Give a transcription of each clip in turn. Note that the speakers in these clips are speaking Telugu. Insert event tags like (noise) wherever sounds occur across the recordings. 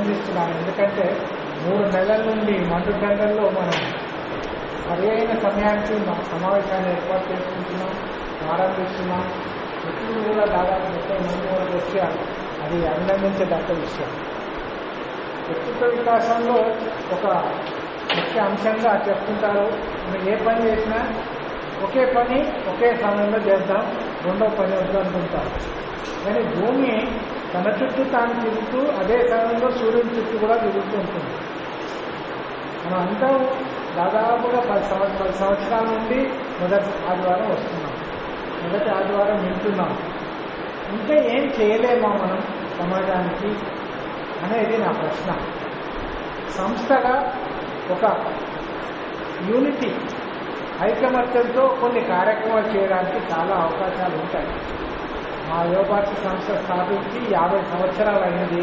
అభినందిస్తున్నాను ఎందుకంటే మూడు నెలల నుండి మండు నెలల్లో మనం సరైన సమయానికి మా సమావేశాన్ని ఏర్పాటు చేసుకుంటున్నాం ప్రారంభిస్తున్నాం. ఇప్పుడు కూడా దాదాపు ముప్పై మంది వరకు వచ్చారు అది అభినందించదగ్గ విషయం. వ్యక్తిత్వ వికాసంలో ఒక ముఖ్య అంశంగా చెప్తుంటారు మీరు ఏ పని చేసినా ఒకే పని ఒకే సమయంలో చేద్దాం రెండో పని వద్దు అనుకుంటారు. కానీ భూమి తన చుట్టూ తాను తిరుగుతూ అదే సమయంలో సూర్యుని చుట్టూ కూడా తిరుగుతూ ఉంటుంది. మనం అంతా దాదాపుగా పది సంవత్సరాల పది సంవత్సరాల నుండి మొదటి ఆదివారం వస్తున్నాం. మొదటి ఆదివారం వింటున్నాం. ఇంకా ఏం చేయలేమా మనం సమాజానికి అనేది నా ప్రశ్న. సంస్థగా ఒక యూనిటీ ఐకమత్యంతో కొన్ని కార్యక్రమాలు చేయడానికి చాలా అవకాశాలు ఉంటాయి. మా యోగాక్ష సంస్థ స్థాపించి యాభై సంవత్సరాలు అయింది.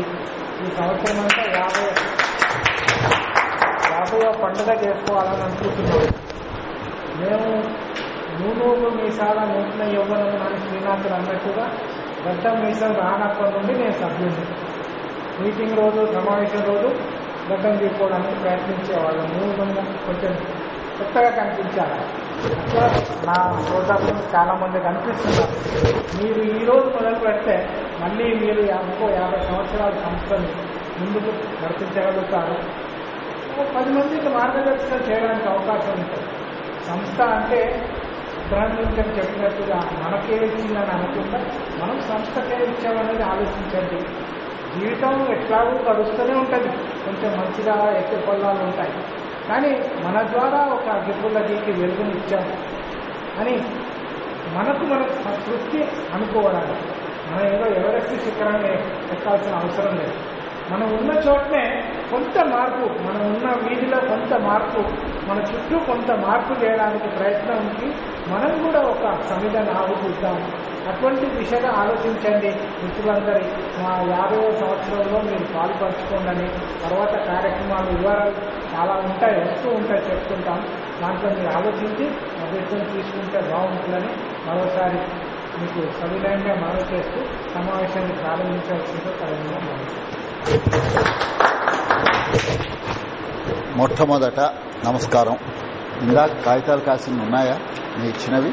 ఈ సంవత్సరం అంతా యాభై యాభై పండుగ చేసుకోవాలని అనుకుంటున్నాం. మేము నూనూరు మీసాల నూతన యువనం అని శ్రీనాథులు అన్నట్టుగా గడ్డం మీసం రానప్పటి నుండి నేను సభ్యుని మీటింగ్ రోజు సమావేశం రోజు గడ్డం తీసుకోవడానికి ప్రయత్నించేవాళ్ళం. నూనె కొంచెం కొత్తగా కనిపించాలి? నా సోదరులు చాలా మంది కనిపిస్తున్నారు మీరు ఈ రోజు మొదలు పెడితే మళ్ళీ మీరు ఇంకో యాభై సంవత్సరాల సంస్థని ముందుకు నడిపించగలుగుతారు పది మందికి మార్గదర్శనం చేయడానికి అవకాశం ఉంటుంది సంస్థ అంటే బ్రహ్మించని చెప్పినట్టుగా మనకే ఇచ్చిందని అనుకుంటా మనం సంస్థకే ఇచ్చామనేది ఆలోచించండి జీవితం ఎట్లాగూ గడుస్తూనే ఉంటుంది. కొంచెం మంచిగా ఎక్కువ పొలాలు ఉంటాయి. కానీ మన ద్వారా ఒక అగ్గిపుల్లకి వెలుగుని ఇచ్చాము. అని మనకు మన సంతృప్తి అనుకోవడానికి మనం ఏదో ఎవరెస్ట్ శిఖరాన్ని ఎక్కాల్సిన అవసరం లేదు. మనం ఉన్న చోటనే కొంత మార్పు మనం ఉన్న వీధిలో కొంత మార్పు మన చుట్టూ కొంత మార్పు చేయడానికి ప్రయత్నం మనం కూడా ఒక సమిధను ఆవుతుంటాం అటువంటి దిశగా ఆలోచించండి. మిత్రులందరి మా యాభై సంవత్సరంలో మీరు పాల్పంచుకోండి తర్వాత కార్యక్రమాలు వివరాలు చాలా ఉంటాయి వస్తూ ఉంటాయి చెప్తుంటాం. దాంట్లో మీరు ఆలోచించి ప్రభుత్వం తీసుకుంటే బాగుంటుందని మరోసారి మీకు సవినయంగా మనవి చేస్తూ సమావేశాన్ని ప్రారంభించాల్సిందో తగిన మొట్టమొదట నమస్కారం. ఇందాక కాగితాలు కాసిన ఉన్నాయా? నేను ఇచ్చినవి?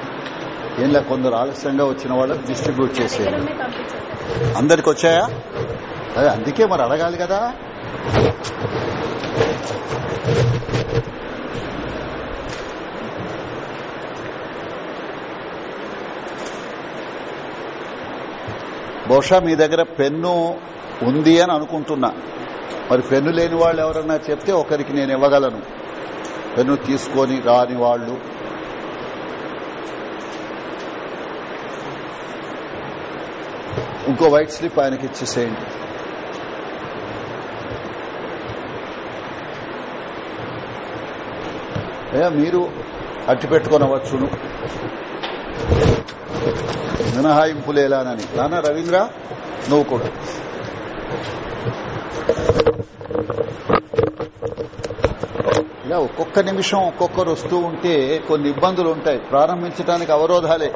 ఏంలా కొందరు ఆలస్యంగా వచ్చిన వాళ్ళకి డిస్ట్రిబ్యూట్ చేసేయండి అందరికి వచ్చాయా? అదే అందుకే మరి అడగాలి కదా. బహుశా మీ దగ్గర పెన్ను ఉంది అని అనుకుంటున్నా. మరి పెన్ను లేని వాళ్ళు ఎవరన్నా చెప్తే ఒకరికి నేను ఇవ్వగలను. పెన్ను తీసుకొని రాని వాళ్ళు ఇంకో వైట్ స్లిప్ ఆయనకి ఇచ్చేసేయండి. ఏ మీరు అట్టి పెట్టుకొనవచ్చును. మినహాయింపులేలానని నాన్న రవీంద్ర నువ్వు కూడా. ఇలా ఒక్కొక్క నిమిషం ఒక్కొక్కరు వస్తూ ఉంటే కొన్ని ఇబ్బందులు ఉంటాయి. ప్రారంభించడానికి అవరోధాలే.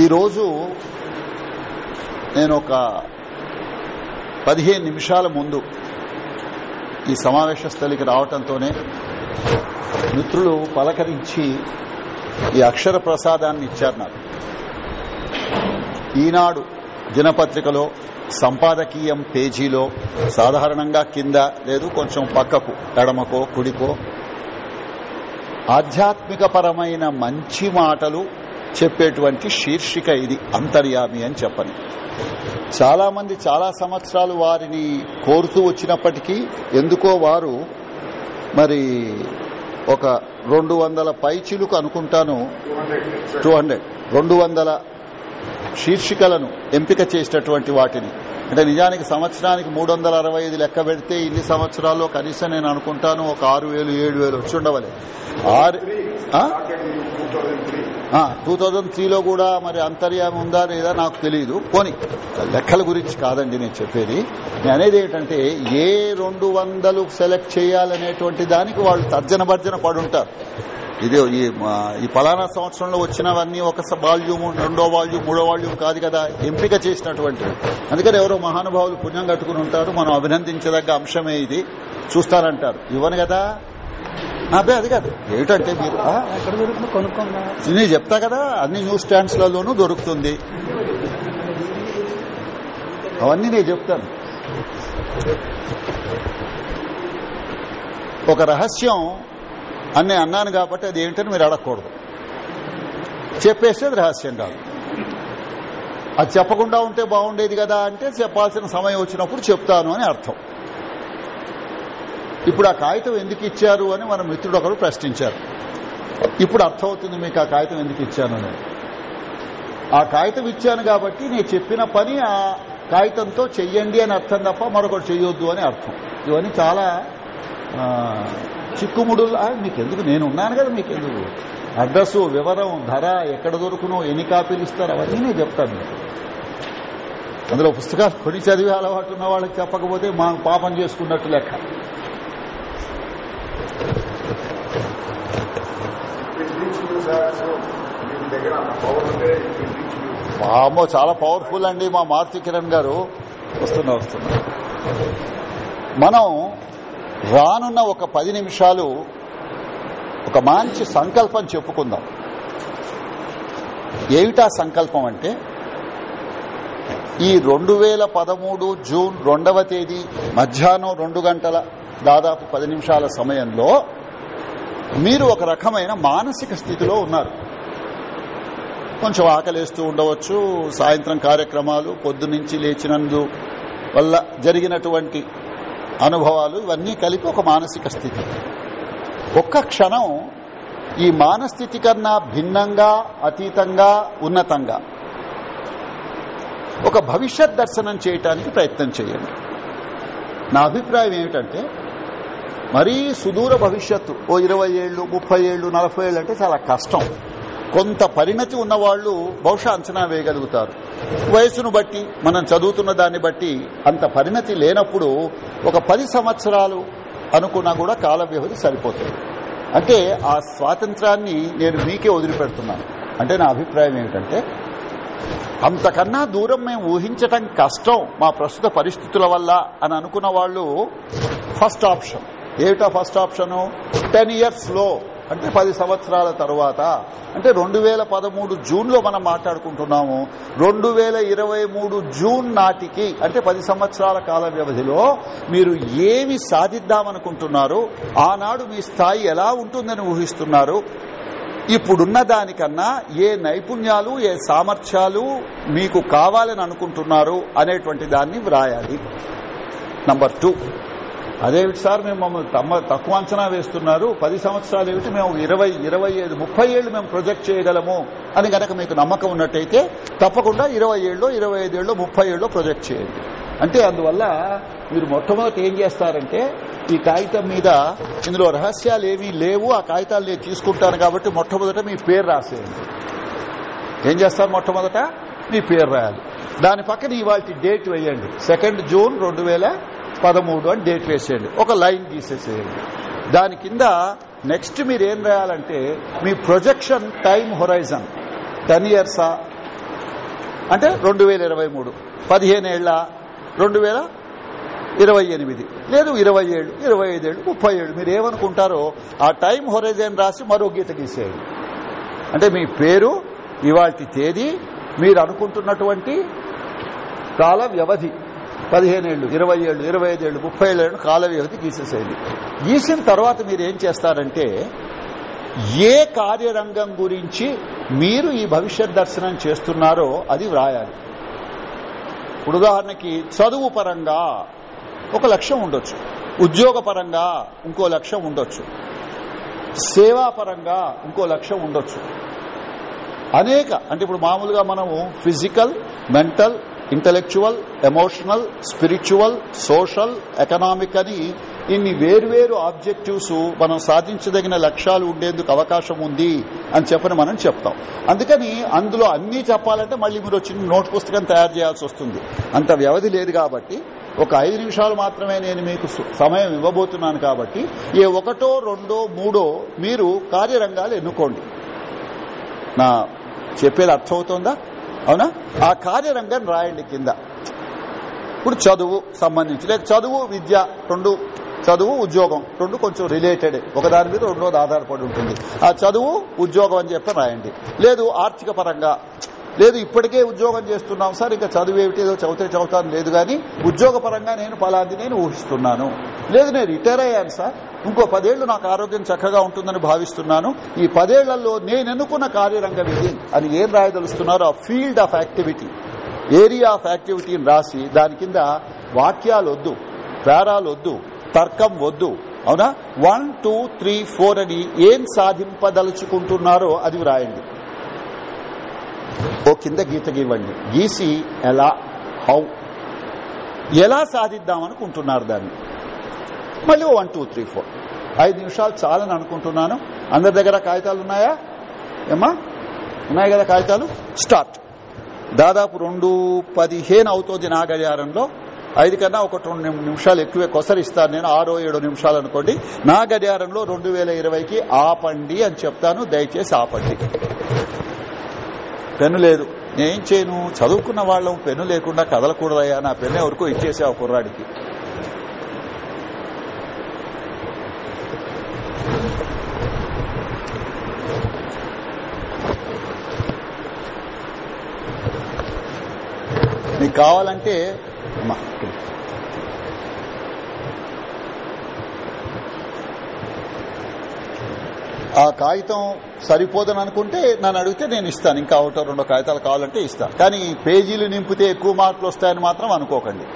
ఈరోజు నేను ఒక పదిహేను నిమిషాల ముందు ఈ సమావేశ స్థలికి రావటంతోనే మిత్రులు పలకరించి ఈ అక్షర ప్రసాదాన్ని ఇచ్చారు నాకు. ఈనాడు దినపత్రికలో సంపాదకీయం పేజీలో సాధారణంగా కింద లేదు కొంచెం పక్కకు ఎడమకో కుడికో ఆధ్యాత్మికపరమైన మంచి మాటలు చెప్పేటువంటి శీర్షిక ఇది అంతర్యామి అని చెప్పని. చాలా మంది చాలా సంవత్సరాలు వారిని కోరుతూ వచ్చినప్పటికీ ఎందుకో వారు మరి ఒక రెండు వందల పైచిలుకు అనుకుంటాను. టూ హండ్రెడ్ రెండు వందల శీర్షికలను ఎంపిక చేసినటువంటి వాటిని. అంటే నిజానికి సంవత్సరానికి మూడు వందల అరవై ఐదు లెక్క పెడితే ఇన్ని సంవత్సరాల్లో కనీసం నేను అనుకుంటాను ఒక ఆరు వేలు ఏడు వేలు వచ్చి ఉండవలే. ఆరు టూ థౌజండ్ త్రీలో కూడా మరి అంతర్యామి ఉందా లేదా నాకు తెలియదు పోని లెక్కల గురించి కాదండి నేను చెప్పేది. నేను అనేది ఏంటంటే ఏ రెండు వందలు సెలెక్ట్ చేయాలనేటువంటి దానికి వాళ్ళు తర్జన భర్జన పడుంటారు. ఇది ఈ ఈ పలానా సంవత్సరంలో వచ్చినవన్నీ ఒక స- వాల్యూమ్ రెండో వాల్యూమ్ మూడో వాల్యూమ్ కాదు కదా ఎంపిక చేసినటువంటి అందుకని ఎవరో మహానుభావులు పుణ్యం కట్టుకుని ఉంటారు. మనం అభినందించదగ్గ అంశమే ఇది. చూస్తారంటారు. ఇవ్వను కదా అదే అది కాదు. ఏమిటంటే మీరు నేను చెప్తా కదా అన్ని న్యూస్ స్టాండ్స్లలోనూ దొరుకుతుంది. అవన్నీ నేను చెప్తాను. ఒక రహస్యం అని నేను అన్నాను కాబట్టి అది ఏంటని మీరు అడగకూడదు. చెప్పేస్తే అది రహస్యం కాదు. అది చెప్పకుండా ఉంటే బాగుండేది కదా అంటే చెప్పాల్సిన సమయం వచ్చినప్పుడు చెప్తాను అని అర్థం. ఇప్పుడు ఆ కాగితం ఎందుకు ఇచ్చారు అని మన మిత్రుడు ఒకరు ప్రశ్నించారు. ఇప్పుడు అర్థమవుతుంది మీకు ఆ కాగితం ఎందుకు ఇచ్చాను అని. ఆ కాగితం ఇచ్చాను కాబట్టి నేను చెప్పిన పని ఆ కాగితంతో చెయ్యండి అని అర్థం తప్ప మరొకటి చెయ్యొద్దు అని అర్థం. ఇవన్నీ చాలా చిక్కుముడు మీకు ఎందుకు నేను ఉన్నాను కదా మీకు ఎందుకు అడ్రస్ వివరం ధర ఎక్కడ దొరుకును ఎన్ని కాపీలు ఇస్తారు? అవన్నీ నేను చెప్తాను అందులో పుస్తకాలు కొని చదివే అలవాటు ఉన్న వాళ్ళకి చెప్పకపోతే మా పాపం చేసుకున్నట్టు లెక్క. వామ్మో చాలా పవర్ఫుల్ అండి మా మారుతి కిరణ్ గారు. వస్తున్నా వస్తున్నా. మనం రానున్న ఒక పది నిమిషాలు ఒక మంచి సంకల్పం చెప్పుకుందాం. ఏమిటా సంకల్పం అంటే ఈ రెండు వేల పదమూడు జూన్ రెండవ తేదీ మధ్యాహ్నం రెండు గంటల దాదాపు పది నిమిషాల సమయంలో మీరు ఒక రకమైన మానసిక స్థితిలో ఉన్నారు. కొంచెం ఆకలేస్తూ ఉండవచ్చు సాయంత్రం కార్యక్రమాలు పొద్దునుంచి లేచినందు వల్ల జరిగినటువంటి అనుభవాలు ఇవన్నీ కలిపి ఒక మానసిక స్థితి. ఒక్క క్షణం ఈ మానస్థితి కన్నా భిన్నంగా అతీతంగా ఉన్నతంగా ఒక భవిష్యత్ దర్శనం చేయటానికి ప్రయత్నం చేయండి. నా అభిప్రాయం ఏమిటంటే మరీ సుదూర భవిష్యత్తు. ఓ ఇరవై ఏళ్ళు ముప్పై ఏళ్ళు నలభై ఏళ్ళు అంటే చాలా కష్టం. కొంత పరిణతి ఉన్నవాళ్ళు బహుశా అంచనా వేయగలుగుతారు. వయసును బట్టి మనం చదువుతున్న దాన్ని బట్టి అంత పరిణతి లేనప్పుడు ఒక పది సంవత్సరాలు అనుకున్నా కూడా కాల వ్యవధి సరిపోతుంది. అంటే ఆ స్వాతంత్రాన్ని నేను మీకే వదిలిపెడుతున్నాను. అంటే నా అభిప్రాయం ఏమిటంటే అంతకన్నా దూరం మేము ఊహించటం కష్టం మా ప్రస్తుత పరిస్థితుల వల్ల అని అనుకున్న వాళ్ళు ఫస్ట్ ఆప్షన్. ఏమిటా ఫస్ట్ ఆప్షను? టెన్ ఇయర్స్లో. అంటే పది సంవత్సరాల తరువాత. అంటే రెండు వేల పదమూడు జూన్లో మనం మాట్లాడుకుంటున్నాము. రెండు వేల ఇరవై మూడు జూన్ నాటికి అంటే పది సంవత్సరాల కాల వ్యవధిలో మీరు ఏమి సాధిద్దామనుకుంటున్నారు? ఆనాడు మీ స్థాయి ఎలా ఉంటుందని ఊహిస్తున్నారు? ఇప్పుడున్న దానికన్నా ఏ నైపుణ్యాలు ఏ సామర్థ్యాలు మీకు కావాలని అనుకుంటున్నారు అనేటువంటి దాన్ని వ్రాయాలి. Number two. అదేమిటి సార్ మేము మమ్మల్ని తమ్మ తక్కువ అంచనా వేస్తున్నారు. పది సంవత్సరాలు ఏమిటి? మేము ఇరవై ఇరవై ఐదు ముప్పై ఏళ్ళు మేము ప్రొజెక్ట్ చేయగలము అని గనక మీకు నమ్మకం ఉన్నట్టయితే తప్పకుండా ఇరవై ఏళ్ళు ఇరవై ఐదేళ్ళు ముప్పై ఏళ్ళు ప్రొజెక్ట్ చేయండి. అంటే అందువల్ల మీరు మొట్టమొదటి ఏం చేస్తారంటే ఈ కాగితం మీద ఇందులో రహస్యాలు ఏమీ లేవు. ఆ కాగితాలు నేను తీసుకుంటాను కాబట్టి మొట్టమొదట మీ పేరు రాసేయండి. ఏం చేస్తారు మొట్టమొదట? మీ పేరు రాయాలి. దాని పక్కన ఇవాళ డేట్ వేయండి. సెకండ్ జూన్ రెండు వేల పదమూడు అని డేట్ వేసేయండి. ఒక లైన్ తీసేసేయండి. దాని కింద నెక్స్ట్ మీరు ఏం రాయాలంటే మీ ప్రొజెక్షన్ టైం హొరైజన్ టెన్ ఇయర్సా అంటే రెండు వేల ఇరవై మూడు పదిహేను ఏళ్ళ రెండు వేల ఇరవై ఎనిమిది లేదు ఇరవై ఏళ్ళు ఇరవై ఐదేళ్ళు ముప్పై ఏళ్ళు మీరు ఏమనుకుంటారో ఆ టైం హొరైజన్ రాసి మరో గీత గీసేయండి. అంటే మీ పేరు ఇవాటి తేదీ మీరు అనుకుంటున్నటువంటి కాల వ్యవధి. పదిహేను ఏళ్ళు ఇరవై ఏళ్ళు ఇరవై ఐదేళ్ళు ముప్పై ఏళ్ళు కాల వ్యవధి గీసేసేది గీసిన తర్వాత మీరు ఏం చేస్తారంటే ఏ కార్యరంగం గురించి మీరు ఈ భవిష్యత్ దర్శనం చేస్తున్నారో అది వ్రాయాలి. ఇప్పుడు ఉదాహరణకి చదువు పరంగా ఒక లక్ష్యం ఉండొచ్చు. ఉద్యోగ పరంగా ఇంకో లక్ష్యం ఉండొచ్చు. సేవాపరంగా ఇంకో లక్ష్యం ఉండొచ్చు. అనేక అంటే ఇప్పుడు మామూలుగా మనము physical mental intellectual emotional spiritual social economic అని ఇన్ని వేర్వేరు ఆబ్జెక్టివ్స్ మనం సాధించదగిన లక్ష్యాలు ఉండేందుకు అవకాశం ఉంది అని చెప్పని మనం చెప్తాం. అందుకని అందులో అన్నీ చెప్పాలంటే మళ్ళీ మీరు వచ్చిన నోట్ పుస్తకం తయారు చేయాల్సి వస్తుంది. అంత వ్యవధి లేదు కాబట్టి ఒక ఐదు నిమిషాలు మాత్రమే నేను మీకు సమయం ఇవ్వబోతున్నాను కాబట్టి ఏ ఒకటో రెండో మూడో మీరు కార్యరంగాలు ఎన్నుకోండి. నా చెప్పేది అర్థమవుతోందా? అవునా? ఆ కార్యరంగం రాయండి కింద. ఇప్పుడు చదువు సంబంధించి లేదు చదువు విద్య రెండు చదువు ఉద్యోగం రెండు కొంచెం రిలేటెడ్ ఒకదాని మీద రెండోది ఆధారపడి ఉంటుంది. ఆ చదువు ఉద్యోగం అని చెప్పి రాయండి. లేదు ఆర్థిక పరంగా లేదు ఇప్పటికే ఉద్యోగం చేస్తున్నాం. సార్ ఇంకా చదువు ఏమిటి? ఏదో చదివితే చదువుతాను. లేదు కానీ ఉద్యోగపరంగా నేను ఫలాది నేను ఊహిస్తున్నాను. లేదు నేను రిటైర్ అయ్యాను సార్. ఇంకో పదేళ్ళు నాకు ఆరోగ్యం చక్కగా ఉంటుందని భావిస్తున్నాను. ఈ పదేళ్ళలో నేను ఎన్నుకున్న కార్యరంగం ఇది అని ఏం రాయదలుస్తున్నారో ఆ field of activity. Area of యాక్టివిటీని రాసి దాని కింద వాక్యాలు వద్దు పేరాలు వద్దు తర్కం వద్దు. అవునా? వన్ టూ త్రీ ఫోర్ అని ఏం సాధింపదలుచుకుంటున్నారో అది వ్రాయండి. ఓ కింద గీత గీవండి గీసి ఎలా హౌ. ఎలా సాధిద్దామనుకుంటున్నారు దాన్ని? మళ్ళీ వన్ టూ త్రీ ఫోర్. ఐదు నిమిషాలు చాలని అనుకుంటున్నాను. అందరి దగ్గర కాగితాలు ఉన్నాయా? ఏమా ఉన్నాయి కదా కాగితాలు? స్టార్ట్. దాదాపు రెండు పదిహేను అవుతోంది నా గడియారంలో ఐదు కన్నా ఒక రెండు నిమిషాలు ఎక్కువే కొసరిస్తాను నేను. ఆరో ఏడో నిమిషాలు అనుకోండి. నా గడియారంలో రెండు వేల ఇరవైకి ఆపండి అని చెప్తాను. దయచేసి ఆపండి. పెన్ను లేదు. నేనేం చేయను? చదువుకున్న వాళ్ళం పెన్ను లేకుండా కదలకూడదయ్యా. నా పెన్ను ఎవరికో ఇచ్చేసా ఆ కుర్రాడికి. మీకు కావాలంటే అమ్మా, ఇక్కడ. ఆ కాగితం సరిపోదని అనుకుంటే నన్ను అడిగితే నేను ఇస్తాను. ఇంకా ఒకటో రెండో కాగితాలు కావాలంటే ఇస్తాను. కానీ పేజీలు నింపితే ఎక్కువ మార్కులు వస్తాయని మాత్రం అనుకోకండి.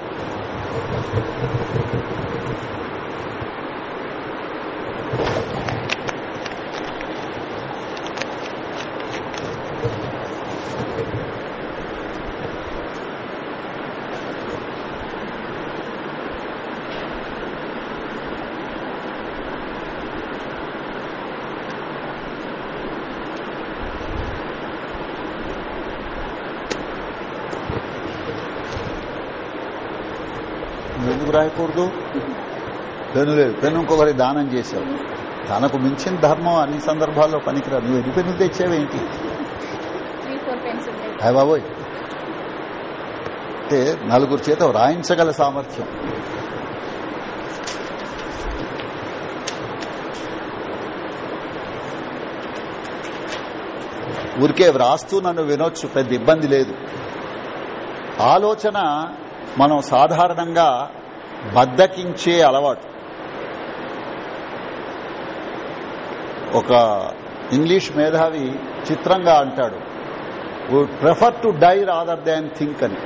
ఎందుకు రాయకూడదు. పెన్ను లేదు. పెన్ను ఇంకొకటి దానం చేశావు. తనకు మించిన ధర్మం అన్ని సందర్భాల్లో పనికిరాదు. నువ్వు ఎన్ని పెన్నులు తెచ్చావేంటి? హాయ్ బాబోయ్. అంటే నలుగురు చేత రాయించగల సామర్థ్యం. ఊరికే వ్రాస్తూ నన్ను వినొచ్చు. పెద్ద ఇబ్బంది లేదు. ఆలోచన మనం సాధారణంగా బద్దకించే అలవాటు. ఒక ఇంగ్లీష్ మేధావి చిత్రంగా అంటాడు would prefer to die rather than think అని.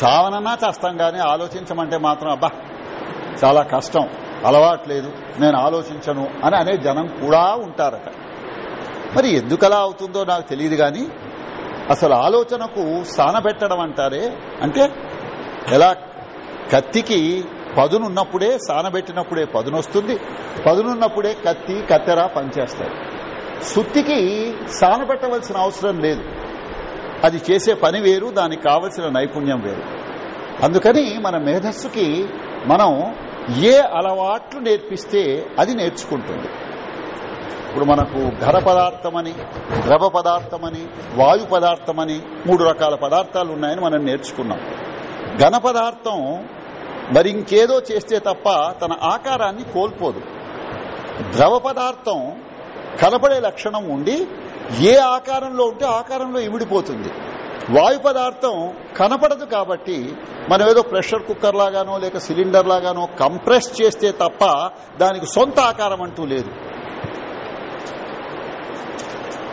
చావనన్నా చేస్తాం కానీ ఆలోచించమంటే మాత్రం అబ్బా చాలా కష్టం అలవాట్లేదు నేను ఆలోచించను అని అనే జనం కూడా ఉంటారట. మరి ఎందుకలా అవుతుందో నాకు తెలియదు కానీ అసలు ఆలోచనకు సానబెట్టడం అంటారే అంటే ఎలా కత్తికి పదునున్నప్పుడే సానబెట్టినప్పుడే పదునొస్తుంది. పదునున్నప్పుడే కత్తి కత్తెర పనిచేస్తాయి. సుత్తికి సానబెట్టవలసిన అవసరం లేదు. అది చేసే పని వేరు దానికి కావలసిన నైపుణ్యం వేరు. అందుకని మన మేధస్సుకి మనం ఏ అలవాట్లు నేర్పిస్తే అది నేర్చుకుంటుంది. ఇప్పుడు మనకు ఘన పదార్థమని ద్రవ పదార్థమని వాయు పదార్థమని మూడు రకాల పదార్థాలు ఉన్నాయని మనం నేర్చుకున్నాం. ఘన పదార్థం మరి ఇంకేదో చేస్తే తప్ప తన ఆకారాన్ని కోల్పోదు. ద్రవ పదార్థం కనపడే లక్షణం ఉండి ఏ ఆకారంలో ఉంటే ఆకారంలో ఇమిడిపోతుంది. వాయు పదార్థం కనపడదు కాబట్టి మనం ఏదో ప్రెషర్ కుక్కర్ లాగానో లేక సిలిండర్ లాగానో కంప్రెస్ చేస్తే తప్ప దానికి సొంత ఆకారం అంటూ లేదు.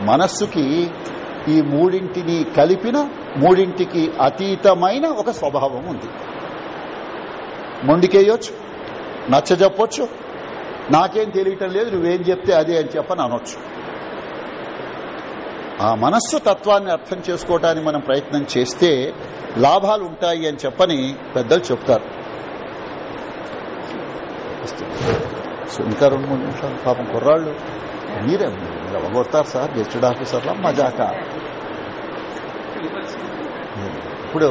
మనస్సుకి ఈ మూడింటిని కలిపిన మూడింటికి అతీతమైన ఒక స్వభావం ఉంది. మొండికేయొచ్చు నచ్చ చెప్పొచ్చు నాకేం తెలియటం లేదు నువ్వేం చెప్తే అదే అని చెప్పని అనొచ్చు. ఆ మనస్సు తత్వాన్ని అర్థం చేసుకోవటానికి మనం ప్రయత్నం చేస్తే లాభాలు ఉంటాయి అని చెప్పని పెద్దలు చెప్తారు. ఇంకా రెండు మూడు నిమిషాలు పాపం కుర్రాళ్ళు. మీరే మీరు అవగొడతారు సార్ గెస్టెడ్ ఆఫీసర్లా మజాక. ఇప్పుడే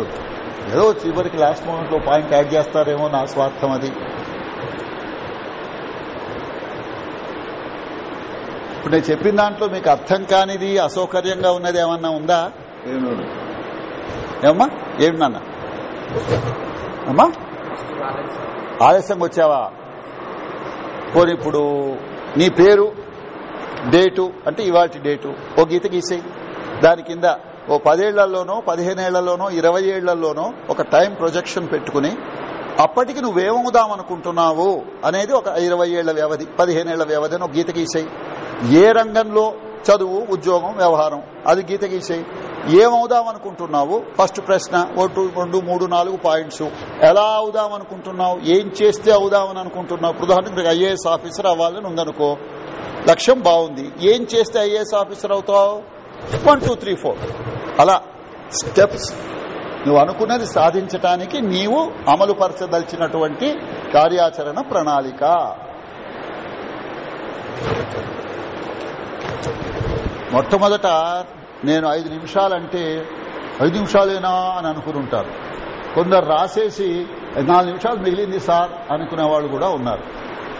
ఏదో చివరికి లాస్ట్ మూమెంట్లో పాయింట్ యాడ్ చేస్తారేమో నా స్వార్థం అది. ఇప్పుడు నేను చెప్పిన దాంట్లో మీకు అర్థం కానిది అసౌకర్యంగా ఉన్నది ఏమన్నా ఉందా? ఏమమ్మా ఏమి నాన్న? అమ్మా? ఆలస్యంగా వచ్చావా? పోనీ ఇప్పుడు నీ పేరు డేటు అంటే ఇవాటి డేటు ఓ గీత గీసేయి. దాని కింద ఓ పదేళ్ళలోనో పదిహేనేళ్ళలోనో ఇరవై ఏళ్ళలోనో ఒక టైం ప్రొజెక్షన్ పెట్టుకుని అప్పటికి నువ్వేమవుదాం అనుకుంటున్నావు అనేది ఒక ఇరవై ఏళ్ళ వ్యవధి పదిహేనేళ్ళ వ్యవధి అని ఒక గీత గీసేయి. ఏ రంగంలో చదువు ఉద్యోగం వ్యవహారం అది గీత గీసేయి. ఏమవుదాం అనుకుంటున్నావు ఫస్ట్ ప్రశ్న ఒకటి రెండు మూడు నాలుగు పాయింట్స్. ఎలా అవుదాం అనుకుంటున్నావు ఏం చేస్తే అవుదామని అనుకుంటున్నావు ఉదాహరణకు ఐఏఎస్ ఆఫీసర్ అవ్వాలని ఉందనుకో. లక్ష్యం బాగుంది. ఏం చేస్తే ఐఏఎస్ ఆఫీసర్ అవుతావు? One two three four. అలా స్టెప్స్ నువ్వు అనుకున్నది సాధించటానికి నీవు అమలు పరచదలిచినటువంటి కార్యాచరణ ప్రణాళిక. మొట్టమొదట నేను ఐదు నిమిషాలంటే ఐదు నిమిషాలేనా అని అనుకుంటారు కొందరు రాసేసి నాలుగు నిమిషాలు మిగిలింది సార్ అనుకునే వాళ్ళు కూడా ఉన్నారు.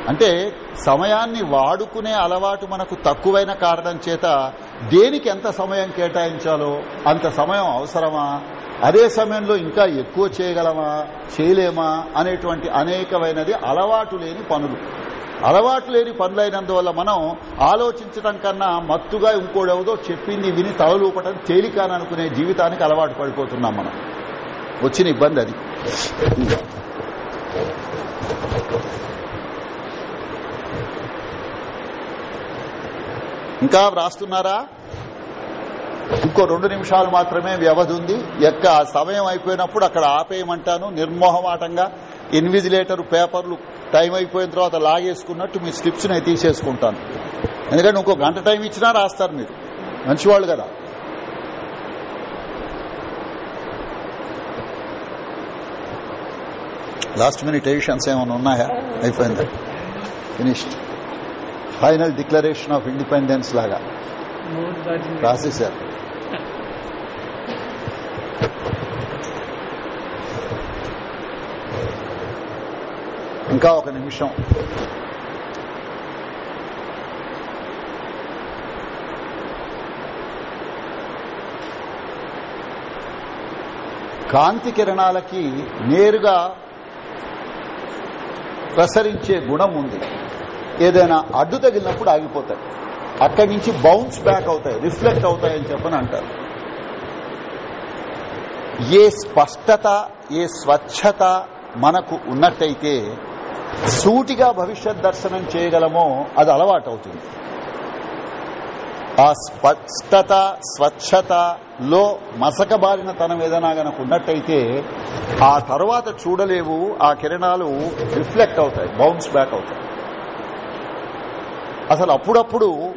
అంటే సమయాన్ని వాడుకునే అలవాటు మనకు తక్కువైన కారణం చేత దేనికి ఎంత సమయం కేటాయించాలో అంత సమయం అవసరమా? అదే సమయంలో ఇంకా ఎక్కువ చేయగలమా? చేయలేమా? అనేటువంటి అనేకమైనది అలవాటు లేని పనులు. అలవాటు లేని పనులైనందువల్ల మనం ఆలోచించడం కన్నా మత్తుగా ఇంకోడెవదో చెప్పింది విని తలలూపటం తేలికాననుకునే జీవితానికి అలవాటు పడిపోతున్నాం మనం. వచ్చిన ఇబ్బంది అది. ఇంకా వ్రాస్తున్నారా? ఇంకో రెండు నిమిషాలు మాత్రమే వ్యవధి ఉంది. ఎక్క సమయం అయిపోయినప్పుడు అక్కడ ఆపేయమంటాను నిర్మోహమాటంగా. ఇన్విజిలేటర్ పేపర్లు టైం అయిపోయిన తర్వాత లాగేసుకున్నట్టు మీ స్లిప్స్ నేను తీసేసుకుంటాను. ఎందుకంటే ఇంకో గంట టైం ఇచ్చినా రాస్తారు మీరు. మంచివాళ్ళు కదా. లాస్ట్ మినిట్ ఎడిషన్స్ ఏమైనా ఉన్నాయా? అయిపోయింది? Finished. Final declaration of independence లాగా. రాసేశారు. ఇంకా ఒక నిమిషం. కాంతి కిరణాలకి నేరుగా ప్రసరించే గుణం ఉంది. ఏదైనా అడ్డు తగిలినప్పుడు ఆగిపోతాయి. అక్కడి నుంచి బౌన్స్ బ్యాక్ అవుతాయి రిఫ్లెక్ట్ అవుతాయని చెప్పని అంటారు. ఏ స్పష్టత ఏ స్వచ్ఛత మనకు ఉన్నట్టయితే సూటిగా భవిష్యత్ దర్శనం చేయగలమో అది అలవాటు అవుతుంది ఆ స్పష్టత స్వచ్ఛతలో మసకబారిన తనం ఏదైనా గనక ఉన్నట్టయితే ఆ తర్వాత చూడలేవు ఆ కిరణాలు రిఫ్లెక్ట్ అవుతాయి బౌన్స్ బ్యాక్ అవుతాయి. అసలు అప్పుడప్పుడు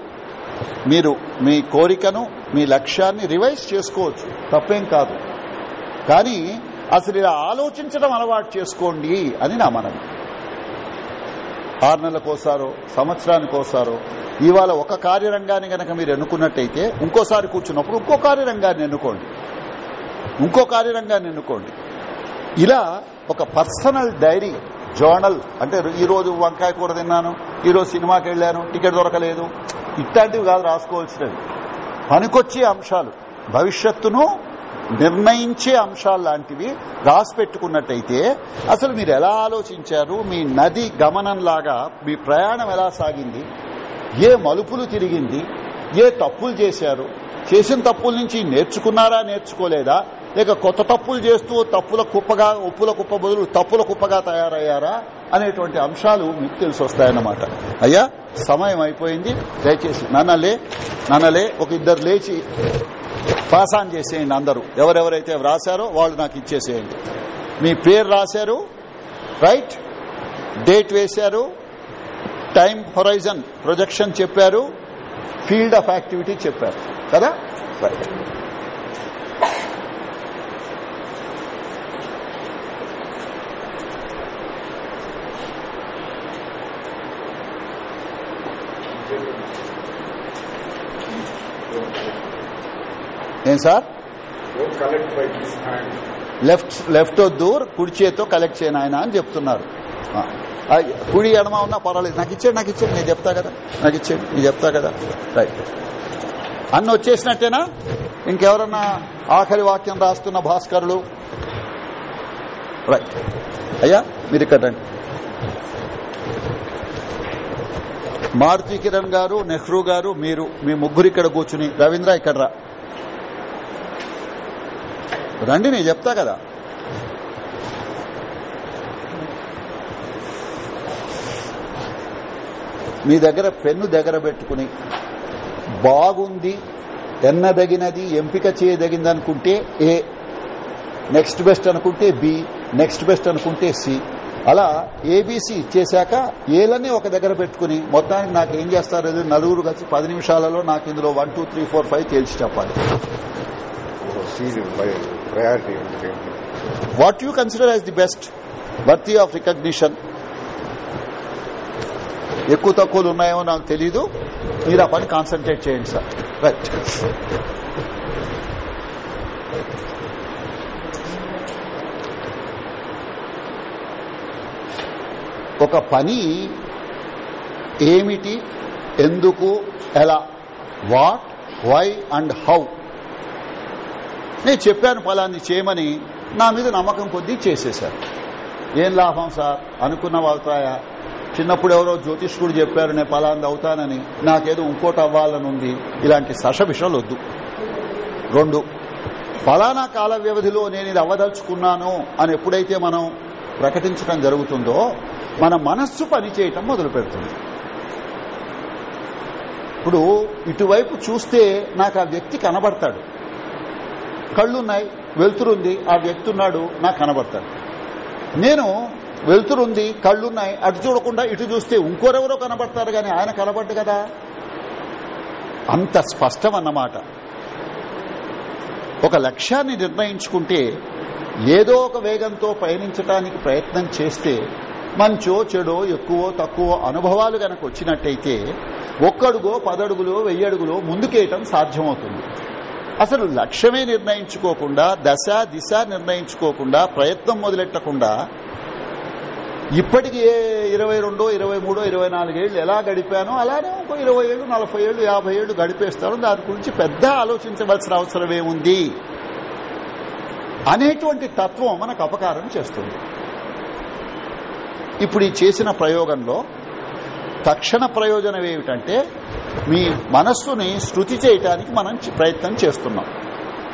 మీరు మీ కోరికను మీ లక్ష్యాన్ని రివైజ్ చేసుకోవచ్చు. తప్పేం కాదు. కానీ అసలు ఇలా ఆలోచించడం అలవాటు చేసుకోండి అని నా మనవి. ఆరు నెలలకోసారో సంవత్సరానికోసారో ఇవాళ ఒక కార్యరంగాన్ని గనక మీరు ఎన్నుకున్నట్టయితే ఇంకోసారి కూర్చున్నప్పుడు ఇంకో కార్యరంగాన్ని ఎన్నుకోండి. ఇంకో కార్యరంగాన్ని ఎన్నుకోండి. ఇలా ఒక పర్సనల్ డైరీ జోనల్ అంటే ఈరోజు వంకాయ కూర తిన్నాను ఈరోజు సినిమాకి వెళ్ళాను టికెట్ దొరకలేదు. ఇట్లాంటివి కాదు రాసుకోవాల్సినవి. పనికొచ్చే అంశాలు భవిష్యత్తును నిర్ణయించే అంశాలు లాంటివి రాసి పెట్టుకున్నట్టయితే అసలు మీరు ఎలా ఆలోచించారు? మీ నది గమనంలాగా మీ ప్రయాణం ఎలా సాగింది? ఏ మలుపులు తిరిగింది? ఏ తప్పులు చేశారు? చేసిన తప్పుల నుంచి నేర్చుకున్నారా నేర్చుకోలేదా? లేక కొత్త తప్పులు చేస్తూ తప్పుల కుప్పగా ఉప్పుల కుప్ప బదులు తప్పుల కుప్పగా తయారయ్యారా అనేటువంటి అంశాలు మీకు తెలిసి వస్తాయన్నమాట. అయ్యా సమయం అయిపోయింది. దయచేసి నాన్నలే నాన్నలే ఒక ఇద్దరు లేచి పాసాన్ చేసేయండి అందరూ. ఎవరెవరైతే రాశారో వాళ్ళు నాకు ఇచ్చేసేయండి. మీ పేరు రాశారు రైట్? డేట్ వేశారు టైం హొరైజన్ ప్రొజెక్షన్ చెప్పారు ఫీల్డ్ ఆఫ్ యాక్టివిటీ చెప్పారు. కదా? రైట్. ఏం సార్. లెఫ్ట్ లెఫ్ట్ వద్దు కుడి చేతితో కలెక్ట్ చేయను ఆయన అని చెప్తున్నారు. కుడి ఎడమ ఉన్నా పర్వాలేదు. నాకు ఇచ్చాడు నాకు ఇచ్చాడు నేను చెప్తా కదా. నాకు ఇచ్చాడు నేను చెప్తా కదా. రైట్ అన్న వచ్చేసినట్టేనా? ఇంకెవరన్నా ఆఖరి వాక్యం రాస్తున్న భాస్కరులు? రైట్ అయ్యా మీరు ఇక్కడ రండి. మారుతి కిరణ్ గారు నెహ్రూ గారు మీరు మీ ముగ్గురు ఇక్కడ కూర్చుని. రవీంద్ర ఇక్కడ రా. రండి నేను చెప్తా కదా. మీ దగ్గర పెన్ను దగ్గర పెట్టుకుని బాగుంది ఎన్నదగినది ఎంపిక చేయదగింది అనుకుంటే ఏ నెక్స్ట్ బెస్ట్ అనుకుంటే బి నెక్స్ట్ బెస్ట్ అనుకుంటే సి. అలా ఏబీసీ చేశాక ఏలన్నీ ఒక దగ్గర పెట్టుకుని మొత్తానికి నాకు ఏం చేస్తారు నలుగురు కలిసి పది నిమిషాలలో నాకు ఇందులో one two three four five తేల్చి చెప్పాలి. Oh, see priority what you consider as the best worthy of recognition ఎక్కువ తక్కువలు ఉన్నాయేమో నాకు తెలీదు. మీరు ఆ పని కాన్సన్ట్రేట్ చేయండి సార్ రైట్ ఒక పని ఏమిటి ఎందుకు ఎలా వాట్ వై అండ్ హౌ నేను చెప్పాను ఫలాన్ని చేయమని నా మీద నమ్మకం కొద్దీ చేసేశారు. ఏం లాభం సార్? అనుకున్న అవుతాయా చిన్నప్పుడు ఎవరో జ్యోతిష్కుడు చెప్పారు నేను ఫలాంది అవుతానని. నాకేదో ఇంకోటి అవ్వాలని ఉంది ఇలాంటి సష విషయాలు వద్దు రెండు ఫలానా కాల వ్యవధిలో నేను ఇది అవ్వదలుచుకున్నాను అని ఎప్పుడైతే మనం ప్రకటించడం జరుగుతుందో మన మనస్సు పనిచేయటం మొదలు పెడుతుంది. ఇప్పుడు ఇటువైపు చూస్తే నాకు ఆ వ్యక్తి కనబడతాడు. కళ్ళున్నాయి వెలుతురుంది ఆ వ్యక్తి ఉన్నాడు నాకు కనబడతాడు. నేను వెలుతురుంది కళ్ళున్నాయి అటు చూడకుండా ఇటు చూస్తే ఇంకోరెవరో కనబడతారు కానీ ఆయన కనబడ్డు కదా? అంత స్పష్టం అన్నమాట ఒక లక్ష్యాన్ని నిర్ణయించుకుంటే ఏదో ఒక వేగంతో పయనించడానికి ప్రయత్నం చేస్తే మంచో చెడో ఎక్కువో తక్కువ అనుభవాలు గనక వచ్చినట్టయితే ఒక్కడుగో పదడుగులో వెయ్యడుగులో ముందుకేయటం సాధ్యమవుతుంది. అసలు లక్ష్యమే నిర్ణయించుకోకుండా దశ దిశ నిర్ణయించుకోకుండా ప్రయత్నం మొదలెట్టకుండా ఇప్పటికి ఏ ఇరవై రెండో ఇరవై మూడో ఇరవై నాలుగేళ్ళు ఎలా గడిపానో అలానే ఇంకో ఇరవై ఏళ్ళు నలభై ఏళ్ళు యాభై ఏళ్ళు గడిపేస్తాను దాని గురించి పెద్ద ఆలోచించవలసిన అవసరం ఏముంది? అనేటువంటి తత్వం మనకు అపకారం చేస్తుంది. ఇప్పుడు ఈ చేసిన ప్రయోగంలో తక్షణ ప్రయోజనం ఏమిటంటే మీ మనస్సుని శృతి చేయటానికి మనం ప్రయత్నం చేస్తున్నాం.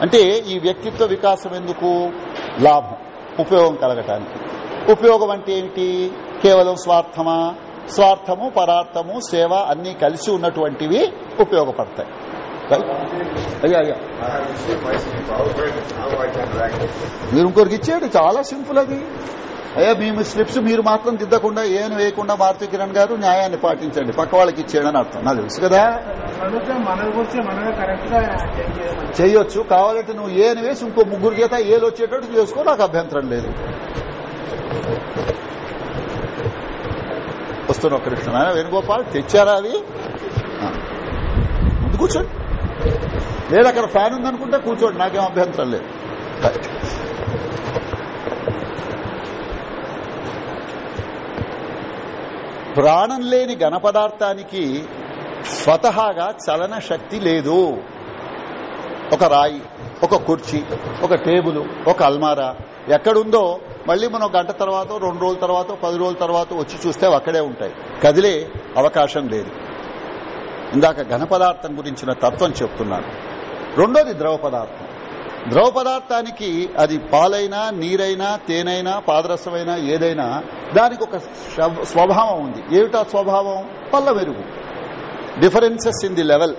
అంటే ఈ వ్యక్తిత్వ వికాసం ఎందుకు? లాభం ఉపయోగం కలగటానికి. ఉపయోగం అంటే ఏమిటి? కేవలం స్వార్థమా? స్వార్థము పరార్థము సేవ అన్ని కలిసి ఉన్నటువంటివి ఉపయోగపడతాయి. మీరు ఇంకొకరికి ఇచ్చేయండి చాలా సింపుల్ అది. అయ్యా మీ మీ స్లిప్స్ మీరు మాత్రం దిద్దకుండా ఏం వేయకుండా మారుతి కిరణ్ గారు న్యాయాన్ని పాటించండి. పక్క వాళ్ళకి ఇచ్చేయడని అర్థం. నాకు తెలుసు కదా? చేయొచ్చు. కావాలంటే నువ్వు ఏని వేసి ఇంకో ముగ్గురు చేత ఏలు వచ్చేటట్టు చేసుకో నాకు అభ్యంతరం లేదు. వస్తున్న ఒక్క నిమిషం. వేణుగోపాల్ తెచ్చారా ఆ. ముందు కూర్చోండి. లేదు అక్కడ ఫ్యాన్ ఉందనుకుంటే కూర్చోండి. నాకేం అభ్యంతరం లేదు. ప్రాణం లేని ఘనపదార్థానికి స్వతహాగా చలన శక్తి లేదు. ఒక రాయి ఒక కుర్చీ ఒక టేబుల్ ఒక అల్మారా ఎక్కడుందో మళ్ళీ మనం గంట తర్వాత రెండు రోజుల తర్వాత పది రోజుల తర్వాత వచ్చి చూస్తే అక్కడే ఉంటాయి. కదిలే అవకాశం లేదు. ఇందాక ఘన పదార్థం గురించిన తత్వం చెప్తున్నాను. రెండోది ద్రవ పదార్థం. ద్రవ పదార్థానికి అది పాలైనా నీరైనా తేనైనా పాదరసమైనా ఏదైనా దానికి ఒక స్వభావం ఉంది. ఏమిటా స్వభావం? పళ్ళ మెరుగు differences in the level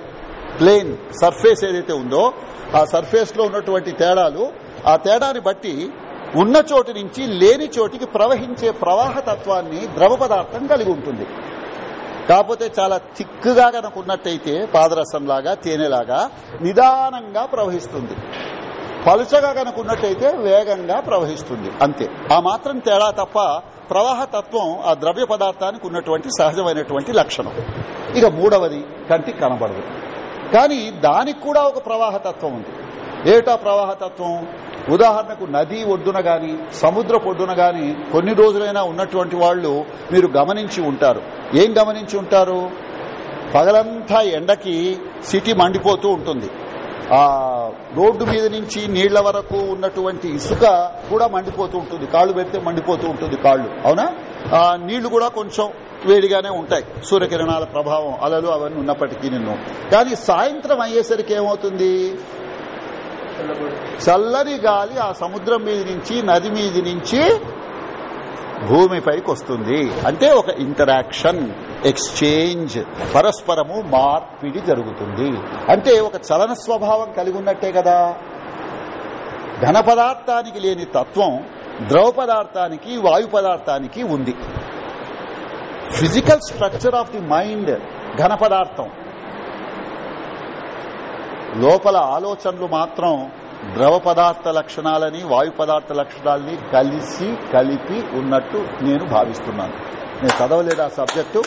plane surface ఏదైతే ఉందో ఆ సర్ఫేస్లో ఉన్నటువంటి తేడాలు ఆ తేడాని బట్టి ఉన్న చోటు నుంచి లేని చోటికి ప్రవహించే ప్రవాహ తత్వాన్ని ద్రవ పదార్థం కలిగి ఉంటుంది. కాకపోతే చాలా థిక్గా కనుక ఉన్నట్టయితే పాదరసంలాగా తేనెలాగా నిదానంగా ప్రవహిస్తుంది. పలుచగా కనుక ఉన్నట్టయితే వేగంగా ప్రవహిస్తుంది. అంతే. ఆ మాత్రం తేడా తప్ప ప్రవాహ తత్వం ఆ ద్రవ్య పదార్థానికి ఉన్నటువంటి సహజమైనటువంటి లక్షణం. ఇక మూడవది కంటికి కనబడదు. కానీ దానికి కూడా ఒక ప్రవాహ తత్వం ఉంది. ఏటా ప్రవాహ తత్వం? ఉదాహరణకు నది ఒడ్డున గాని సముద్ర ఒడ్డున గాని కొన్ని రోజులైనా ఉన్నటువంటి వాళ్ళు మీరు గమనించి ఉంటారు. ఏం గమనించి ఉంటారు? పగలంతా ఎండకి సిటీ మండిపోతూ ఉంటుంది. ఆ రోడ్డు మీద నుంచి నీళ్ళ వరకు ఉన్నటువంటి ఇసుక కూడా మండిపోతూ ఉంటుంది. కాళ్ళు పెడితే మండిపోతూ ఉంటుంది కాళ్ళు. అవునా? ఆ నీళ్ళు కూడా కొంచెం వేడిగానే ఉంటాయి. సూర్యకిరణాల ప్రభావం అలలు అవన్నీ ఉన్నప్పటికీ నిన్ను. కానీ సాయంత్రం అయ్యేసరికి ఏమవుతుంది? చల్లని గాలి ఆ సముద్రం మీద నుంచి నది మీద నుంచి భూమిపైకి వస్తుంది అంటే ఒక ఇంటరాక్షన్ ఎక్స్చేంజ్ పరస్పరము మార్పిడి జరుగుతుంది. అంటే ఒక చలన స్వభావం కలిగి ఉన్నట్టే కదా. ఘన పదార్థానికి లేని తత్వం ద్రవ పదార్థానికి వాయు పదార్థానికి ఉంది. Physical structure of the mind ఘన పదార్థం. లోపల ఆలోచనలు మాత్రం ద్రవ పదార్థ లక్షణాలని వాయు పదార్థ లక్షణాలని కలిసి కలిపి ఉన్నట్టు నేను భావిస్తున్నాను. నేను చదవలేదు ఆ సబ్జెక్టు?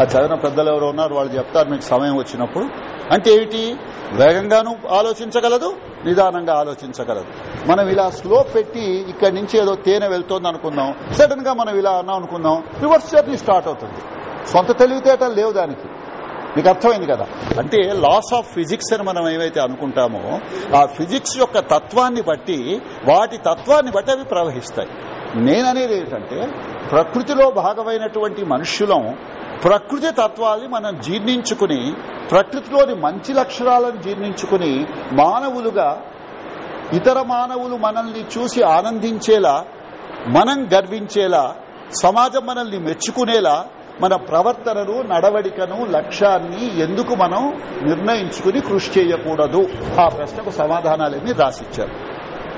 ఆ చదివిన పెద్దలు ఎవరు ఉన్నారు వాళ్ళు చెప్తారు మీకు సమయం వచ్చినప్పుడు. అంటే ఏమిటి? వేగంగాను ఆలోచించగలదు నిదానంగా ఆలోచించగలదు. మనం ఇలా స్లో పెట్టి ఇక్కడి నుంచి ఏదో తేనె వెళ్తోంది అనుకుందాం సడన్గా మనం ఇలా అన్నాం అనుకుందాం రివర్స్ జర్నీ స్టార్ట్ అవుతుంది. సొంత తెలివితేటలు లేవు దానికి. మీకు అర్థమైంది కదా? అంటే లాస్ ఆఫ్ ఫిజిక్స్ అని మనం ఏమైతే అనుకుంటామో ఆ ఫిజిక్స్ యొక్క తత్వాన్ని బట్టి వాటి తత్వాన్ని బట్టి అవి ప్రవహిస్తాయి. నేననేది ఏంటంటే ప్రకృతిలో భాగమైనటువంటి మనుష్యులం ప్రకృతి తత్వాన్ని మనం జీర్ణించుకుని ప్రకృతిలోని మంచి లక్షణాలను జీర్ణించుకుని మానవులుగా ఇతర మానవులు మనల్ని చూసి ఆనందించేలా మనం గర్వించేలా సమాజం మనల్ని మెచ్చుకునేలా మన ప్రవర్తనను నడవడికను లక్ష్యాన్ని ఎందుకు మనం నిర్ణయించుకుని కృషి చేయకూడదు? ఆ ప్రశ్నకు సమాధానాలన్నీ రాసిచ్చారు.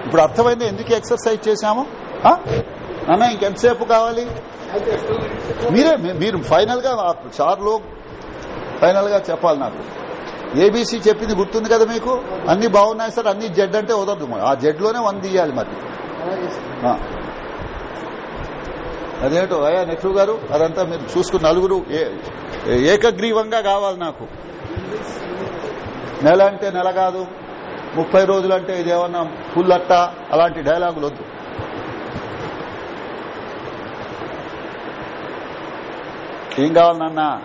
ఇప్పుడు అర్థమైంది ఎందుకు ఎక్సర్సైజ్ చేశాము? అన్న నాన్న ఇంకెంతసేపు కావాలి? మీరే మీరు ఫైనల్గా చార్లో ఫైనల్గా చెప్పాలి నాకు. ఏబీసీ చెప్పింది గుర్తుంది కదా మీకు? అన్ని బాగున్నాయి సార్ అన్ని జెడ్ అంటే వదలదు. ఆ జెడ్లోనే వన్ తీయాలి మరి. ఆ. అదేంటో? అయ్యా నెహ్రూ గారు అదంతా మీరు చూసుకున్న నలుగురు ఏ- ఏకగ్రీవంగా కావాలి నాకు. నెల అంటే నెల కాదు ముప్పై రోజులంటే ఇదేమన్నా పుల్లట్ట అలాంటి డైలాగులు వద్దు. ఏం కావాలి నాన్న?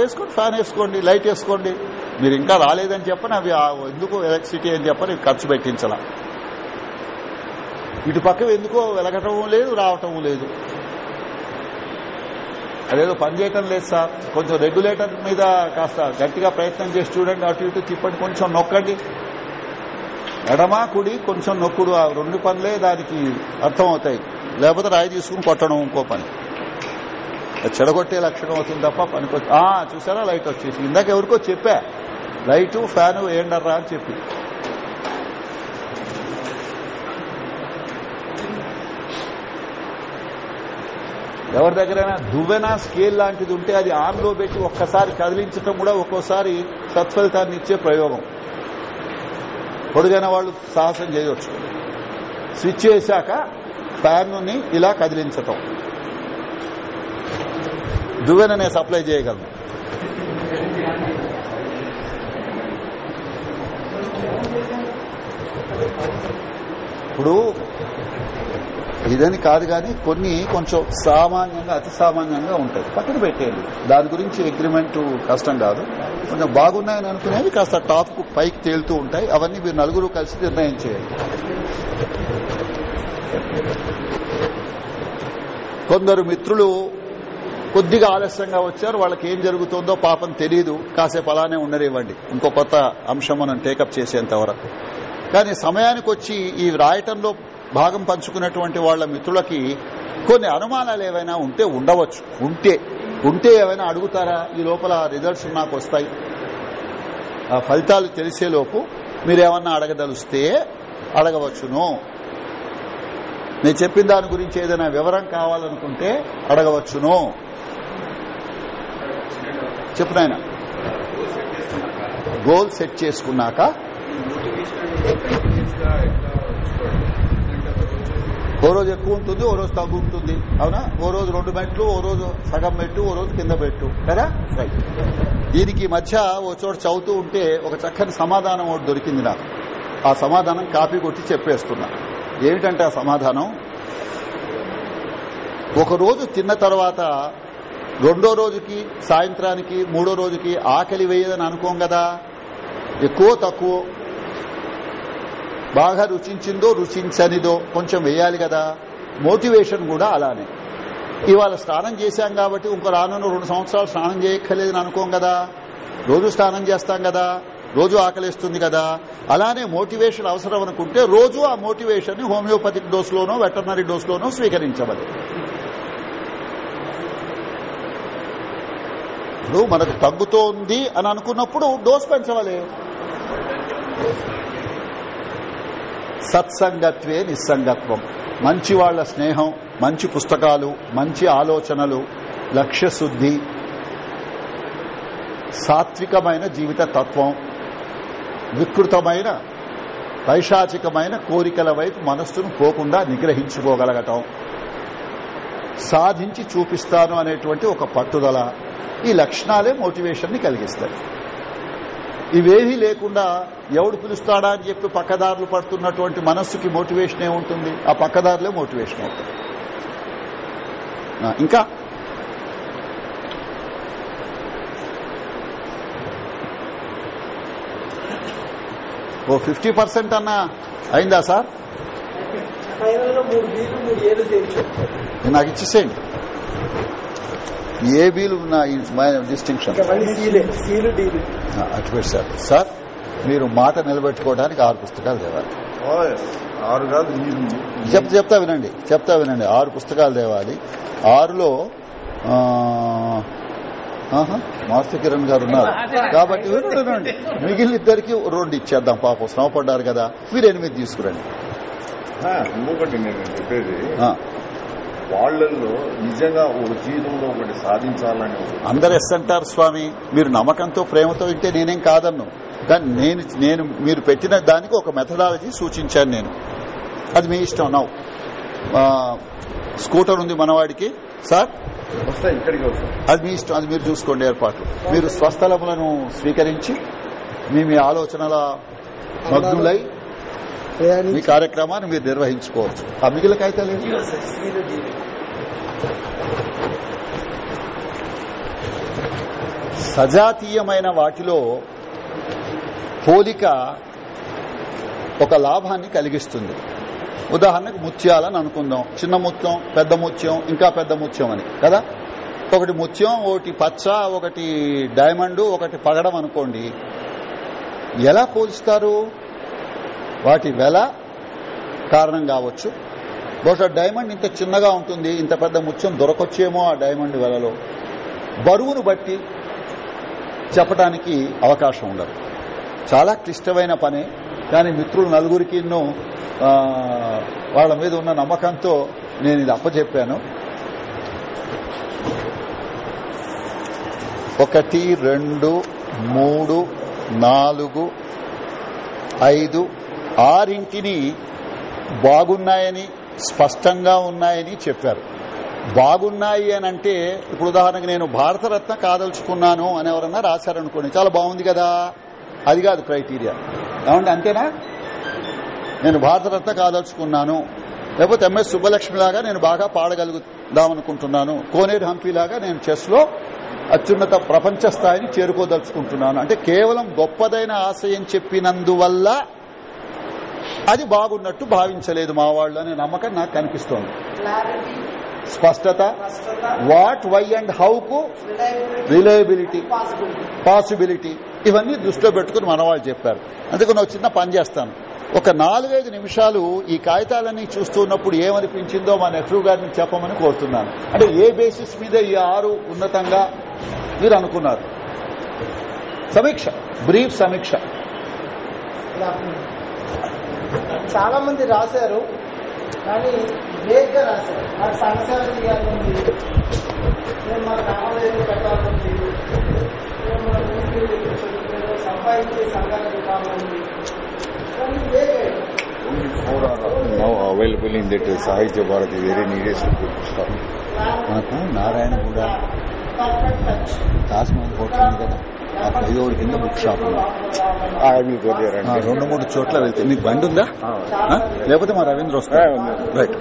వేసుకోండి ఫ్యాన్ వేసుకోండి లైట్ వేసుకోండి. మీరు ఇంకా రాలేదని చెప్పని అవి ఎందుకు ఎలక్ట్రిసిటీ అని చెప్పని ఖర్చు పెట్టించాల. ఇటు పక్క ఎందుకో వెలగటం లేదు రావటం లేదు. అదేదో పని చేయటం లేదు సార్. కొంచెం రెగ్యులేటర్ మీద కాస్త గట్టిగా ప్రయత్నం చేసి చూడండి అటు ఇటు తిప్పండి కొంచెం నొక్కండి. ఎడమా కుడి కొంచెం నొక్కుడు ఆ రెండు పనులే దానికి అర్థం అవుతాయి లేకపోతే రాయి తీసుకుని కొట్టడం ఇంకో పని. చెడగొట్టే లక్షణం అవుతుంది తప్ప పనికి చూసారా? లైట్ వచ్చేసి ఇందాక ఎవరికో చెప్పా. లైటు ఫ్యాను వేయండర్రా అని చెప్పి. ఎవరి దగ్గరైనా? దువ్వెన స్కేల్ లాంటిది ఉంటే అది ఆన్లో పెట్టి ఒక్కసారి కదిలించడం కూడా ఒక్కోసారి సత్ఫలితాన్ని ఇచ్చే ప్రయోగం. పొడుగైన వాళ్ళు సాహసం చేయవచ్చు స్విచ్ చేశాక ఫ్యాన్ ఇలా కదిలించటం. దువ్వెననే సప్లై చేయగలను. ఇప్పుడు ఇదని కాదు కానీ కొన్ని కొంచెం సామాన్యంగా అతి సామాన్యంగా ఉంటాయి. పక్కన పెట్టేయండి. దాని గురించి అగ్రిమెంట్ కష్టం కాదు. కొంచెం బాగున్నాయని అనుకునేవి కాస్త టాప్కు పైకి తేలుతూ ఉంటాయి. అవన్నీ మీరు నలుగురు కలిసి నిర్ణయం చేయండి. కొందరు మిత్రులు కొద్దిగా ఆలస్యంగా వచ్చారు. వాళ్ళకి ఏం జరుగుతుందో పాపం తెలియదు కాసేపు అలానే ఉండనివ్వండి. ఇంకో కొత్త అంశం మనం టేకప్ చేసేంత వరకు. కానీ సమయానికి వచ్చి ఈ రాయటంలో భాగం పంచుకున్నటువంటి వాళ్ళ మిత్రులకి కొన్ని అనుమానాలు ఏవైనా ఉంటే ఉండవచ్చు. ఉంటే ఉంటే ఏమైనా అడుగుతారా? ఈ లోపల రిజల్ట్స్ నాకు వస్తాయి. ఆ ఫలితాలు తెలిసేలోపు మీరేమన్నా అడగదలుస్తే అడగవచ్చును. నేను చెప్పిన దాని గురించి ఏదైనా వివరం కావాలనుకుంటే అడగవచ్చును. చెప్పు నాయన. గోల్ సెట్ చేసుకున్నాక ఓ రోజు ఎక్కువ ఉంటుంది ఓ రోజు తగ్గు ఉంటుంది. అవునా? ఓ రోజు రెండు మెట్లు ఓ రోజు సగం మెట్టు ఓ రోజు కింద పెట్టు కదా? రైట్ దీనికి మధ్య ఓ చోట చదువుతూ ఉంటే ఒక చక్కని సమాధానం ఒకటి దొరికింది నాకు. ఆ సమాధానం కాపీ కొట్టి చెప్పేస్తున్నా. ఏమిటంటే ఆ సమాధానం? ఒక రోజు తిన్న తర్వాత రెండో రోజుకి సాయంత్రానికి మూడో రోజుకి ఆకలి వేయదని అనుకోం కదా? ఎక్కువ తక్కువ బాగా రుచించిందో రుచించనిదో కొంచెం వేయాలి కదా. మోటివేషన్ కూడా అలానే. ఇవాళ స్నానం చేశాం కాబట్టి ఇంకో రానున్న రెండు సంవత్సరాలు స్నానం చేయక్కర్లేదని అనుకోం కదా. రోజు స్నానం చేస్తాం కదా. రోజు ఆకలిస్తుంది కదా. అలానే మోటివేషన్ అవసరం అనుకుంటే రోజు ఆ మోటివేషన్ని హోమియోపతిక్ డోస్లోనో వెటర్నరీ డోస్లోనో స్వీకరించవాలి. ఇప్పుడు మనకు తగ్గుతోంది అని అనుకున్నప్పుడు డోస్ పెంచవాలి. సత్సంగత్వే నిస్సంగత్వం. మంచి వాళ్ళ స్నేహం మంచి పుస్తకాలు మంచి ఆలోచనలు లక్ష్యశుద్ధి సాత్వికమైన జీవిత తత్వం వికృతమైన పైశాచికమైన కోరికల వైపు మనస్సును పోకుండా నిగ్రహించుకోగలగటం. సాధించి చూపిస్తాను అనేటువంటి ఒక పట్టుదల ఈ లక్షణాలే మోటివేషన్ని కలిగిస్తాయి. ఇవేమీ లేకుండా ఎవడు పిలుస్తాడా అని చెప్పి పక్కదారులు పడుతున్నటువంటి మనస్సుకి మోటివేషన్ ఏముంటుంది ఆ పక్కదారులే మోటివేషన్ అవుతుంది ఇంకా? ఓ ఫిఫ్టీ పర్సెంట్ అన్నా? అయిందా సార్? నాకు ఇచ్చేసేయండి. ఏ బీలు నా డిస్టింక్షన్ అటు సార్. సార్ మీరు మాట నిలబెట్టుకోవడానికి ఆరు పుస్తకాలు తేవాలి. ఆరు కాదు మీరు చెప్తా చెప్తా వినండి చెప్తా వినండి. ఆరు పుస్తకాలు తేవాలి. ఆరులో మాస్టర్ కిరణ్ గారు ఉన్నారు. కాబట్టి వినండి, మిగిలిన ఇద్దరికి రెండు ఇచ్చేద్దాం. పాపం శ్రమ పడ్డారు కదా. మీరు ఎనిమిది తీసుకురండి. వాళ్ళల్లో నిజంగా ఒక జీవితంలో ఒకటి సాధించాలని అందరు ఎస్ అంటారు స్వామి మీరు నమ్మకంతో ప్రేమతో వింటే నేనేం కాదన్ను. కానీ నేను నేను మీరు పెట్టిన దానికి ఒక మెథడాలజీ సూచించాను నేను. అది మీ ఇష్టం నవ్వు స్కూటర్ ఉంది మనవాడికి. సార్? అది మీ ఇష్టం అది మీరు చూసుకోండి ఏర్పాట్లు. మీరు స్వస్థలములను స్వీకరించి మీ మీ ఆలోచనల మగ్నులై మీ కార్యక్రమాన్ని మీరు నిర్వహించుకోవచ్చు. ఆ మిగిలిన కాగితాలు సజాతీయమైన వాటిలో పోలిక ఒక లాభాన్ని కలిగిస్తుంది. ఉదాహరణకు ముత్యాలని అనుకుందాం. చిన్న ముత్యం పెద్ద ముత్యం ఇంకా పెద్ద ముత్యం అని కదా? ఒకటి ముత్యం ఒకటి పచ్చ ఒకటి డైమండ్ ఒకటి పగడం అనుకోండి. ఎలా పోల్చుతారు వాటి వెల కారణం కావచ్చు. బహుశా డైమండ్ ఇంత చిన్నగా ఉంటుంది ఇంత పెద్ద ముత్యం దొరకొచ్చేమో ఆ డైమండ్ వెలలో. బరువును బట్టి చెప్పడానికి అవకాశం ఉండదు. చాలా క్లిష్టమైన పని కానీ మిత్రులు నలుగురికి వాళ్ళ మీద ఉన్న నమ్మకంతో నేను ఇది అప్పచెప్పాను ఒకటి రెండు మూడు నాలుగు ఐదు ఆరింటిని బాగున్నాయని స్పష్టంగా ఉన్నాయని చెప్పారు. బాగున్నాయి అని అంటే ఇప్పుడు ఉదాహరణకు నేను భారతరత్న కాదలుచుకున్నాను అని ఎవరన్నా రాశారనుకోండి చాలా బాగుంది కదా? అది కాదు క్రైటీరియా. ఏమంటే అంతేనా? నేను భారతరత్న కాదలుచుకున్నాను లేకపోతే ఎంఎస్ సుబ్బలక్ష్మిలాగా నేను బాగా పాడగలుగుదామనుకుంటున్నాను కోనేరు హంపీలాగా నేను చెస్లో అత్యున్నత ప్రపంచ స్థాయిని చేరుకోదలుచుకుంటున్నాను. అంటే కేవలం గొప్పదైన ఆశయం చెప్పినందువల్ల అది బాగున్నట్టు భావించలేదు మా వాళ్ళు అనే నమ్మకం నాకు కనిపిస్తోంది. స్పష్టత వాట్ వై అండ్ హౌ కు రిలయబిలిటీ పాసిబిలిటీ ఇవన్నీ దృష్టిలో పెట్టుకుని మనవాళ్ళు చెప్పారు. అందుకని ఒక చిన్న పని చేస్తాను. ఒక నాలుగైదు నిమిషాలు ఈ కాగితాలన్నీ చూస్తున్నప్పుడు ఏమనిపించిందో మా నెహ్రూ గారిని చెప్పమని కోరుతున్నాను. అంటే ఏ బేసిస్ మీద ఈ ఆరు ఉన్నతంగా మీరు అనుకున్నారు? సమీక్ష బ్రీఫ్ సమీక్ష. చాలా మంది రాశారు కానీ వేగ్గా రాశారు. నాకు సంఘసేవ చేయాలని నేను మన రామదేవి పెట్టాలని నేను మన ఊరికి నేను సంపాదించి సంఘానికి కావాలని కానీ వేగే in that Sahitya Bharati, very nearest bookstore. మనకు నారాయణగూడ తాజ్మహల్ హోటల్ ఉంది కదా. ఆ ఫ్లైఓవర్ కింద బుక్ షాప్ రెండు. మూడు చోట్ల వెళ్తే. మీకు బండి ఉందా? లేకపోతే మా రవీంద్ర. రైట్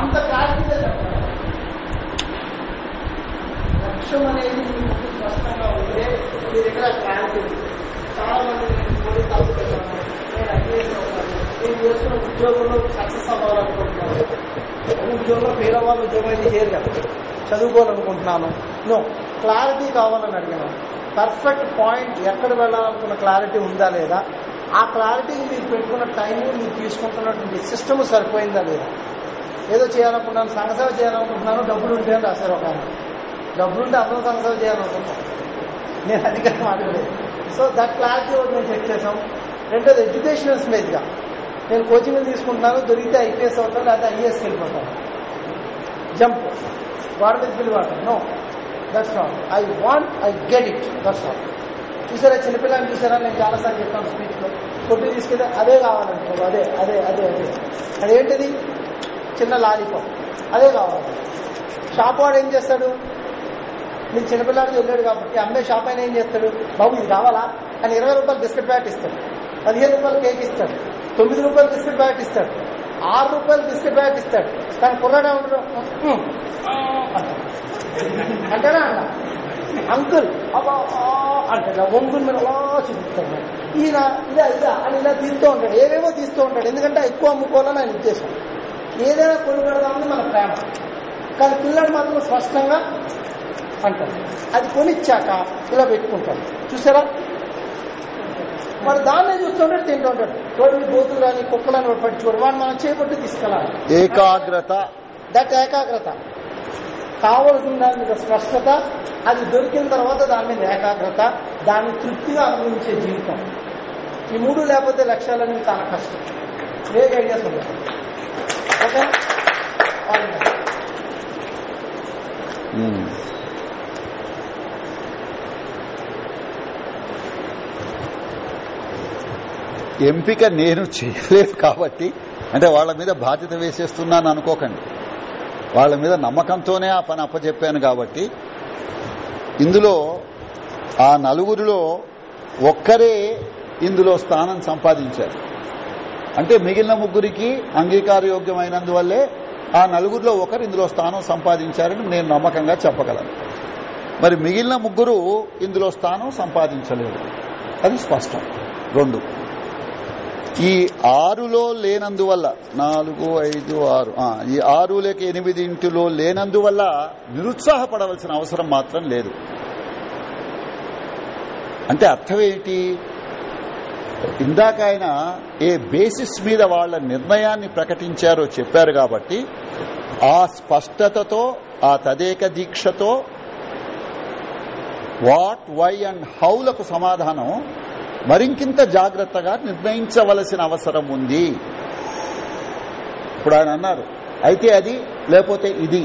అంత క్లారిటీగా చెప్పాలి లక్ష్యం అనేది మీకు స్పష్టంగా ఉంటే మీ దగ్గర క్లారిటీ చాలా మంది నేను పోలీస్ ఆఫీసర్ అవుతాను, నేను ఐఏఎస్ అవుతాను నేను చేస్తున్న ఉద్యోగంలో సక్సెస్ అవ్వాలనుకుంటున్నాను ఉద్యోగంలో వేరే వాళ్ళ ఉద్యోగం అయితే చేయరు కదా చదువుకోవాలనుకుంటున్నాను. నో క్లారిటీ కావాలని అడిగినాను పర్ఫెక్ట్ పాయింట్ ఎక్కడ వెళ్ళాలనుకున్న క్లారిటీ ఉందా లేదా? ఆ క్లారిటీని మీరు పెట్టుకున్న టైం మీరు తీసుకుంటున్నటువంటి సిస్టమ్ సరిపోయిందా లేదా? ఏదో చేయాలనుకున్నాను సంఘసేవ చేయాలనుకుంటున్నాను డబ్బులు ఉంటే అని రాశారు ఒక ఆయన. డబ్బులు ఉంటే అర్థం సంఘసేవ చేయాలనుకుంటున్నాను నేను అధికారం మాట్లాడలేదు సో దట్ క్లారిటీ నేను చెక్ చేసాం రెండోది ఎడ్యుకేషనల్ స్మేజ్గా నేను కోచింగ్ తీసుకుంటున్నాను దొరికితే ఐపీఎస్ అవుతాను లేదా ఐఏఎస్కి వెళ్ళిపోతాను. జంప్ వాడి మీద పిలివాడు no that's not I want I get it that's not చూసారా చిన్నపిల్లని చూసారా? నేను చాలాసార్లు చెప్తాను స్పీచ్లో కొట్టు తీసుకెళ్తే అదే కావాలనుకో అదే అదే అదే అదే. అదేంటిది చిన్న లాలీపాప్. అదే కావాలి. షాప్ వాడు ఏం చేస్తాడు? నేను చిన్నపిల్లాడికి వెళ్ళాడు కాబట్టి అమ్మే షాప్ అయినా ఏం చేస్తాడు? బాబు ఇది కావాలా? అని ఇరవై రూపాయలు బిస్కెట్ ప్యాకెట్ ఇస్తాడు. పదిహేను రూపాయలు కేక్ ఇస్తాడు. తొమ్మిది రూపాయలు బిస్కెట్ ప్యాకెట్ ఇస్తాడు. ఆరు రూపాయలు బిస్కెట్ ప్యాకెట్ ఇస్తాడు. కానీ కుర్రాడే ఉంటాడు అంటారా? అన్న అంకుల్. అబ్బా ఆ అంటాడు. ఒంగుని మీద అలా చూపిస్తాడు. ఈయన ఇదా ఇదా అని ఇలా తీస్తూ ఉంటాడు. ఏవేవో తీస్తూ ఉంటాడు. ఎందుకంటే ఎక్కువ అమ్ముకోవాలని ఆయన ఉద్దేశం. ఏదైనా కొనుగొడదామని మన ప్రేమ. కానీ పిల్లడు మాత్రం స్పష్టంగా అంటాడు. అది కొనిచ్చాక ఇలా పెట్టుకుంటాడు. చూసారా? వాడు దాన్నే చూస్తుంటాడు తింటూ ఉంటాడు. వాడు బోతులు కానీ కుక్కలని వాడు పట్టించుకోడు. వాడు మనం చేపట్టి తీసుకెళ్ళాలి. ఏకాగ్రత. దట్ ఏకాగ్రత. కావలసిన దాని మీద స్పష్టత అది దొరికిన తర్వాత దాని మీద ఏకాగ్రత దాన్ని తృప్తిగా అనుభవించే జీవితం. ఈ మూడు లేకపోతే లక్ష్యాలన్నీ చాలా కష్టం. వేగ ఐడియాస్ ఉన్నాయి ఓకే? ఎంపిక నేను చేయలేదు కాబట్టి అంటే వాళ్ళ మీద బాధ్యత వేసేస్తున్నాను అనుకోకండి. వాళ్ళ మీద నమ్మకంతోనే ఆ పని అప్పచెప్పాను కాబట్టి ఇందులో ఆ నలుగురిలో ఒక్కరే ఇందులో స్థానం సంపాదించారు. అంటే మిగిలిన ముగ్గురికి అంగీకారయోగ్యమైనందువల్లే ఆ నలుగురిలో ఒకరు ఇందులో స్థానం సంపాదించారని నేను నమ్మకంగా చెప్పగలను. మరి మిగిలిన ముగ్గురు ఇందులో స్థానం సంపాదించలేదు. అది స్పష్టం. రెండు ఈ ఆరులో లేనందువల్ల నాలుగు ఐదు ఆరు ఈ ఆరు లేక ఎనిమిదింటిలో లేనందువల్ల నిరుత్సాహపడవలసిన అవసరం మాత్రం లేదు. అంటే అర్థం ఏంటి? ఇందాక ఆయన ఏ బేసిస్ మీద వాళ్ళ నిర్ణయాన్ని ప్రకటించారో చెప్పారు కాబట్టి ఆ స్పష్టతతో ఆ తదేక దీక్షతో వాట్ వై అండ్ హౌలకు సమాధానం మరింకింత జాగ్రత్తగా నిర్ణయించవలసిన అవసరం ఉంది. ఇప్పుడు ఆయన అన్నారు అయితే అది లేకపోతే ఇది.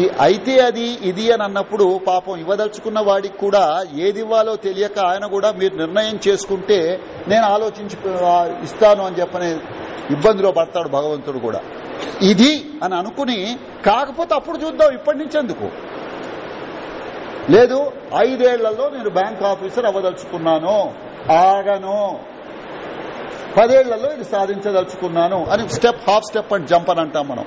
ఈ అయితే అది ఇది అని అన్నప్పుడు పాపం ఇవ్వదలుచుకున్న వాడికి కూడా ఏది ఇవ్వాలో తెలియక ఆయన కూడా మీరు నిర్ణయం చేసుకుంటే నేను ఆలోచించి ఇస్తాను అని చెప్పనే ఇబ్బందిలో పడతాడు భగవంతుడు కూడా. ఇది అని అనుకుని కాకపోతే అప్పుడు చూద్దాం ఇప్పటి నుంచి ఎందుకు? లేదు ఐదేళ్ళలో నేను బ్యాంక్ ఆఫీసర్ అవ్వదలుచుకున్నాను. ఆగను. పదేళ్ళలో ఇది సాధించదలుచుకున్నాను అని step half step and jump అని అంటాం మనం.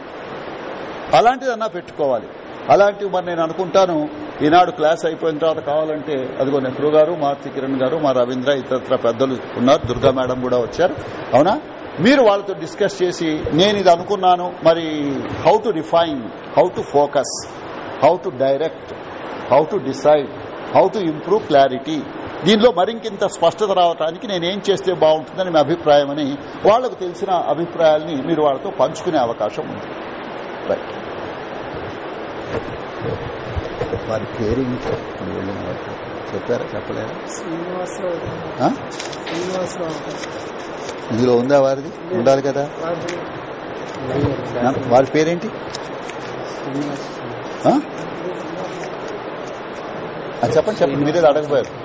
అలాంటిదన్నా పెట్టుకోవాలి. అలాంటివి మరి నేను అనుకుంటాను ఈనాడు క్లాస్ అయిపోయిన తర్వాత కావాలంటే అదిగో నెహ్రూ గారు మా కిరణ్ గారు మా రవీంద్ర ఇతర పెద్దలు ఉన్నారు దుర్గా మేడం కూడా వచ్చారు. అవునా? మీరు వాళ్ళతో డిస్కస్ చేసి నేను ఇది అనుకున్నాను మరి how to refine how to focus how to direct how to decide how to improve clarity. దీనిలో మరింకింత స్పష్టత రావడానికి నేనేం చేస్తే బాగుంటుందని మీ అభిప్రాయం అని వాళ్ళకు తెలిసిన అభిప్రాయాల్ని మీరు వాళ్ళతో పంచుకునే అవకాశం ఉంది. రైట్ వారి కేరింగ్ చెప్పారా? చెప్పలేరా? శ్రీనివాసరావు ఇందులో ఉందా వారిది? ఉండాలి కదా? నా- వారి పేరేంటి? చెప్పండి చెప్పండి. మీరే అడగపోయారు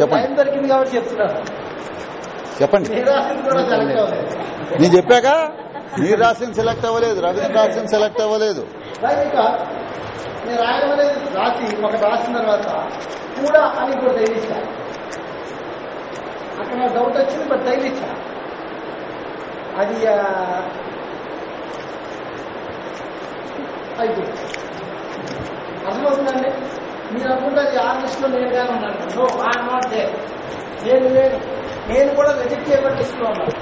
చెప్పండి. దొరికింది కాబట్టి చెప్తున్నారు చెప్పండి. నేను చెప్పాక? మీరు రాసిన సెలెక్ట్ అవ్వలేదు. రవీంద్ర రాసిన సెలెక్ట్ అవ్వలేదు. నేను రాయడం అనేది రాసి ఒక రాసిన తర్వాత కూడా అని కూడా తగిలిచ్చా అక్కడ డౌట్ వచ్చింది బట్ తగిలిచ్చా అది అయిపోయింది. అర్థమవుతుందండి మీరు అనుకుంటే అది ఆ లిస్టులో నేను కానీ ఉన్నాను. నో ఐఎమ్ నాట్ దే నేను లేను. నేను కూడా రిజెక్ట్ చేయబడి లిస్టులో ఉన్నాను.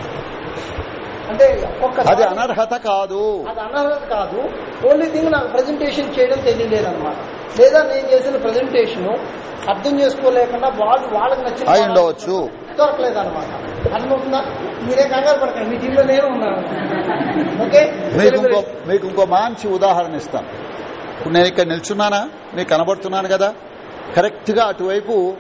అంటే ఒక్క అది అనర్హత కాదు. అది అనర్హత కాదు. ఓన్లీ థింగ్ నాకు ప్రజెంటేషన్ చేయడం తెలియలేదన్నమాట. లేదా నేను చేసిన ప్రజెంటేషన్ అర్థం చేసుకోలేకుండా వాళ్ళు వాళ్ళకి నచ్చిన ఉండవచ్చు. దొరకలేదు అనమాట అర్థమవుతుందా మీరే కంగారు పడకండి. మీ టీంలో నేను ఉన్నాను. ఓకే మీకు ఇంకో మంచి ఉదాహరణ ఇస్తాను. నేను ఇక్కడ నిల్చున్నానా? మీకు కనబడుతున్నాను కదా? కరెక్ట్గా అటువైపు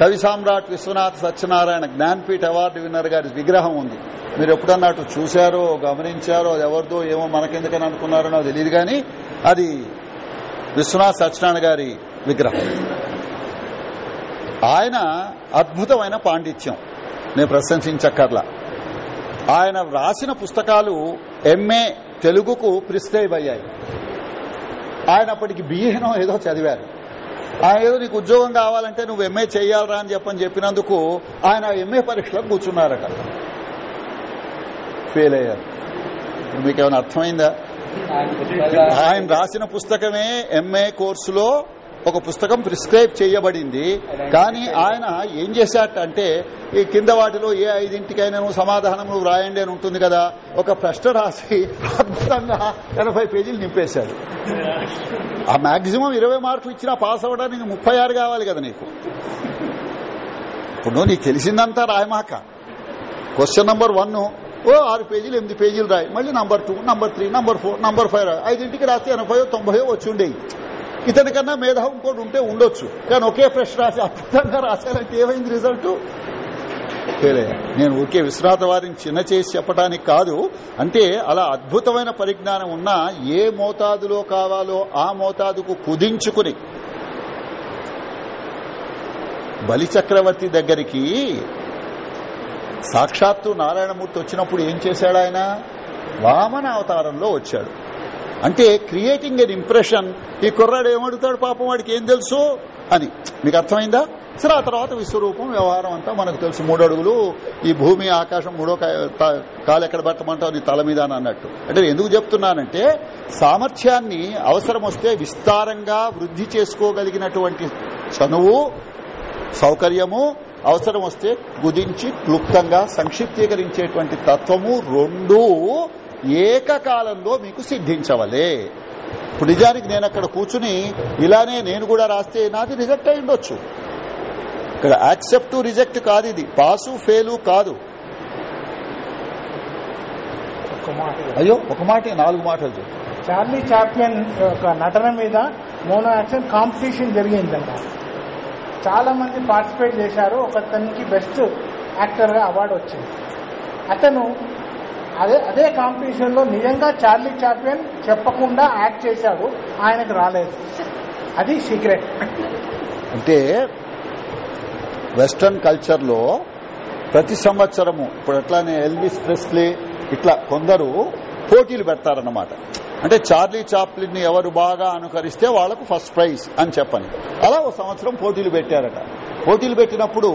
కవి సామ్రాట్ విశ్వనాథ్ సత్యనారాయణ జ్ఞాన్పీఠ అవార్డు విన్నర్ గారి విగ్రహం ఉంది. మీరు ఎప్పుడన్నా అటు చూశారో గమనించారో ఎవరిదో ఏమో మనకెందుకని అనుకున్నారో నాకు తెలియదు కానీ అది విశ్వనాథ్ సత్యనారాయణ గారి విగ్రహం. ఆయన అద్భుతమైన పాండిత్యం. నేను ప్రశంసించక్కర్లా. ఆయన రాసిన పుస్తకాలు ఎంఏ తెలుగుకు ప్రిస్క్రైబ్ అయ్యాయి. ఆయన అప్పటికి బియ్యనం ఏదో చదివారు. ఆయన ఏదో నీకు ఉద్యోగం కావాలంటే నువ్వు ఎంఏ చేయాలరా అని చెప్పని చెప్పినందుకు ఆయన ఎంఏ పరీక్షలో కూర్చున్నారట. ఫెయిల్ అయ్యారు. ఇప్పుడు మీకు ఏమైనా అర్థమైందా? ఆయన రాసిన పుస్తకమే ఎంఏ కోర్సులో ఒక పుస్తకం ప్రిస్క్రైబ్ చేయబడింది. కానీ ఆయన ఏం చేశాటంటే ఈ కింద వాటిలో ఏ ఐదింటికైనా సమాధానం రాయండి అని ఉంటుంది కదా ఒక ప్రశ్న రాసి అద్భుతంగా ఎనభై పేజీలు నింపేశాడు. ఆ మాక్సిమం ఇరవై మార్కులు ఇచ్చినా పాస్ అవ్వడానికి ముప్పై ఆరు కావాలి కదా నీకు. ఇప్పుడు నీకు తెలిసిందంతా రాయమాక. క్వశ్చన్ నంబర్ వన్ ఓ ఆరు పేజీలు ఎనిమిది పేజీలు రాయి. మళ్ళీ number two number three number four number five ఐదింటికి రాస్తే ఎనభై తొంభై వచ్చి ఉండేవి ఇతనికన్నా మేధావు ఇంకోటి ఉంటే ఉండొచ్చు. కానీ ఒకే ప్రశ్న రాసి అద్భుతంగా రాశారంటే ఏమైంది రిజల్ట్ నేను ఊరికే విశ్వనాథ వారిని చిన్న చేసి చెప్పడానికి కాదు. అంటే అలా అద్భుతమైన పరిజ్ఞానం ఉన్నా ఏ మోతాదులో కావాలో ఆ మోతాదుకు కుదించుకుని బలిచక్రవర్తి దగ్గరికి సాక్షాత్తు నారాయణమూర్తి వచ్చినప్పుడు ఏం చేశాడు ఆయన? వామన అవతారంలో వచ్చాడు. అంటే క్రియేటింగ్ ఎన్ ఇంప్రెషన్ ఈ కుర్రాడు ఏమడుగుతాడు పాపం వాడికి ఏం తెలుసు అని. మీకు అర్థమైందా? సరే ఆ తర్వాత విశ్వరూపం వ్యవహారం అంతా మనకు తెలుసు. మూడు అడుగులు ఈ భూమి ఆకాశం మూడో తా- కాలు ఎక్కడ పెట్టమంటావు? నీ తల మీద అని అన్నట్టు. అంటే ఎందుకు చెప్తున్నానంటే సామర్థ్యాన్ని అవసరం వస్తే విస్తారంగా వృద్ధి చేసుకోగలిగినటువంటి చనువు సౌకర్యము అవసరం వస్తే కుదించి క్లుప్తంగా సంక్షిప్తీకరించేటువంటి తత్వము రెండు ఏకకాలంలో మీకు సిద్ధించవలే. ఇప్పుడు నిజానికి నేను అక్కడ కూర్చుని ఇలానే నేను కూడా రాస్తే నాది రిజెక్ట్ అయి ఉండొచ్చు. ఇక్కడ యాక్సెప్ట్ రిజెక్ట్ కాదు ఇది. పాసు ఫెయిలు కాదు. అయ్యో ఒక మాట నాలుగు మాటలు చెప్పు. చార్లీ చాప్లిన్ యొక్క నటన మీద మోనో యాక్షన్ కాంపిటీషన్ జరిగిందంట. చాలా మంది పార్టిసిపేట్ చేశారు. ఒకతనికి బెస్ట్ యాక్టర్గా అవార్డు వచ్చింది. అతను అదే అదే కాంపిటీషన్లో నిజంగా చార్లీ చాప్లిన్ చెప్పకుండా యాక్ట్ చేశాడు ఆయనకు రాలేదు. అది సీక్రెట్ అంటే వెస్టర్న్ కల్చర్లో ప్రతి సంవత్సరము ఇప్పుడు ఎట్లానే ఎల్విస్ ప్రెస్లీ ఇట్లా కొందరు పోటీలు పెడతారన్నమాట. అంటే చార్లీ చాప్లిన్ని ఎవరు బాగా అనుకరిస్తే వాళ్ళకు ఫస్ట్ ప్రైజ్ అని చెప్పని. అలా ఒక సంవత్సరం పోటీలు పెట్టారట. పోటీలు పెట్టినప్పుడు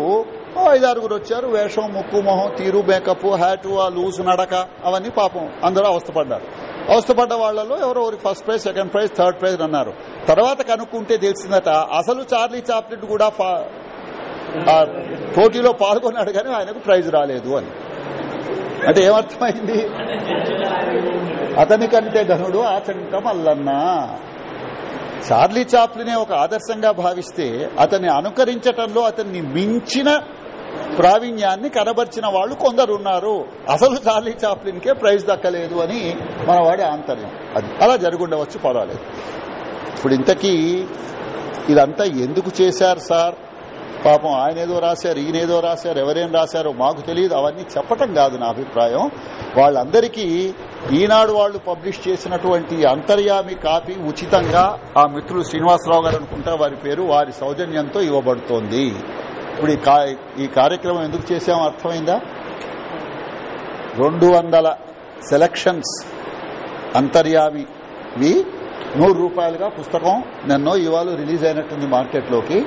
ఓ ఐదారుగురు వచ్చారు. వేషం ముక్కు మొహం తీరు మేకప్ హ్యాటు ఆ లూజ్ నడక అవన్నీ పాపం అందరూ అవస్థపడ్డారు. అవస్థపడ్డ వాళ్ళలో ఎవరో ఒకరికి first prize second prize third prize అన్నారు. తర్వాత కనుక్కుంటే తెలిసిందట అసలు చార్లీ చాప్లిన్ కూడా పోటీలో పాల్గొన్నాడు కానీ ఆయనకు ప్రైజ్ రాలేదు అని. అంటే ఏమర్థమైంది? అతని కంటే ఘనుడు ఆచంక అల్లన్నా చార్లీ చాప్లినే ఒక ఆదర్శంగా భావిస్తే అతన్ని అనుకరించటంలో అతన్ని మించిన ప్రావీణ్యాన్ని కనబర్చిన వాళ్ళు కొందరున్నారు. అసలు చార్లీ చాప్లిన్కే ప్రైజ్ దక్కలేదు అని మన వాడి ఆంతర్యం. అది అలా జరుగుండవచ్చు పర్వాలేదు. ఇప్పుడు ఇంతకీ ఇదంతా ఎందుకు చేశారు సార్? పాపం ఆయన ఏదో రాశారు ఈయనేదో రాశారు ఎవరేం రాశారో మాకు తెలియదు. అవన్నీ చెప్పటం కాదు నా అభిప్రాయం. వాళ్ళందరికీ ఈనాడు వాళ్ళు పబ్లిష్ చేసినటువంటి అంతర్యామి కాపీ ఉచితంగా ఆ మిత్రులు శ్రీనివాసరావు గారు అనుకుంటా వారి పేరు వారి సౌజన్యంతో ఇవ్వబడుతోంది. ఇప్పుడు ఈ ఈ కార్యక్రమం ఎందుకు చేసామో అర్థమైందా? రెండు వందల సెలక్షన్స్ అంతర్యామివి నూరు రూపాయలుగా పుస్తకం నిన్నో ఇవాళ రిలీజ్ అయినట్టుంది మార్కెట్లోకి.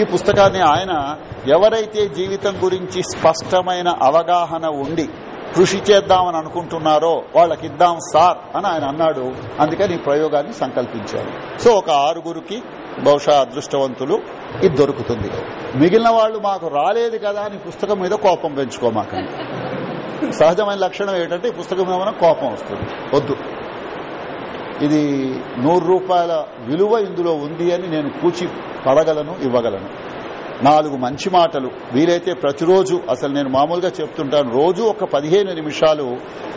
ఈ పుస్తకాన్ని ఆయన ఎవరైతే జీవితం గురించి స్పష్టమైన అవగాహన ఉండి కృషి చేద్దామని అనుకుంటున్నారో వాళ్ళకి ఇద్దాం సార్ అని ఆయన అన్నాడు. అందుకని ఈ ప్రయోగాన్ని సంకల్పించారు. సో ఒక ఆరుగురికి బహుశా అదృష్టవంతులు. ఇది దొరుకుతుంది. మిగిలిన వాళ్ళు మాకు రాలేదు కదా అని పుస్తకం మీద కోపం పెంచుకోమాకండి సహజమైన లక్షణం ఏంటంటే ఈ పుస్తకం మీద కోపం వస్తుంది. వద్దు. ఇది నూరు రూపాయల విలువ ఇందులో ఉంది అని నేను కూచి పడగలను ఇవ్వగలను. నాలుగు మంచి మాటలు. వీలైతే ప్రతిరోజు అసలు నేను మామూలుగా చెప్తుంటాను రోజు ఒక పదిహేను నిమిషాలు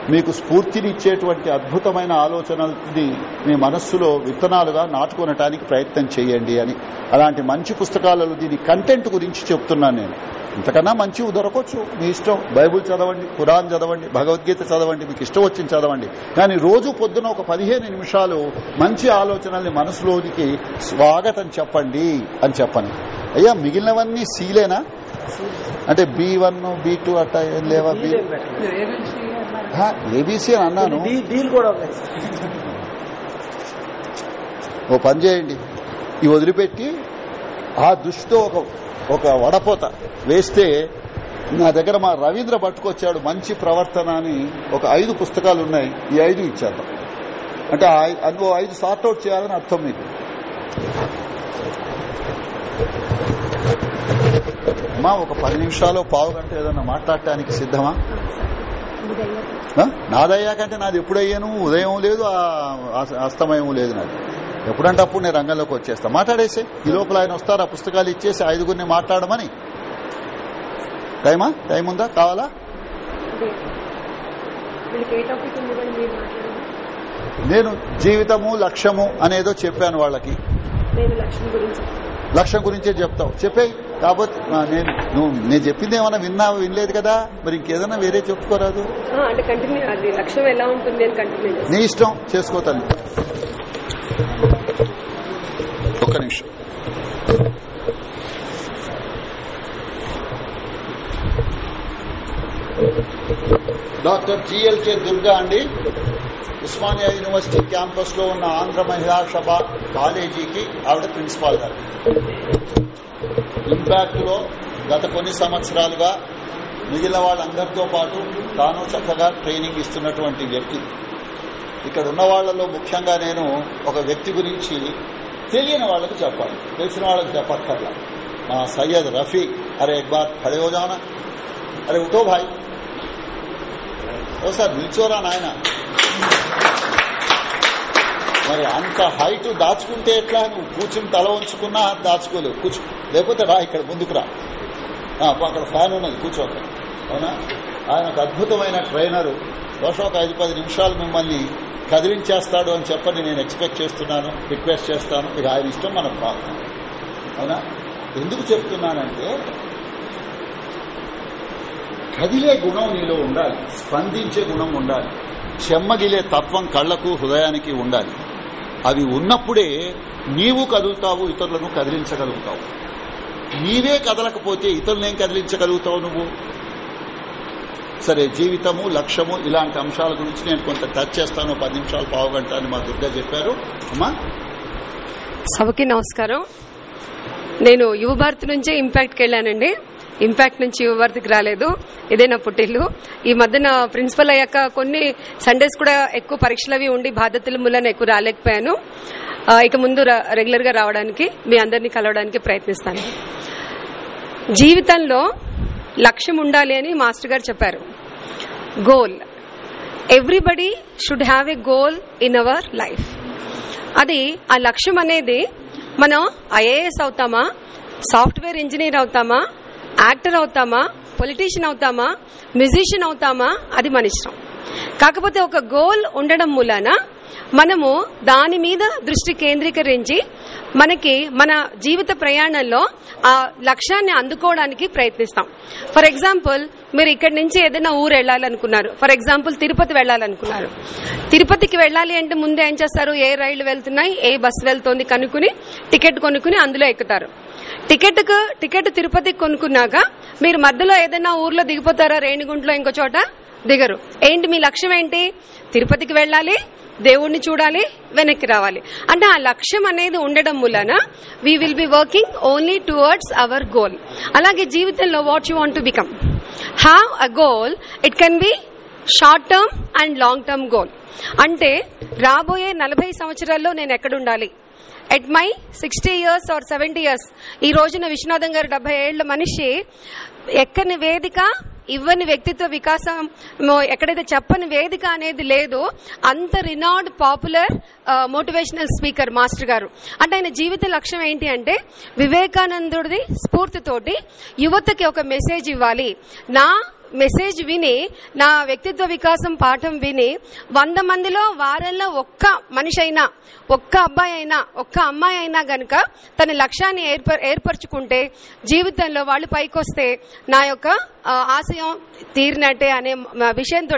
మీకు స్ఫూర్తినిచ్చేటువంటి అద్భుతమైన ఆలోచనల్ని మీ మనస్సులో విత్తనాలుగా నాటుకొనటానికి ప్రయత్నం చేయండి అని. అలాంటి మంచి పుస్తకాలలో దీని కంటెంట్ గురించి చెప్తున్నాను నేను. ఇంతకన్నా మంచివి దొరకవచ్చు మీ ఇష్టం. బైబుల్ చదవండి ఖురాన్ చదవండి భగవద్గీత చదవండి మీకు ఇష్టం వచ్చింది చదవండి. కానీ రోజు పొద్దున ఒక పదిహేను నిమిషాలు మంచి ఆలోచనల్ని మనసులోనికి స్వాగతం చెప్పండి అని చెప్పని. అయ్యా మిగిలినవన్నీ సీలేనా? అంటే బి వన్ బి టూ అట్టా ఏం లేవా? బి ఏబీసీ అని అన్నాను. ఓ పని చేయండి. ఈ వదిలిపెట్టి ఆ దృష్టితో ఒక ఒక వడపోత వేస్తే నా దగ్గర మా రవీంద్ర పట్టుకొచ్చాడు మంచి ప్రవర్తన అని ఒక ఐదు పుస్తకాలు ఉన్నాయి ఈ ఐదు ఇచ్చేద్దాం. అంటే అందులో ఐదు సార్ట్అవుట్ చేయాలని అర్థం మీకు. అమ్మా ఒక పది నిమిషాలు పావు గంట ఏదన్నా మాట్లాడటానికి సిద్ధమా? నాదయ్యాకంటే నాది ఎప్పుడయ్యాను? ఉదయం లేదు అస్తమయం లేదు నాది. ఎప్పుడంటే అప్పుడు నేను రంగంలోకి వచ్చేస్తా. మాట్లాడేసి ఈ లోపల ఆయన వస్తారు? ఆ పుస్తకాలు ఇచ్చేసి ఐదుగురిని మాట్లాడమని. టైమా? టైం ఉందా? కావాలా? నేను జీవితము లక్ష్యము అనేదో చెప్పాను వాళ్ళకి. లక్ష్యం గురించి చెప్తావు. చెప్పేయి కాబట్టి నేను నువ్వు నేను చెప్పింది ఏమైనా విన్నావు వినలేదు కదా? మరి ఇంకేదైనా వేరే చెప్పుకోరాదు. నీ ఇష్టం చేసుకో తల్లి. ఒక్క నిమిషం. డాక్టర్ జిఎల్కే దుర్గా అండి. ఉస్మానియా యూనివర్సిటీ క్యాంపస్లో ఉన్న ఆంధ్ర మహిళా సభ కాలేజీకి ఆవిడ ప్రిన్సిపాల్ గారు. ఇంపాక్ట్లో గత కొన్ని సంవత్సరాలుగా మిగిలిన వాళ్ళందరితో పాటు తాను చక్కగా ట్రైనింగ్ ఇస్తున్నటువంటి వ్యక్తి. ఇక్కడ ఉన్న వాళ్ళలో ముఖ్యంగా నేను ఒక వ్యక్తి గురించి తెలియని వాళ్ళకు చెప్పాలి. తెలిసిన వాళ్ళకి చెప్పక్కర్లా. మా సయ్యద్ రఫీ అరే ఎక్ బార్ ఖడే హో జానా అరే ఉఠో భాయ్. ఓ సార్ నిల్చోరా నాయన? మరి అంత హైట్ దాచుకుంటే ఎట్లా? నువ్వు కూర్చుని తల ఉంచుకున్నా దాచుకోలేవు. కూర్చో. లేకపోతే రా ఇక్కడ ముందుకు రా. అక్కడ ఫ్యాన్ ఉన్నది కూర్చో అవునా? ఆయన ఒక అద్భుతమైన ట్రైనరు. బహుశా ఒక ఐదు పది నిమిషాలు మిమ్మల్ని కదిలించేస్తాడు అని చెప్పని నేను ఎక్స్పెక్ట్ చేస్తున్నాను రిక్వెస్ట్ చేస్తాను. ఇక ఆయన ఇష్టం మనకు కాదు. అవునా? ఎందుకు చెప్తున్నానంటే కదిలే గుణం నీలో ఉండాలి. స్పందించే గుణం ఉండాలి. చెమ్మగిలే తత్వం కళ్ళకు హృదయానికి ఉండాలి. అవి ఉన్నప్పుడే నీవు కదులుతావు ఇతరులను కదిలించగలుగుతావు. నీవే కదలకపోతే ఇతరులనేం కదిలించగలుగుతావు నువ్వు? సరే జీవితము లక్ష్యము ఇలాంటి అంశాల గురించి నేను కొంత టచ్ చేస్తాను పది నిమిషాలు పావుగంట అని మా దుర్గా చెప్పారు. అమ్మా. సభకి నమస్కారం. నేను యువ భారత్ నుంచే ఇంపాక్ట్కి వెళ్ళానండి. ఇంపాక్ట్ నుంచి వర్తికి రాలేదు. ఇదే నా పుట్టిల్లు. ఈ మధ్యన ప్రిన్సిపల్ అయ్యాక కొన్ని సండేస్ కూడా ఎక్కువ పరీక్షలు అవి ఉండి బాధ్యతల మూలన ఎక్కువ రాలేకపోయాను. ఇక ముందు రెగ్యులర్గా రావడానికి మీ అందరినీ కలవడానికి ప్రయత్నిస్తాను. జీవితంలో లక్ష్యం ఉండాలి అని మాస్టర్ గారు చెప్పారు. Goal everybody should have a goal in our life అది ఆ లక్ష్యం అనేది మనం ఐఏఎస్ అవుతామా? సాఫ్ట్వేర్ ఇంజనీర్ అవుతామా? యాక్టర్ అవుతామా? పొలిటీషియన్ అవుతామా? మ్యూజిషియన్ అవుతామా? అది మన ఇష్టం. కాకపోతే ఒక గోల్ ఉండడం మూలాన మనము దాని మీద దృష్టి కేంద్రీకరించి మనకి మన జీవిత ప్రయాణంలో ఆ లక్ష్యాన్ని అందుకోవడానికి ప్రయత్నిస్తాం. ఫర్ ఎగ్జాంపుల్ మీరు ఇక్కడి నుంచి ఏదైనా ఊరు వెళ్ళాలనుకున్నారు. ఫర్ ఎగ్జాంపుల్ తిరుపతి వెళ్ళాలనుకున్నారు. తిరుపతికి వెళ్ళాలి అంటే ముందే ఏం చేస్తారు? ఏ రైళ్ళు వెళ్తున్నాయి? ఏ బస్సు వెళ్తోంది? కనుక్కుని టికెట్ కొనుక్కుని అందులో ఎక్కుతారు. టికెట్ టికెట్ తిరుపతికి కొనుక్కున్నాక మీరు మధ్యలో ఏదైనా ఊర్లో దిగిపోతారా? రేణిగుంట్లో ఇంకో చోట దిగరు. ఏంటి మీ లక్ష్యం ఏంటి? తిరుపతికి వెళ్ళాలి దేవుణ్ణి చూడాలి వెనక్కి రావాలి. అంటే ఆ లక్ష్యం అనేది ఉండడం మూలన we will be working only towards our goal అలాగే జీవితంలో what you want to become have a goal it can be short term and long term goal అంటే రాబోయే నలభై సంవత్సరాల్లో నేను ఎక్కడుండాలి at my sixty years or seventy years ఈ రోజున విశ్వనాథం గారు డెబ్బై ఏళ్ళ మనిషి ఎక్కని వేదిక ఇవ్వని వ్యక్తిత్వ వికాసం ఎక్కడైతే చెప్పని వేదిక అనేది లేదు అంత renowned popular motivational speaker master గారు. అంటే ఆయన జీవిత లక్ష్యం ఏంటి అంటే వివేకానందుడిది స్ఫూర్తితోటి యువతకి ఒక మెసేజ్ ఇవ్వాలి. నా మెసేజ్ విని నా వ్యక్తిత్వ వికాసం పాఠం విని వంద మందిలో వారెల్లో ఒక్క మనిషి అయినా ఒక్క అబ్బాయి అయినా ఒక్క అమ్మాయి అయినా గనక తన లక్ష్యాన్ని ఏర్ప- ఏర్పరచుకుంటే జీవితంలో వాళ్ళు పైకొస్తే నా యొక్క ఆశయం తీరినట్టే అనే విషయంతో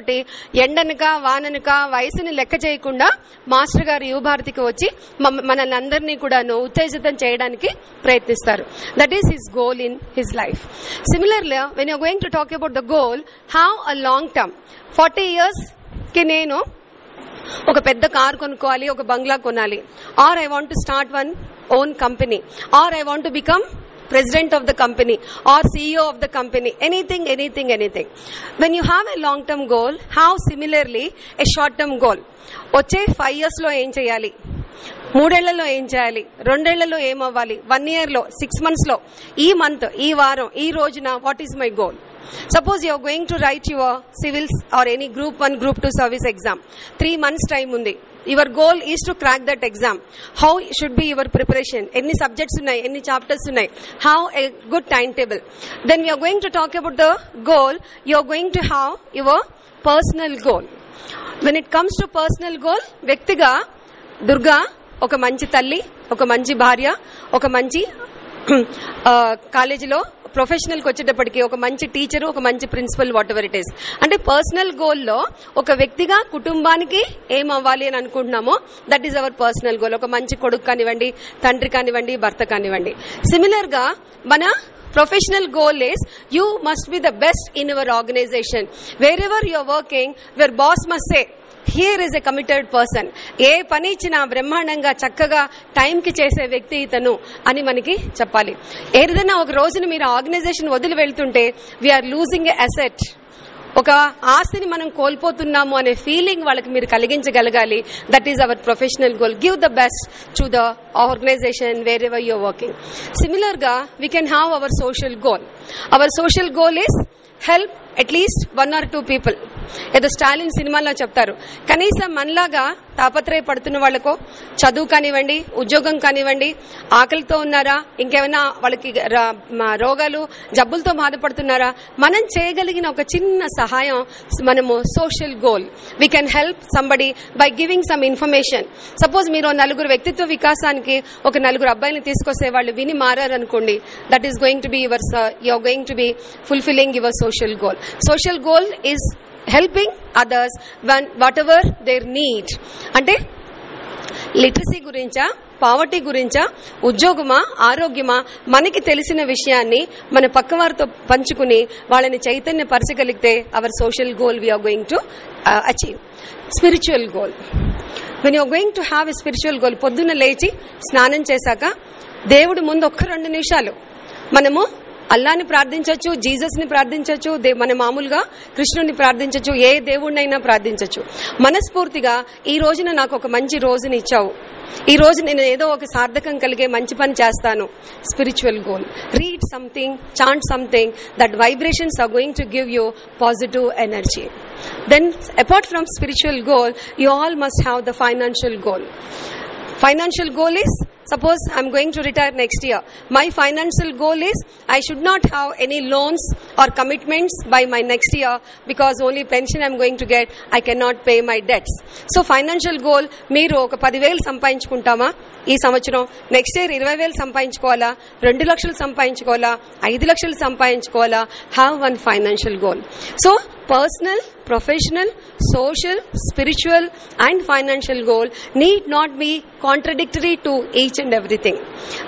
ఎండనక వాననక వయసుని లెక్క చేయకుండా మాస్టర్ గారు యువభారతికి వచ్చి మనల్ని అందరినీ కూడా ఉత్తేజితం చేయడానికి ప్రయత్నిస్తారు. That is his goal in his life similarly when you're going to talk about the goal have a long term forty ఇయర్స్కి నేను ఒక పెద్ద కార్ కొనుక్కోవాలి ఒక బంగ్లా కొనాలి. Or I want to start one own company or I want to become president of the company or CEO of the company, anything, anything, anything. When you have a long term goal, how similarly a short term goal? వచ్చే ఫైవ్ ఇయర్స్లో ఏం చేయాలి మూడేళ్ళలో ఏం చేయాలి రెండేళ్ళలో ఏమవ్వాలి వన్ ఇయర్లో సిక్స్ మంత్స్లో ఈ మంత్ ఈ వారం ఈ రోజున what is my goal suppose your going to write your civils or any group one group two service exam three months time ఉంది your goal is to crack that exam how should be your preparation ఎన్ని సబ్జెక్ట్స్ ఉన్నాయి? ఎన్ని చాప్టర్స్ ఉన్నాయి? How a good time table then you're going to talk about the goal you're going to have your personal goal when it comes to personal goal వ్యక్తిగా దుర్గా ఒక మంచి తల్లి ఒక మంచి భార్య ఒక మంచి (clears throat) కాలేజీలో ప్రొఫెషనల్కి వచ్చేటప్పటికి ఒక మంచి టీచర్ ఒక మంచి principal whatever it is అంటే పర్సనల్ గోల్లో ఒక వ్యక్తిగా కుటుంబానికి ఏం అవ్వాలి అని అనుకుంటున్నామో that is our personal goal ఒక మంచి కొడుకు కానివ్వండి తండ్రి కానివ్వండి భర్త కానివ్వండి. సిమిలర్గా మన professional goal is you must be the best in your organization wherever your working where boss must say here is a committed person ఏ పని ఇచ్చినా బ్రహ్మాండంగా చక్కగా టైంకి చేసే వ్యక్తి ఇతను అని మనకి చెప్పాలి. ఏదైనా ఒక రోజున మీరు ఆర్గనైజేషన్ వదిలి వెళ్తుంటే వీఆర్ లూజింగ్ ఎ అసెట్ ఒక ఆస్తిని మనం కోల్పోతున్నాము అనే ఫీలింగ్ వాళ్ళకి మీరు కలిగించగలగాలి. That is our professional goal give the best to the organization wherever you're working సిమిలర్గా we can have our social goal our social goal is help at least one or two people ఏదో స్టాలిన్ సినిమాలో చెప్తారు. కనీసం మనలాగా తాపత్రయ పడుతున్న వాళ్ళకో చదువు కానివ్వండి ఉద్యోగం కానివ్వండి ఆకలితో ఉన్నారా ఇంకేమైనా వాళ్ళకి రోగాలు జబ్బులతో బాధపడుతున్నారా మనం చేయగలిగిన ఒక చిన్న సహాయం మనము social goal we can help somebody by giving some information suppose మీరు నలుగురు వ్యక్తిత్వ వికాసానికి ఒక నలుగురు అబ్బాయిని తీసుకొస్తే వాళ్ళు విని మారారనుకోండి that is going to be your your going to be fulfilling your social goal social goal is helping others one whatever their need అంటే లిటరసీ గురించా పావర్టీ గురించా ఉద్యోగమా ఆరోగ్యమా మనకి తెలిసిన విషయాన్ని మన పక్కవారితో పంచుకుని వాళ్ళని చైతన్యపరచగలిగితే our social goal we're going to achieve spiritual goal when you're going to have a spiritual goal పొద్దున్న లేచి స్నానం చేశాక దేవుడి ముందు ఒక్క రెండు నిమిషాలు మనము అల్లాని ప్రార్థించవచ్చు జీసస్ని ప్రార్థించవచ్చు మన మామూలుగా కృష్ణుని ప్రార్థించవచ్చు ఏ దేవుడినైనా ప్రార్థించవచ్చు మనస్ఫూర్తిగా ఈ రోజున నాకు ఒక మంచి రోజుని ఇచ్చావు. ఈ రోజు నేను ఏదో ఒక సార్థకం కలిగే మంచి పని చేస్తాను. Spiritual goal read something chant something that vibrations are going to give you positive energy then apart from spiritual goal you all must have the financial goal financial goal is suppose I'm going to retire next year. My financial goal is I should not have any loans or commitments by my next year because only pension I'm going to get, I cannot pay my debts. So financial goal మీరు ఒక పదివేలు సంపాదించుకుంటామా ఈ సంవత్సరం నెక్స్ట్ ఇయర్ ఇరవై వేలు సంపాదించుకోవాలా రెండు లక్షలు సంపాదించుకోవాలా ఐదు లక్షలు సంపాదించుకోవాలా have one financial goal so personal professional social spiritual and financial goal need not be contradictory to each and everything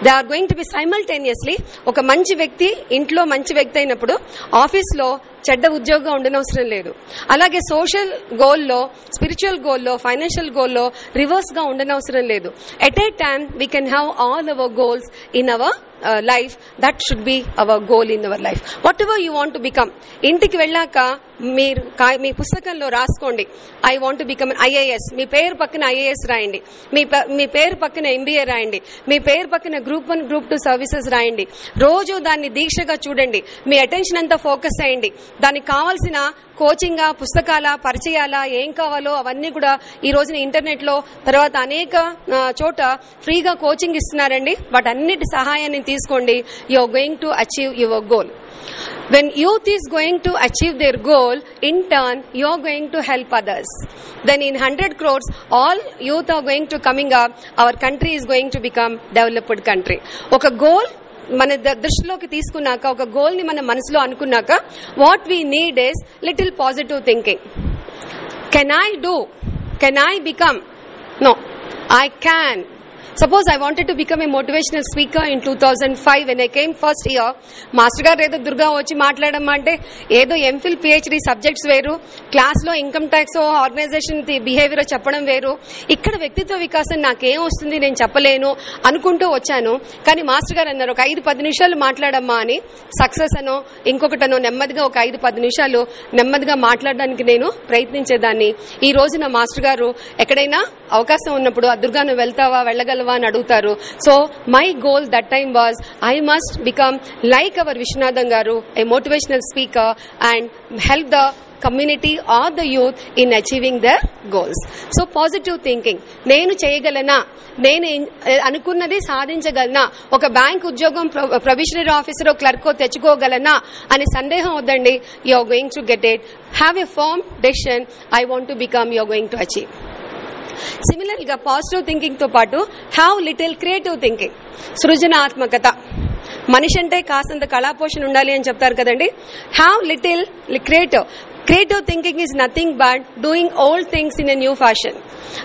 they are going to be simultaneously ఒక మంచి వ్యక్తి ఇంట్లో మంచి వ్యక్తి అయినప్పుడు ఆఫీస్లో చెడ్డ ఉద్యోగం ఉండనవసరం లేదు. అలాగే సోషల్ గోల్లో స్పిరిచువల్ గోల్లో ఫైనాన్షియల్ గోల్లో రివర్స్గా ఉండనవసరం లేదు. At a time we can have all our goals in our life that should be our goal in our life whatever you want become ఇంటికి వెళ్ళాక మీరు కా- మీ పుస్తకంలో రాసుకోండి. ఐ వాంట్ బికమ్ ఐఏఎస్ మీ పేరు పక్కన ఐఏఎస్ రాయండి. మీ మీ పేరు పక్కన ఎంబీఏ రాయండి. మీ పేరు పక్కన group one group two services రాయండి. రోజు దాన్ని దీక్షగా చూడండి. మీ అటెన్షన్ అంతా ఫోకస్ అయ్యండి దానికి కావాల్సిన కోచింగ్ పుస్తకాల పరిచయాల ఏం కావాలో అవన్నీ కూడా ఈ రోజున ఇంటర్నెట్లో తర్వాత అనేక చోట ఫ్రీగా కోచింగ్ ఇస్తున్నారండి వాటన్నిటి సహాయాన్ని తీసుకోండి your going to achieve your goal when youth is going to achieve their goal in turn you are going to help others then in 100 crores all youth are going to coming up our country is going to become developed country ఒక గోల్ మన ద- దృష్టిలోకి తీసుకున్నాక ఒక గోల్ని మన మనసులో అనుకున్నాక what we need is little positive thinking can I do can I become no I can suppose I wanted to become a motivational speaker in two thousand five when I came first year master గారు ఏదో దుర్గా వచ్చి మాట్లాడడం అంటే ఏదో ఎంఫిల్ పిహెచ్డి సబ్జెక్ట్స్ వేరు. క్లాస్లో ఇన్కమ్ ట్యాక్స్ ఆర్గనైజేషన్ బిహేవియర్ చెప్పడం వేరు. ఇక్కడ వ్యక్తిత్వ వికాసం నాకేం వస్తుంది నేను చెప్పలేను అనుకుంటూ వచ్చాను. కానీ మాస్టర్ గారు అన్నారు ఒక ఐదు పది నిమిషాలు మాట్లాడమ్మా అని. సక్సెస్ అనో ఇంకొకటనో నెమ్మదిగా ఒక ఐదు పది నిమిషాలు నెమ్మదిగా మాట్లాడడానికి నేను ప్రయత్నించేదాన్ని. ఈ రోజు నా మాస్టర్ గారు ఎక్కడైనా అవకాశం ఉన్నప్పుడు ఆ దుర్గా నువ్వు వెళ్తావా వెళ్ళగలవా అని అడుగుతారు. So my goal that time was I must become like our Viswanatham గారు a motivational speaker and help the community or the youth in achieving their goals so positive thinking నేను చేయగలనా? నేను అనుకున్నది సాధించగలనా? ఒక బ్యాంక్ ఉద్యోగం ప్రొవిషనరీ ఆఫీసర్ క్లర్కో తెచ్చుకోగలనా? అనే సందేహం వద్దండి. You are going to get it have a firm decision I want to become you are going to achieve సిమిలర్గా పాజిటివ్ థింకింగ్తో పాటు హ్యావ్ లిటిల్ క్రియేటివ్ థింకింగ్ సృజనాత్మకత. మనిషి అంటే కాసంత కళాపోషణ ఉండాలి అని చెప్తారు కదండి. Have little creative creative thinking is nothing but doing old things in a new fashion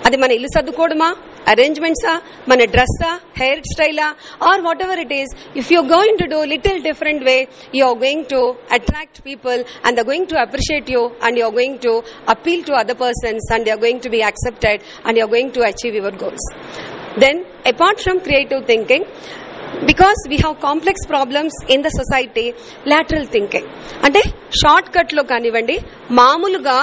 అది మన ఇల్లు సర్దుకోవడమా? arrangements are, mana dress are, hair style are, or whatever it is, if you're going to do a little different way, you're going to attract people and they're going to appreciate you and you're going to appeal to other persons and they're going to be accepted and you're going to achieve your goals. Then apart from creative thinking, because we have complex problems in the society lateral thinking అంటే షార్ట్ కట్లో కానివ్వండి మామూలుగా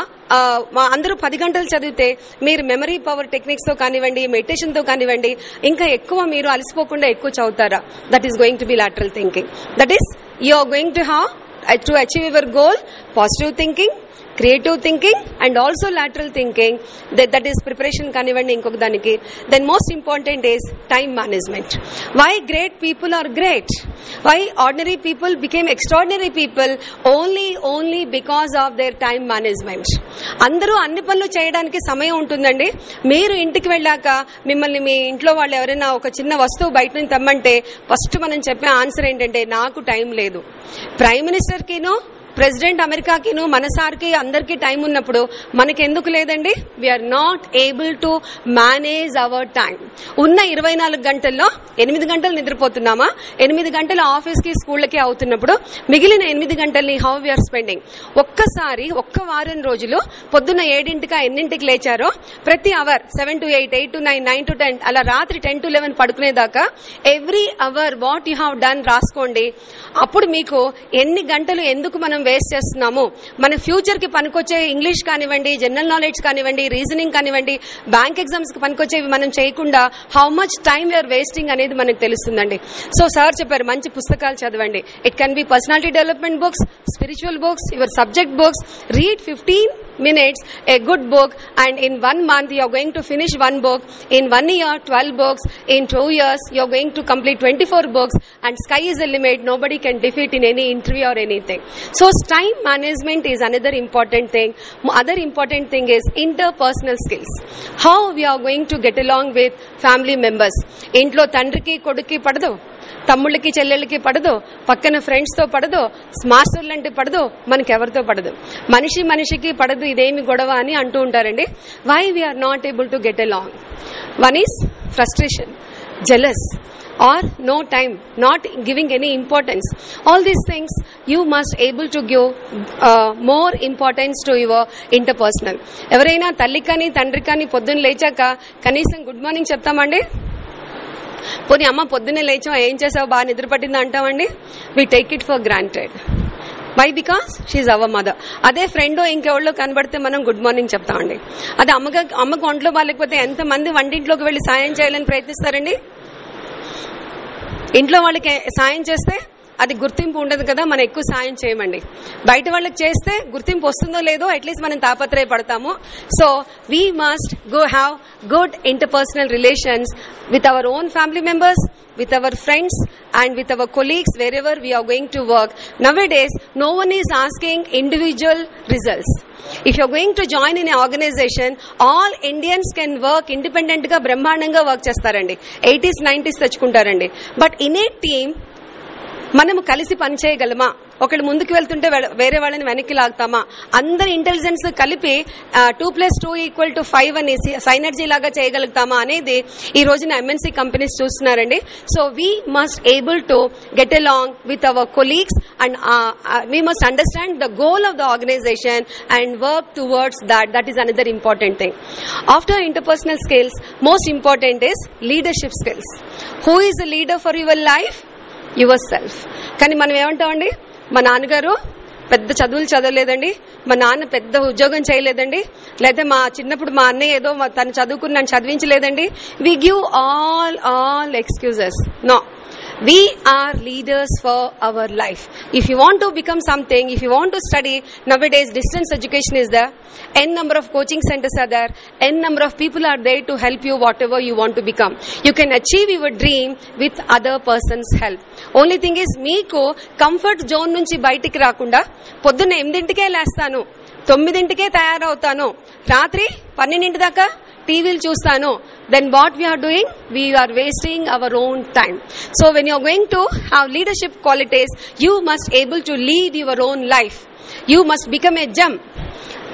అందరూ పది గంటలు చదివితే మీరు మెమరీ పవర్ టెక్నిక్స్తో కానివ్వండి మెడిటేషన్తో కానివ్వండి ఇంకా ఎక్కువ మీరు అలసిపోకుండా ఎక్కువ చదువుతారా? That is going to be lateral thinking that is you are going to have to achieve your goal positive thinking creative thinking and also lateral thinking that is preparation కానివ్వండి ఇంకొక దానికి. Then most important is time management why great people are great why ordinary people became extraordinary people only only because of their time management అందరూ అన్ని పనులు చేయడానికి సమయం ఉంటుందండి. మీరు ఇంటికి వెళ్ళాక మిమ్మల్ని మీ ఇంట్లో వాళ్ళు ఎవరైనా ఒక చిన్న వస్తువు బయట నుంచి తెమ్మంటే ఫస్ట్ మనం చెప్పే ఆన్సర్ ఏంటంటే నాకు టైం లేదు. ప్రైమ్ మినిస్టర్కినో ప్రెసిడెంట్ అమెరికాకిను మన సార్కి అందరికీ టైం ఉన్నప్పుడు మనకి ఎందుకు లేదండి we're not able to manage our time ఉన్న ఇరవై నాలుగు గంటల్లో ఎనిమిది గంటలు నిద్రపోతున్నామా? ఎనిమిది గంటలు ఆఫీస్కి స్కూళ్ళకి అవుతున్నప్పుడు మిగిలిన ఎనిమిది గంటల్ని హౌ వీఆర్ స్పెండింగ్ ఒక్కసారి ఒక్క వారం రోజులు పొద్దున్న ఏడింటికా ఎన్నింటికి లేచారో? ప్రతి hour seven to eight eight to nine nine to ten అలా రాత్రి ten to eleven పడుకునేదాకా every hour what you have done రాసుకోండి. అప్పుడు మీకు ఎన్ని గంటలు ఎందుకు మనం వేస్ట్ చేస్తున్నాము. మన ఫ్యూచర్కి పనికొచ్చే ఇంగ్లీష్ కానివ్వండి జనరల్ నాలెడ్జ్ కానివ్వండి రీజనింగ్ కానివ్వండి బ్యాంక్ ఎగ్జామ్స్కి పనికొచ్చేవి మనం చేయకుండా how much time you're wasting అనేది మనకు తెలుస్తుందండి. సో సార్ చెప్పారు మంచి పుస్తకాలు చదవండి. It can be personality development books spiritual books your subject books read fifteen minutes a good book and in one month you are going to finish one book in one year 12 books in two years you are going to complete 24 books and sky is the limit nobody can defeat in any interview or anything so time management is another important thing M- other important thing is interpersonal skills how we are going to get along with family members ఇంట్లో తండ్రికి కొడుక్కి పడదు తమ్ముళ్ళకి చెల్లెళ్ళకి పడదు పక్కన ఫ్రెండ్స్తో పడదు మాస్టర్లంటే పడదు మనకి ఎవరితో పడదు. మనిషి మనిషికి పడదు ఇదేమి గొడవ అని అంటూ ఉంటారండి. Why we're not able to get along one is frustration jealous or no time not giving any importance all these things you must able to give more importance to your interpersonal ఎవరైనా తల్లి కానీ తండ్రి కానీ పొద్దున్న లేచాక కనీసం గుడ్ మార్నింగ్ చెప్తామండి? పోనీ అమ్మ పొద్దున్నే లేచావు? ఏం చేసావు బాగా నిద్ర పట్టింది అంటామండి we take it for granted why because she's our mother అదే ఫ్రెండ్ ఇంకెవరిలో కనబడితే మనం గుడ్ మార్నింగ్ చెప్తామండి. అదే అమ్మగా అమ్మకు ఒంట్లో బాగాలేకపోతే ఎంతమంది వంటింట్లోకి వెళ్ళి సాయం చేయాలని ప్రయత్నిస్తారండి? ఇంట్లో వాళ్ళకి సాయం చేస్తే అది గుర్తింపు ఉండదు కదా మనం ఎక్కువ సాయం చేయమండి. బయట వాళ్ళకి చేస్తే గుర్తింపు వస్తుందో లేదో అట్లీస్ట్ మనం తాపత్రయపడతాము. So we must go have good interpersonal relations with our own family members with our friends and with our colleagues wherever we're going to work nowadays no one is asking individual results if you going to join in organization all Indians can work ఇండిపెండెంట్గా బ్రహ్మాండంగా వర్క్ చేస్తారండి. ఎయిటీస్ నైన్టీస్ తెచ్చుకుంటారండి. బట్ ఇన్ ఏ టీమ్ మనము కలిసి పనిచేయగలమా ఒకళ్ళు ముందుకు వెళ్తుంటే వేరే వాళ్ళని వెనక్కి లాగుతామా? అందరి ఇంటెలిజెన్స్ కలిపి two plus two equal to five అనేసి సైనర్జీ లాగా చేయగలుగుతామా అనేది ఈ రోజున ఎంఎన్సీ కంపెనీస్ చూస్తున్నారండి. So we must able to get along with our colleagues and we must understand the goal of the organisation and work towards that that is another important thing after interpersonal skills most important is leadership skills who is the leader for your life yourself కానీ మనం ఏమంటామండి? మా నాన్నగారు పెద్ద చదువులు చదవలేదండి. మా నాన్న పెద్ద ఉద్యోగం చేయలేదండి. లేదా మా చిన్నప్పుడు మా అన్నయ్య ఏదో తను చదువుకుని నన్ను చదివించలేదండి. We give all all excuses no we are leaders for our life if you want to become something if you want to study nowadays distance education is there n number of coaching centers are there n number of people are there to help you whatever you want to become you can achieve your dream with other person's help only thing is మీకు కంఫర్ట్ జోన్ నుంచి బయటికి రాకుండా పొద్దున్న ఎనిమిదింటికే లేస్తాను తొమ్మిదింటికే తయారవుతాను రాత్రి పన్నెండింటి దాకా టీవీలు చూస్తాను then what we are doing? We are wasting our own time. So when you are going to have leadership qualities, you must able to lead your own life. You must become a gem.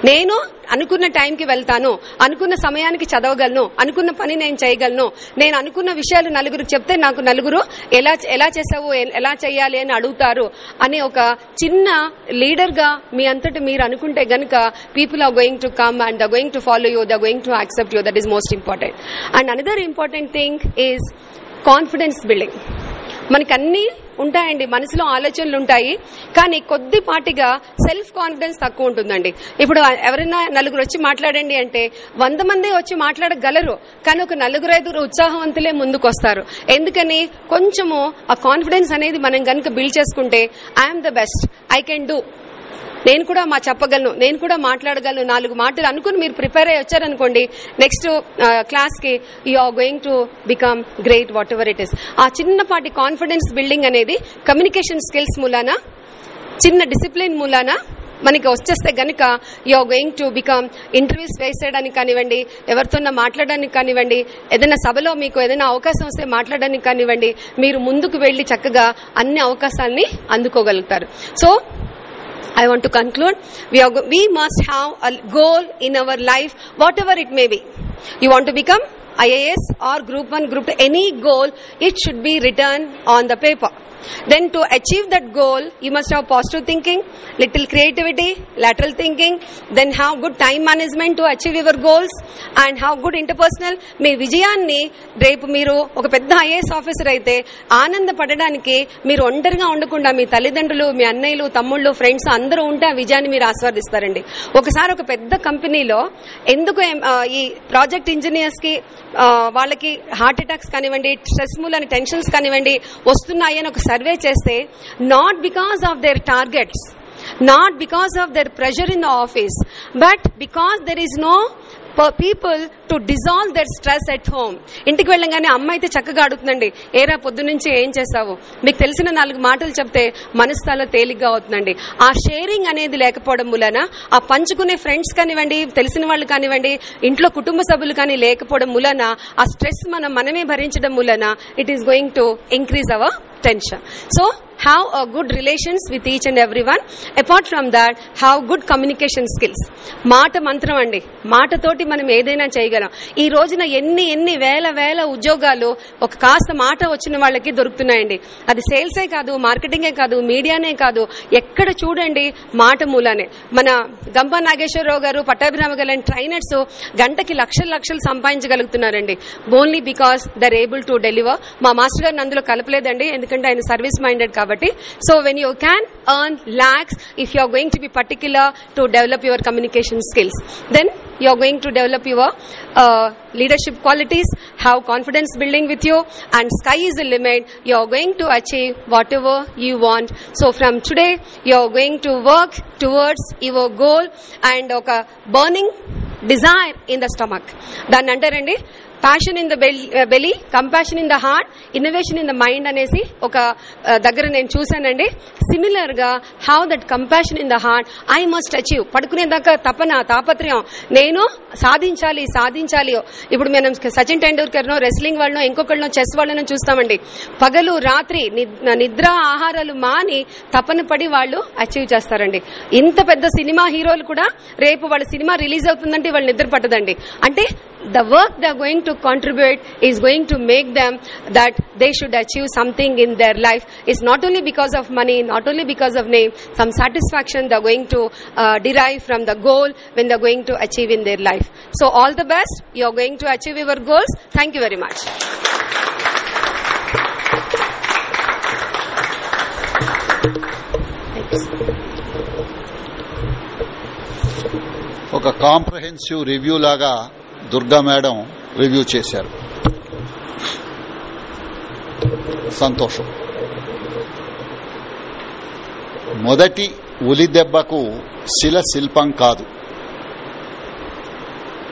నేను అనుకున్న టైంకి వెళ్తాను అనుకున్న సమయానికి చదవగలను అనుకున్న పని నేను చేయగలను నేను అనుకున్న విషయాలు నలుగురు చెప్తే నాకు నలుగురు ఎలా ఎలా చేసావు ఎలా చేయాలి అని అడుగుతారు అనే ఒక చిన్న లీడర్గా మీ అంతటి మీరు అనుకుంటే గనుక people are going to come and they going to follow you they going to accept you that is most important and another important thing is confidence building మనకి అన్ని ఉంటాయండి మనసులో ఆలోచనలు ఉంటాయి కానీ కొద్దిపాటిగా సెల్ఫ్ కాన్ఫిడెన్స్ తక్కువ ఉంటుందండి. ఇప్పుడు ఎవరైనా నలుగురు వచ్చి మాట్లాడండి అంటే వంద మంది వచ్చి మాట్లాడగలరు కానీ ఒక నలుగురు ఐదుగురు ఉత్సాహవంతులే ముందుకు వస్తారు ఎందుకని? కొంచెము ఆ కాన్ఫిడెన్స్ అనేది మనం కనుక బిల్డ్ చేసుకుంటే I'm the best I can do నేను కూడా మా చెప్పగలను నేను కూడా మాట్లాడగలను నాలుగు మాటలు అనుకుని మీరు ప్రిపేర్ అయ్యి వచ్చారనుకోండి నెక్స్ట్ క్లాస్కి you are going to become great whatever it is ఆ చిన్నపాటి కాన్ఫిడెన్స్ బిల్డింగ్ అనేది కమ్యూనికేషన్ స్కిల్స్ మూలాన? చిన్న డిసిప్లిన్ మూలాన? మనకి వచ్చేస్తే గనక you are going to become interviews face చేయడానికి కానివ్వండి ఎవరితోన్నా మాట్లాడడానికి కానివ్వండి ఏదైనా సభలో మీకు ఏదైనా అవకాశం వస్తే మాట్లాడడానికి కానివ్వండి మీరు ముందుకు వెళ్ళి చక్కగా అన్ని అవకాశాలని అందుకోగలుగుతారు. So I want to conclude. We, are, we must have a goal in our life, whatever it may be. You want to become IAS or Group 1, Group 2, any goal, it should be written on the paper. Then to achieve that goal, you must have positive thinking, little creativity, lateral thinking, then have good time management to achieve your goals and have good interpersonal మీ విజయాన్ని రేపు మీరు ఒక పెద్ద ఐఏఎస్ ఆఫీసర్ అయితే ఆనందపడడానికి మీరు ఒంటరిగా ఉండకుండా మీ తల్లిదండ్రులు మీ అన్నయ్యలు తమ్ముళ్ళు ఫ్రెండ్స్ అందరూ ఉంటే ఆ విజయాన్ని మీరు ఆస్వాదిస్తారండి. ఒకసారి ఒక పెద్ద కంపెనీలో ఎందుకు ఈ ప్రాజెక్ట్ ఇంజనీర్స్కి వాళ్ళకి హార్ట్ అటాక్స్ కానివ్వండి స్ట్రెస్ మూలని టెన్షన్స్ కానివ్వండి వస్తున్నాయి అని ఒక సర్వే చేస్తే not because of their targets not because of their pressure in the office but because there is no people to dissolve their stress at home ఇంటికి వెళ్ళగానే అమ్మ అయితే చక్కగా అడుగుతుందండి ఏరా పొద్దు నుంచి ఏం చేస్తావు మీకు తెలిసిన నాలుగు మాటలు చెప్తే మనస్థాలో తేలిగ్గా అవుతుందండి. ఆ షేరింగ్ అనేది లేకపోవడం మూలన ఆ పంచుకునే ఫ్రెండ్స్ కానివ్వండి తెలిసిన వాళ్ళు కానివ్వండి ఇంట్లో కుటుంబ సభ్యులు కానీ లేకపోవడం మూలన ఆ స్ట్రెస్ మనం మనమే భరించడం మూలన it is going to increase our tension so have a good relations with each and everyone. Apart from that have good communication skills. మాట మంత్రం అండి. మాటతోటి మనం ఏదైనా చేయగలం. ఈ రోజున ఎన్ని ఎన్ని వేల వేల ఉద్యోగాలు ఒక కాస్త మాట వచ్చిన వాళ్ళకి దొరుకుతున్నాయండి. అది సేల్సే కాదు మార్కెటింగే కాదు మీడియానే కాదు. ఎక్కడ చూడండి మాట మూలానే. మన గంపా నాగేశ్వరరావు గారు పట్టాభిరామ గారు ట్రైనర్స్ గంటకి లక్షల లక్షలు సంపాదించగలుగుతున్నారండి. Only because they're able to deliver మా మాస్టర్ గారిని అందులో కలపలేదండి. ఎందుకంటే ఆయన సర్వీస్ మైండెడ్ కాబట్టి. so when you can earn lakhs if you are going to be particular to develop your communication skills then you are going to develop your uh, leadership qualities have confidence building with you and sky is the limit you are going to achieve whatever you want so from today you are going to work towards your goal and ఒక burning desire in the stomach దాన్ని అంటారండి Passion in the belly compassion in the heart innovation in the mind అనేసి ఒక uh, దగ్గర నేను చూశానండి. సిమిలర్గా how that compassion in the heart I must achieve పడుకునేదాకా తపన తాపత్రయం. నేను సాధించాలి సాధించాలి. ఇప్పుడు మనం సచిన్ టెండూల్కర్ రెస్లింగ్ వాళ్ళనో ఇంకొకళ్ళనో చెస్ వాళ్ళనో చూస్తామండి. పగలు రాత్రి నిద్ర ఆహారాలు మాని తపన పడి వాళ్ళు అచీవ్ చేస్తారండి. ఇంత పెద్ద సినిమా హీరోలు కూడా రేపు వాళ్ళ సినిమా రిలీజ్ అవుతుందంటే వాళ్ళు నిద్ర పట్టదండి. అంటే the work the going to to contribute is going to make them that they should achieve something in their life is not only because of money not only because of name some satisfaction they are going to uh, derive from the goal when they are going to achieve in their life so all the best you are going to achieve your goals thank you very much ఒక కాంప్రహెన్సివ్ రివ్యూ లాగా దుర్గా మేడం రివ్యూ చేశారు. సంతోషం. మొదటి ఉలి దెబ్బకు శిల శిల్పం కాదు.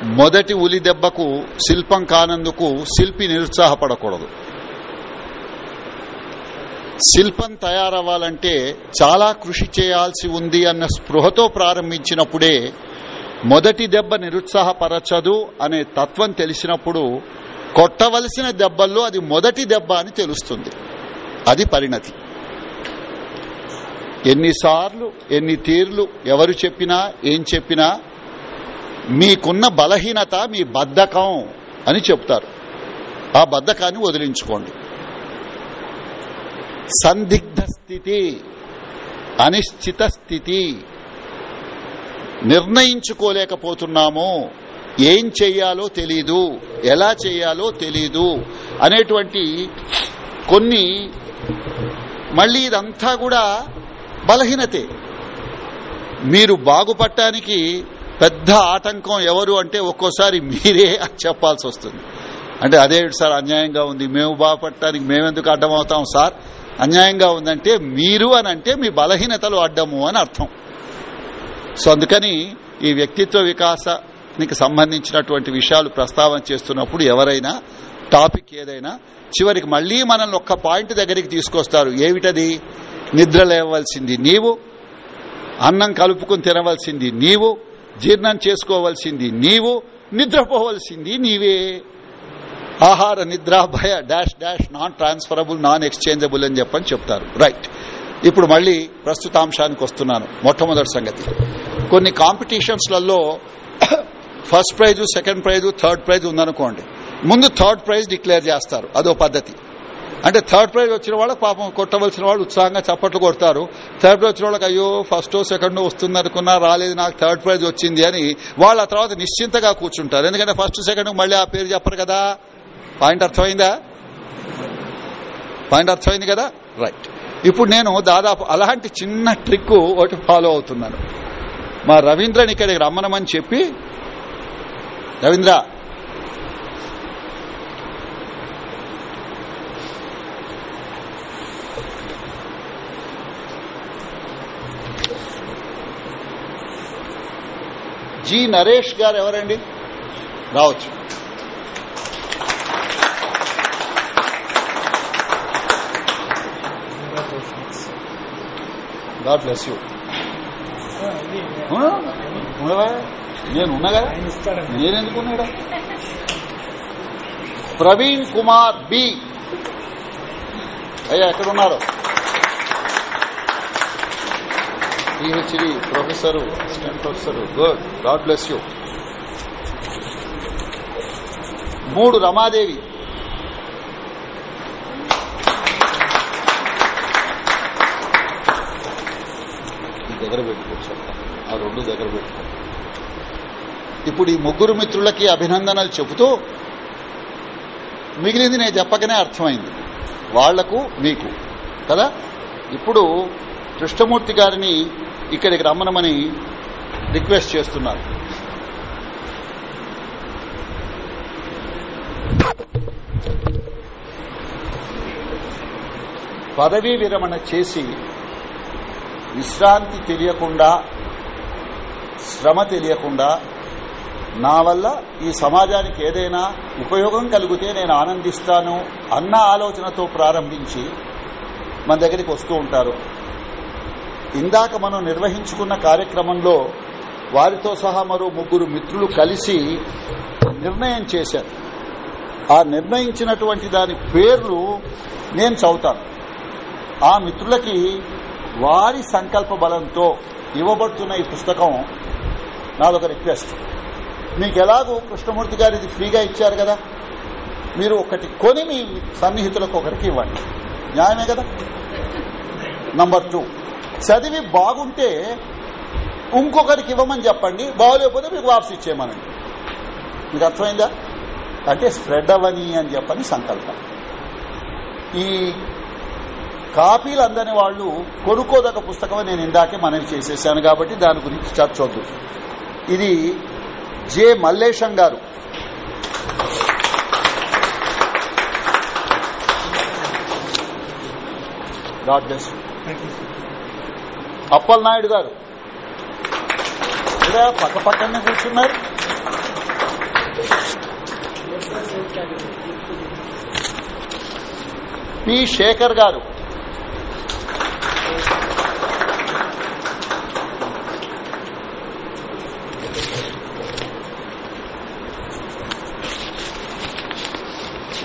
మొదటి ఉలి దెబ్బకు శిల్పం కానందుకు శిల్పి నిరుత్సాహపడకూడదు. శిల్పం తయారవ్వాలంటే చాలా కృషి చేయాల్సి ఉంది అన్న స్పృహతో ప్రారంభించినప్పుడే మొదటి దెబ్బ నిరుత్సాహపరచదు అనే తత్వం తెలిసినప్పుడు కొట్టవలసిన దెబ్బల్లో అది మొదటి దెబ్బ అని తెలుస్తుంది. అది పరిణతి. ఎన్నిసార్లు ఎన్ని తీర్లు ఎవరు చెప్పినా ఏం చెప్పినా మీకున్న బలహీనత మీ బద్ధకం అని చెప్తారు. ఆ బద్ధకాన్ని వదిలించుకోండి. సందిగ్ధ స్థితి అనిశ్చిత స్థితి నిర్ణయించుకోలేకపోతున్నాము. ఏం చెయ్యాలో తెలీదు ఎలా చేయాలో తెలీదు అనేటువంటి కొన్ని మళ్ళీ ఇదంతా కూడా బలహీనతే. మీరు బాగుపడటానికి పెద్ద ఆటంకం ఎవరు అంటే ఒక్కోసారి మీరే చెప్పాల్సి వస్తుంది. అంటే అదే సార్ అన్యాయంగా ఉంది మేము బాగుపడటానికి మేమెందుకు అడ్డం అవుతాం సార్? అన్యాయంగా ఉందంటే మీరు అని అంటే మీ బలహీనతలు అడ్డము అని అర్థం. సో అందుకని ఈ వ్యక్తిత్వ వికాసానికి సంబంధించినటువంటి విషయాలు ప్రస్తావన చేస్తున్నప్పుడు ఎవరైనా టాపిక్ ఏదైనా చివరికి మళ్ళీ మనల్ని ఒక్క పాయింట్ దగ్గరికి తీసుకొస్తారు. ఏమిటది? నిద్ర లేవలసింది నీవు అన్నం కలుపుకుని తినవలసింది నీవు జీర్ణం చేసుకోవలసింది నీవు నిద్రపోవలసింది నీవే. ఆహార నిద్ర భయ dash dash non transferable non exchangeable అని చెప్పని చెప్తారు. రైట్. ఇప్పుడు మళ్ళీ ప్రస్తుతాంశానికి వస్తున్నాను మొట్టమొదటి సంగతి. కొన్ని కాంపిటీషన్స్లలో (coughs) first prize second prize third prize ఉందనుకోండి. ముందు థర్డ్ ప్రైజ్ డిక్లేర్ చేస్తారు అదో పద్ధతి. అంటే థర్డ్ ప్రైజ్ వచ్చిన వాళ్ళకి పాపం కొట్టవలసిన వాళ్ళు ఉత్సాహంగా చప్పట్లు కొడతారు. థర్డ్ ప్రైజ్ వచ్చిన వాళ్ళకి అయ్యో ఫస్ట్ సెకండ్ వస్తుంది అనుకున్నా రాలేదు నాకు థర్డ్ ప్రైజ్ వచ్చింది అని వాళ్ళు ఆ తర్వాత నిశ్చింతగా కూర్చుంటారు. ఎందుకంటే ఫస్ట్ సెకండ్ మళ్ళీ ఆ పేరు చెప్పరు కదా. పాయింట్ అర్థమైందా? పాయింట్ అర్థమైంది కదా? రైట్. ఇప్పుడు నేను దాదాపు అలాంటి చిన్న ట్రిక్ ఒకటి ఫాలో అవుతున్నాను. మా రవీంద్రని ఇక్కడికి రమ్మనమని చెప్పి రవీంద్ర జి నరేష్ గారు ఎవరండి? రావచ్చు. గాడ్ బ్లెస్ యూ ఉండవా నేను ఉన్నా కదా? ప్రవీణ్ కుమార్ బి. అయ్యా ఎక్కడున్నారు? PhD professor assistant professor good. God bless you మూడు రమాదేవి. దగ్గర పెట్టుకోవచ్చు. ఆ రెండు దగ్గర పెట్టుకో. ఇప్పుడు ఈ ముగ్గురు మిత్రులకి అభినందనలు చెబుతూ మిగిలింది నేను చెప్పకనే అర్థమైంది. వాళ్ళకు మీకు. కదా? ఇప్పుడు కృష్ణమూర్తి గారిని ఇక్కడికి రమ్మనమని రిక్వెస్ట్ చేస్తున్నారు. పదవీ విరమణ చేసి విశ్రాంతి తెలియకుండా శ్రమ తెలియకుండా నా వల్ల ఈ సమాజానికి ఏదైనా ఉపయోగం కలిగితే నేను ఆనందిస్తాను అన్న ఆలోచనతో ప్రారంభించి మన దగ్గరికి వస్తూ ఉంటారు. ఇందాక మనం నిర్వహించుకున్న కార్యక్రమంలో వారితో సహా మరో ముగ్గురు మిత్రులు కలిసి నిర్ణయం చేశారు. ఆ నిర్ణయించినటువంటి దాని పేర్లు నేను చదువుతాను. ఆ మిత్రులకి వారి సంకల్ప బలంతో ఇవ్వబడుతున్న ఈ పుస్తకం నాదొక రిక్వెస్ట్. మీకు ఎలాగో కృష్ణమూర్తి గారు ఇది ఫ్రీగా ఇచ్చారు కదా? మీరు ఒకటి కొని మీ సన్నిహితులకు ఒకరికి ఇవ్వండి. న్యాయమే కదా? నంబర్ టూ చదివి బాగుంటే ఇంకొకరికి ఇవ్వమని చెప్పండి. బాగోలేకపోతే మీకు వాపసు ఇచ్చేయమనండి. మీకు అర్థమైందా? అంటే స్ప్రెడ్ అవ్వని అని చెప్పని సంకల్పం. ఈ కాపీలు అందని వాళ్ళు కొనుక్కోదగ్గ పుస్తకం నేను ఇందాకే మనవి చేసేసాను కాబట్టి దాని గురించి చర్చొద్దు. ఇది జె మల్లేశం గారు. గాడ్ బ్లెస్ అప్పల్ నాయుడు గారు. ఇక్కడ పక్క పక్కనే కూర్చున్నారు. పి శేఖర్ గారు.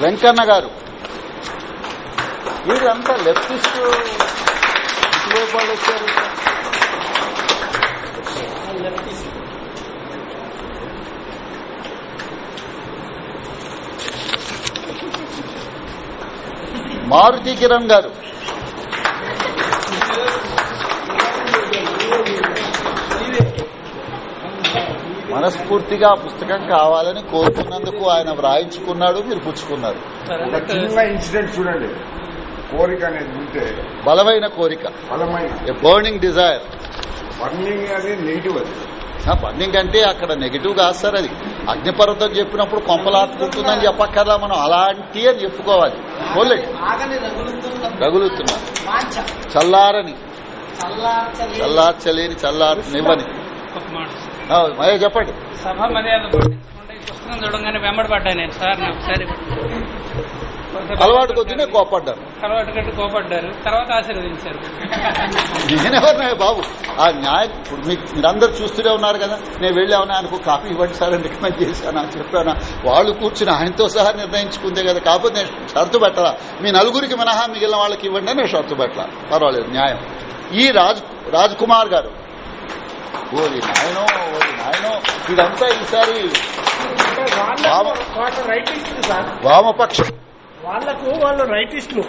వెంకన్న గారు. వీరంతా లెఫ్టిస్ట్ ఇటువైపు వాళ్ళు వచ్చారు మారుతి కిరణ్ గారు. మనస్ఫూర్తిగా ఆ పుస్తకం కావాలని కోరుకున్నందుకు ఆయన వ్రాయించుకున్నాడు మీరు పుచ్చుకున్నారు. ఒక చిన్న ఇన్సిడెంట్ చూడండి. కోరిక అనేది ఉంటే బలమైన కోరిక. బలమైన. ఏ బర్నింగ్ డిజైర్ బర్నింగ్ అనేది నెగిటివ్ అది. బర్నింగ్ అంటే అక్కడ నెగిటివ్ కాదు సార్ అది. అగ్నిపర్వతం చెప్పినప్పుడు కొంపలాట్టుకుంటుందని చెప్పక్కర్లా మనం. అలాంటి అని చెప్పుకోవాలి. పోలే రగులుతున్నా. చల్లారని. చల్లార్చలేని. చల్లారనివ్వని మయ్య చెప్పండి. సభ మర్యాద పుస్తకం చూడంగానే వెంబడబడ్డాయి నేను సార్ నాకు ఒకసారి అలవాటు కట్టి కోపడ్డారు తర్వాత ఆశీర్వదించారు. బాబు? ఆ న్యాయం ఇప్పుడు మీకు మీరందరూ చూస్తూనే ఉన్నారు కదా నేను వెళ్ళామని ఆయనకు కాపీ ఇవ్వండి సార్ అని రికమెండ్ చేశాను చెప్పాను? వాళ్ళు కూర్చుని ఆయనతో సహా నిర్ణయించుకుందే కదా కాకపోతే నేను షరతు పెట్టాలా? మీ నలుగురికి మినహా మిగిలిన వాళ్ళకి ఇవ్వండి నేను షరతు పెట్టాల? పర్వాలేదు న్యాయం. ఈ రాజ్ రాజ్ కుమార్ గారు ఓరి నాయనో ఓరి నాయనో. ఇదంతా ఈసారి వామపక్షం. వాళ్ళకు వాళ్ళు రైటిస్టులు.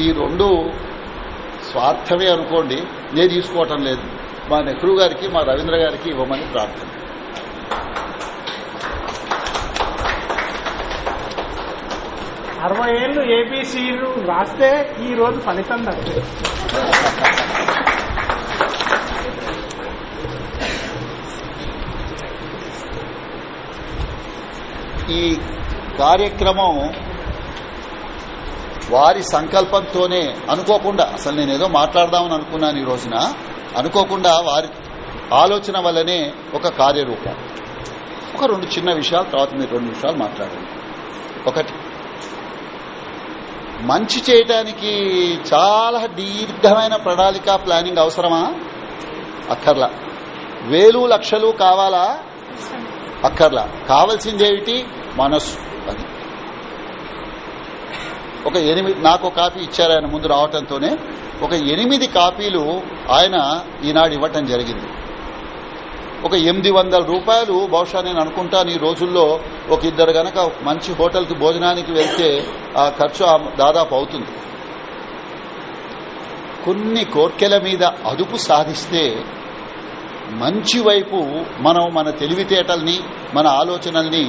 ఈ రెండు స్వార్థమే అనుకోండి నేను తీసుకోవటం లేదు. మా నెహ్రూ గారికి మా రవీంద్ర గారికి ఇవ్వమని ప్రార్థన. అరవై ఏళ్ళు ఏబీసీలు రాస్తే ఈ రోజు ఫలితం దక్కు ఈ కార్యక్రమం వారి సంకల్పంతోనే అనుకోకుండా అసలు నేను ఏదో మాట్లాడదామని అనుకున్నాను ఈ రోజున అనుకోకుండా వారి ఆలోచన వల్లనే ఒక కార్యరూపం. ఒక రెండు చిన్న విషయాలు తర్వాత మీరు రెండు విషయాలు మాట్లాడండి. ఒకటి మంచి చేయటానికి చాలా దీర్ఘమైన ప్రణాళిక ప్లానింగ్ అవసరమా? అక్కర్లా. వేలు లక్షలు కావాలా? అక్కర్లా. కావలసిందేమిటి? మనస్సు. అది. ఒక ఎనిమిది నాకు ఒక కాపీ ఇచ్చారు ఆయన ముందు రావటంతోనే. ఒక ఎనిమిది కాపీలు ఆయన ఈనాడు ఇవ్వటం జరిగింది. ఒక ఎనిమిది వందల రూపాయలు బహుశా నేను అనుకుంటాను ఈ రోజుల్లో ఒక ఇద్దరు గనక మంచి హోటల్కి భోజనానికి వెళ్తే ఆ ఖర్చు దాదాపు అవుతుంది. కొన్ని కోర్కెల మీద అదుపు సాధిస్తే మంచి వైపు మనం మన తెలివితేటల్ని మన ఆలోచనల్ని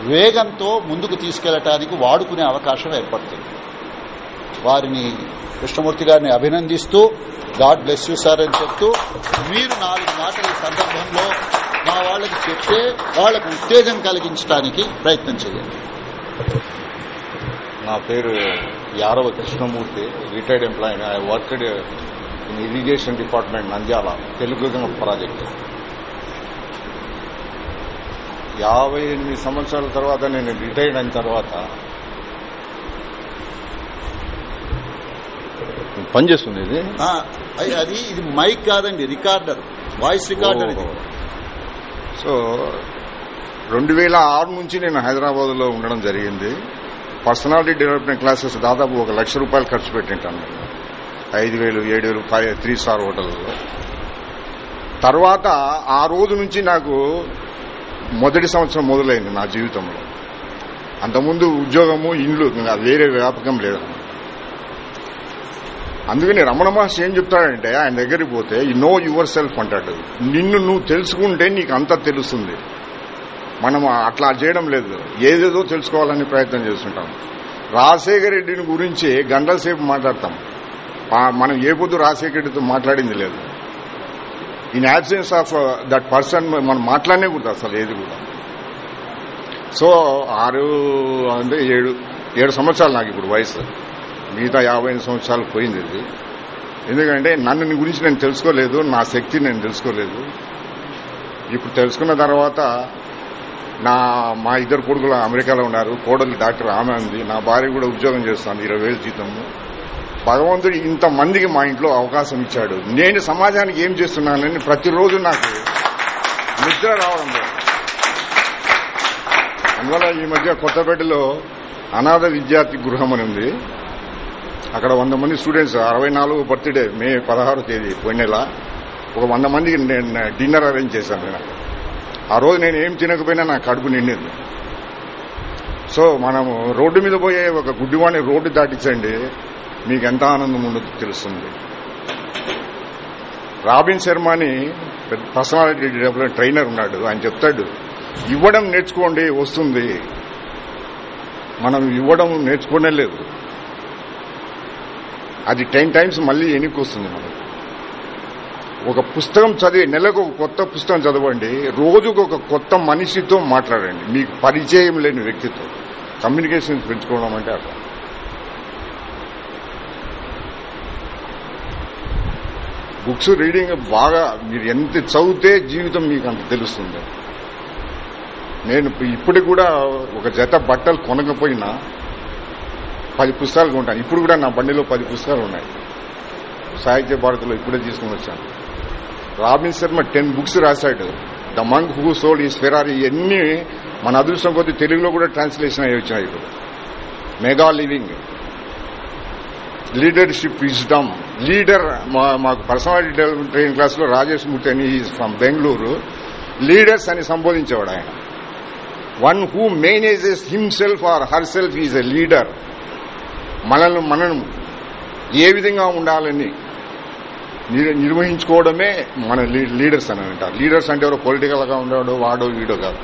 వేగంతో ముందుకు తీసుకెళ్ళటానికి వాడుకునే అవకాశం ఏర్పడుతుంది. వారిని కృష్ణమూర్తి గారిని అభినందిస్తూ గాడ్ బ్లెస్ యూ సార్ అని చెప్తూ మీరు నాలుగు మాటల సందర్భంలో మా వాళ్ళకి చెప్తే వాళ్ళకు ఉత్తేజం కలిగించడానికి ప్రయత్నం చేయండి. నా పేరు Yarava Krishnamurthy retired employee I worked in irrigation department Nandyal Telugu project. యాభై ఎనిమిది సంవత్సరాల తర్వాత నేను రిటైర్డ్ అయిన తర్వాత పనిచేస్తుంది ఇది అది ఇది మైక్ కాదండి రికార్డర్ వాయిస్ రికార్డర్ ఇది. సో రెండు వేల ఆరు నుంచి నేను హైదరాబాద్లో ఉండడం జరిగింది. పర్సనాలిటీ డెవలప్మెంట్ క్లాసెస్ దాదాపు ఒక లక్ష రూపాయలు ఖర్చు పెట్టింటాను నేను. ఐదు వేలు ఏడు వేలు ఫైవ్ త్రీ స్టార్ హోటల్లో తర్వాత ఆ రోజు నుంచి నాకు మొదటి సంవత్సరం మొదలైంది నా జీవితంలో. అంతకుముందు ఉద్యోగము ఇండ్లు వేరే వ్యాపకం లేదు. అందుకని రమణ మహర్షి ఏం చెప్తాడంటే ఆయన దగ్గరికి పోతే నో యువర్ సెల్ఫ్ అంటాడు. నిన్ను నువ్వు తెలుసుకుంటే నీకు అంతా తెలుస్తుంది. మనం అట్లా చేయడం లేదు. ఏదేదో తెలుసుకోవాలని ప్రయత్నం చేస్తుంటాం. రాజశేఖర రెడ్డిని గురించి గంటల సేపు మాట్లాడతాం. మనం ఏ పొద్దు రాజశేఖర రెడ్డితో మాట్లాడింది లేదు. In absence of that person మనం మాట్లాడనే కూడా అసలు ఏది కూడా. సో ఆరు అంటే ఏడు ఏడు సంవత్సరాలు నాకు ఇప్పుడు వయసు. మిగతా యాభై ఐదు సంవత్సరాలు పోయింది ఇది. ఎందుకంటే నన్ను గురించి నేను తెలుసుకోలేదు నా శక్తి నేను తెలుసుకోలేదు. ఇప్పుడు తెలుసుకున్న తర్వాత నా మా ఇద్దరు కొడుకులు అమెరికాలో ఉన్నారు కోడలు డాక్టర్ ఆమె ఉంది నా భార్య కూడా ఉద్యోగం చేస్తాను ఇరవై వేలు జీతము. భగవంతుడు ఇంతమందికి మా ఇంట్లో అవకాశం ఇచ్చాడు. నేను సమాజానికి ఏం చేస్తున్నానని ప్రతిరోజు నాకు నిద్ర రావడం లేదు. అందువల్ల ఈ మధ్య కొత్తపేటలో అనాథ విద్యార్థి గృహం అని ఉంది. అక్కడ వంద మంది స్టూడెంట్స్ అరవై నాలుగు బర్త్డే మే పదహారు తేదీ పోయిన నెల. ఒక వంద మందికి నేను డిన్నర్ అరేంజ్ చేశాను నేను. ఆ రోజు నేను ఏం తినకపోయినా నా కడుపు నిండింది. సో మనం రోడ్డు మీద పోయే ఒక గుడ్డివాణి రోడ్డు దాటించండి. మీకు ఎంత ఆనందం ఉండదు తెలుస్తుంది. రాబిన్ శర్మ అని పర్సనాలిటీ డెవలప్మెంట్ ట్రైనర్ ఉన్నాడు. ఆయన చెప్తాడు ఇవ్వడం నేర్చుకోండి వస్తుంది. మనం ఇవ్వడం నేర్చుకోనే లేదు. అది టెన్ టైమ్స్ మళ్ళీ వెనక్కి వస్తుంది మనకు. ఒక పుస్తకం చదివి నెలకు ఒక కొత్త పుస్తకం చదవండి రోజుకు ఒక కొత్త మనిషితో మాట్లాడండి. మీకు పరిచయం లేని వ్యక్తితో. కమ్యూనికేషన్ పెంచుకోవడం అంటే అట్లా బుక్స్ రీడింగ్ బాగా మీరు ఎంత చదివితే జీవితం మీకు అంత తెలుస్తుంది. నేను ఇప్పటికి కూడా ఒక జత బట్టలు కొనకపోయినా పది పుస్తకాలు కొంటాను. ఇప్పుడు కూడా నా బండిలో పది పుస్తకాలు ఉన్నాయి. సాహిత్య భారతిలో ఇప్పుడే తీసుకుని వచ్చాను. రాబిన్ శర్మ టెన్ బుక్స్ రాశాడు. The monk who sold his Ferrari ఇవన్నీ మన అదృష్టం కొద్దీ తెలుగులో కూడా ట్రాన్స్లేషన్ అయ్యి వచ్చినాయి ఇప్పుడు. Mega living. Leadership wisdom leader మాకు పర్సనాలిటీ డెవలప్మెంట్ ట్రైనింగ్ క్లాస్లో రాజేష్ మూర్తి అని ఫ్రమ్ బెంగళూరు. లీడర్స్ అని సంబోధించేవాడు ఆయన. One who manages himself or herself is a leader. మనల్ని మనం ఏ విధంగా ఉండాలని నిర్వహించుకోవడమే మన లీ- లీడర్స్ అని అంటారు. లీడర్స్ అంటే ఎవరో పొలిటికల్గా ఉండడో వాడో వీడో కాదు.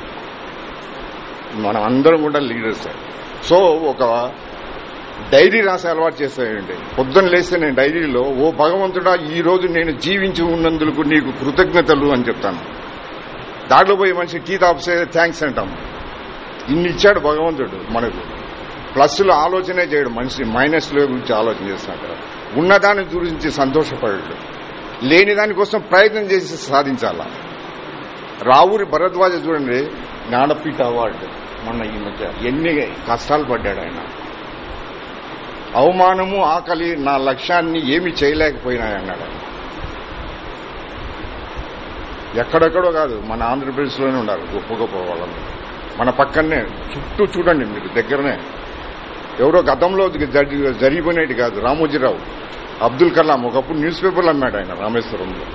మనం అందరం కూడా లీడర్స్. సో ఒక డైరీ రాసే అలవాటు చేస్తాయండి పొద్దున లేస్తే నేను డైరీలో ఓ భగవంతుడా ఈ రోజు నేను జీవించి ఉన్నందుకు నీకు కృతజ్ఞతలు అని చెప్తాను. దాంట్లో పోయి మనిషి టీ తాపిస్తే థ్యాంక్స్ అంటాం. ఇన్ని ఇచ్చాడు భగవంతుడు మనకు. ప్లస్లో ఆలోచనే చేయడు మనిషి మైనస్లో గురించి ఆలోచన చేస్తాడు. ఉన్నదాని గురించి సంతోషపడడు. లేని దానికోసం ప్రయత్నం చేసి సాధించాల? రావురి భరద్వాజ చూడండి జ్ఞానపీఠ అవార్డు మొన్న ఈ మధ్య. ఎన్ని కష్టాలు పడ్డాడు ఆయన. అవమానము ఆకలి నా లక్ష్యాన్ని ఏమి చేయలేకపోయినాయన్నాడు ఆయన. ఎక్కడెక్కడో కాదు మన ఆంధ్రప్రదేశ్లోనే ఉన్నారు గొప్ప గొప్ప వాళ్ళందరూ. మన పక్కనే చుట్టూ చూడండి మీరు దగ్గరనే. ఎవరో గతంలో జరిగిపోయినట్టు కాదు. రామోజీరావు అబ్దుల్ కలాం ఒకప్పుడు న్యూస్ పేపర్లు అమ్మాడు ఆయన రామేశ్వరంలో.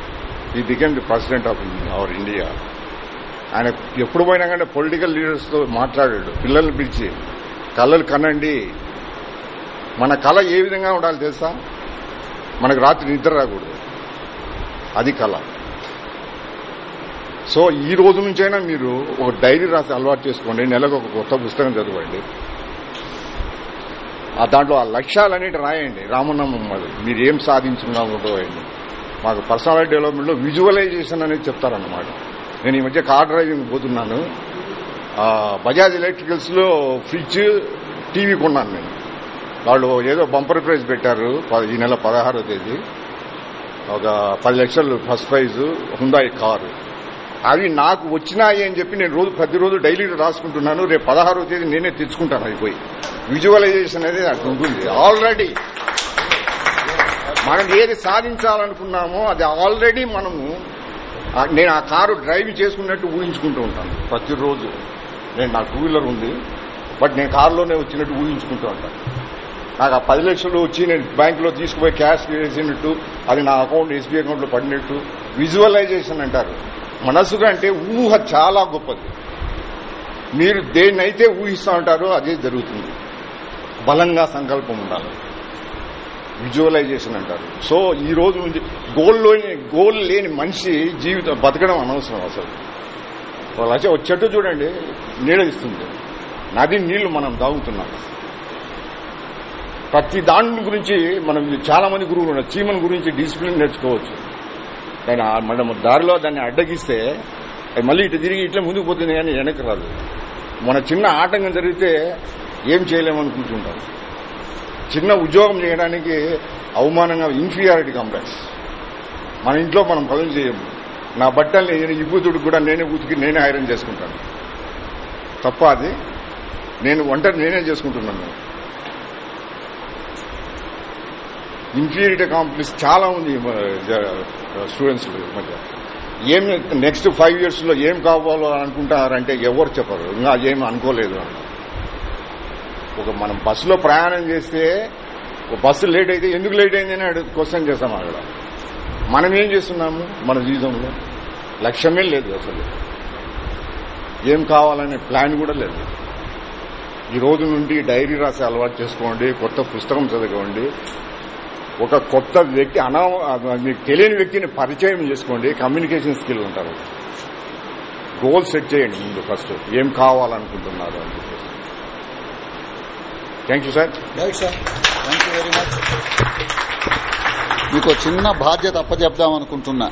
He became the president of our India. ఆయన ఎప్పుడు పోయినా కానీ పొలిటికల్ లీడర్స్తో మాట్లాడాడు పిల్లల్ని పిలిచి కళలు కనండి. మన కళ ఏ విధంగా ఉండాలి తెలుసా? మనకు రాత్రి నిద్ర రాకూడదు. అది కళ. సో ఈ రోజు నుంచైనా మీరు ఒక డైరీ రాసి అలవాటు చేసుకోండి నెలకు ఒక కొత్త పుస్తకం చదవండి. ఆ దాంట్లో ఆ లక్ష్యాలన్నిటి రాయండి. రామనామం అది. మీరు ఏం సాధించుకున్నామో మాకు పర్సనాలిటీ డెవలప్మెంట్లో విజువలైజేషన్ అనేది చెప్తారన్నమాట. నేను ఈ మధ్య కార్ డ్రైవింగ్ పోతున్నాను. బజాజ్ ఎలక్ట్రికల్స్లో ఫ్రిడ్జ్ టీవీ కొన్నాను నేను. వాళ్ళు ఏదో బంపర్ ప్రైజ్ పెట్టారు ఈ నెల పదహారో తేదీ. ఒక పది లక్షలు ఫస్ట్ ప్రైజ్. హుందాయి కారు. అవి నాకు వచ్చినాయి అని చెప్పి నేను రోజు ప్రతిరోజు డైలీ రాసుకుంటున్నాను. రేపు పదహారో తేదీ నేనే తెచ్చుకుంటాను అయిపోయి విజువలైజేషన్ అనేది నాకు ఉంటుంది. ఆల్రెడీ మనం ఏది సాధించాలనుకున్నామో అది ఆల్రెడీ మనము నేను ఆ కారు డ్రైవ్ చేసుకున్నట్టు ఊహించుకుంటూ ఉంటాను. ప్రతిరోజు నేను నాకు టూ వీలర్ ఉంది బట్ నేను కారులోనే వచ్చినట్టు ఊహించుకుంటూ ఉంటాను. నాకు ఆ పది లక్షలు వచ్చి నేను బ్యాంకులో తీసుకుపోయి క్యాష్ వేసినట్టు అది నా అకౌంట్ ఎస్బీఐ అకౌంట్లో పడినట్టు విజువలైజేషన్ అంటారు. మనసు కంటే ఊహ చాలా గొప్పది. మీరు దేన్నైతే ఊహిస్తూ ఉంటారో అదే జరుగుతుంది. బలంగా సంకల్పం ఉండాలి. విజువలైజేషన్ అంటారు. సో ఈ రోజు నుంచి గోల్ లేని గోల్ లేని మనిషి జీవితం బతకడం అనవసరం అసలు. వాళ్ళు ఒక చెట్టు చూడండి నీడ ఇస్తుంది. నది నీళ్ళు మనం తాగుతున్నాం ప్రతి దాని గురించి మనం చాలా మంది గురువులు ఉన్నారు. చీమన్ గురించి డిసిప్లిన్ నేర్చుకోవచ్చు. దాన్ని మనం దారిలో దాన్ని అడ్డగిస్తే అది మళ్ళీ ఇటు తిరిగి ఇట్లా ముందుకు పోతుంది కానీ వెనక్కి రాదు. మన చిన్న ఆటంకం జరిగితే ఏం చేయలేమని చిన్న ఉద్యోగం చేయడానికి అవమానంగా ఇన్ఫీరియారిటీ కాంప్లెక్స్ మన ఇంట్లో మనం పనులు చేయము. నా బట్టల్ని ఇబ్బుతుడు కూడా నేనే ఉతికి నేనే ఐరన్ చేసుకుంటాను. తప్ప అది నేను వంట నేనే చేసుకుంటున్నాను. ఇన్ఫీరియారిటీ కాంప్లెక్స్ చాలా ఉంది స్టూడెంట్స్ మధ్య. ఏం నెక్స్ట్ ఫైవ్ ఇయర్స్లో ఏం కావాలో అనుకుంటారంటే ఎవరు చెప్పరు. ఇంకా ఏం అనుకోలేదు ఒక మనం బస్సులో ప్రయాణం చేస్తే ఒక బస్సు లేట్ అయితే ఎందుకు లేట్ అయింది అని క్వశ్చన్ చేస్తాం అక్కడ. మనం ఏం చేస్తున్నాము మన జీవితంలో? లక్ష్యమే లేదు అసలు. ఏం కావాలనే ప్లాన్ కూడా లేదు. ఈ రోజు నుండి డైరీ రాసే అలవాటు చేసుకోండి కొత్త పుస్తకం చదవండి ఒక కొత్త వ్యక్తి అనా మీకు తెలియని వ్యక్తిని పరిచయం చేసుకోండి కమ్యూనికేషన్ స్కిల్ ఉంటారు. గోల్ సెట్ చేయండి ముందు ఫస్ట్ ఏం కావాలనుకుంటున్నారు అని చెప్పేసి. Thank you sir thank you very much మీకు చిన్న బాధ్యత అప్పచెప్దాం అనుకుంటున్నా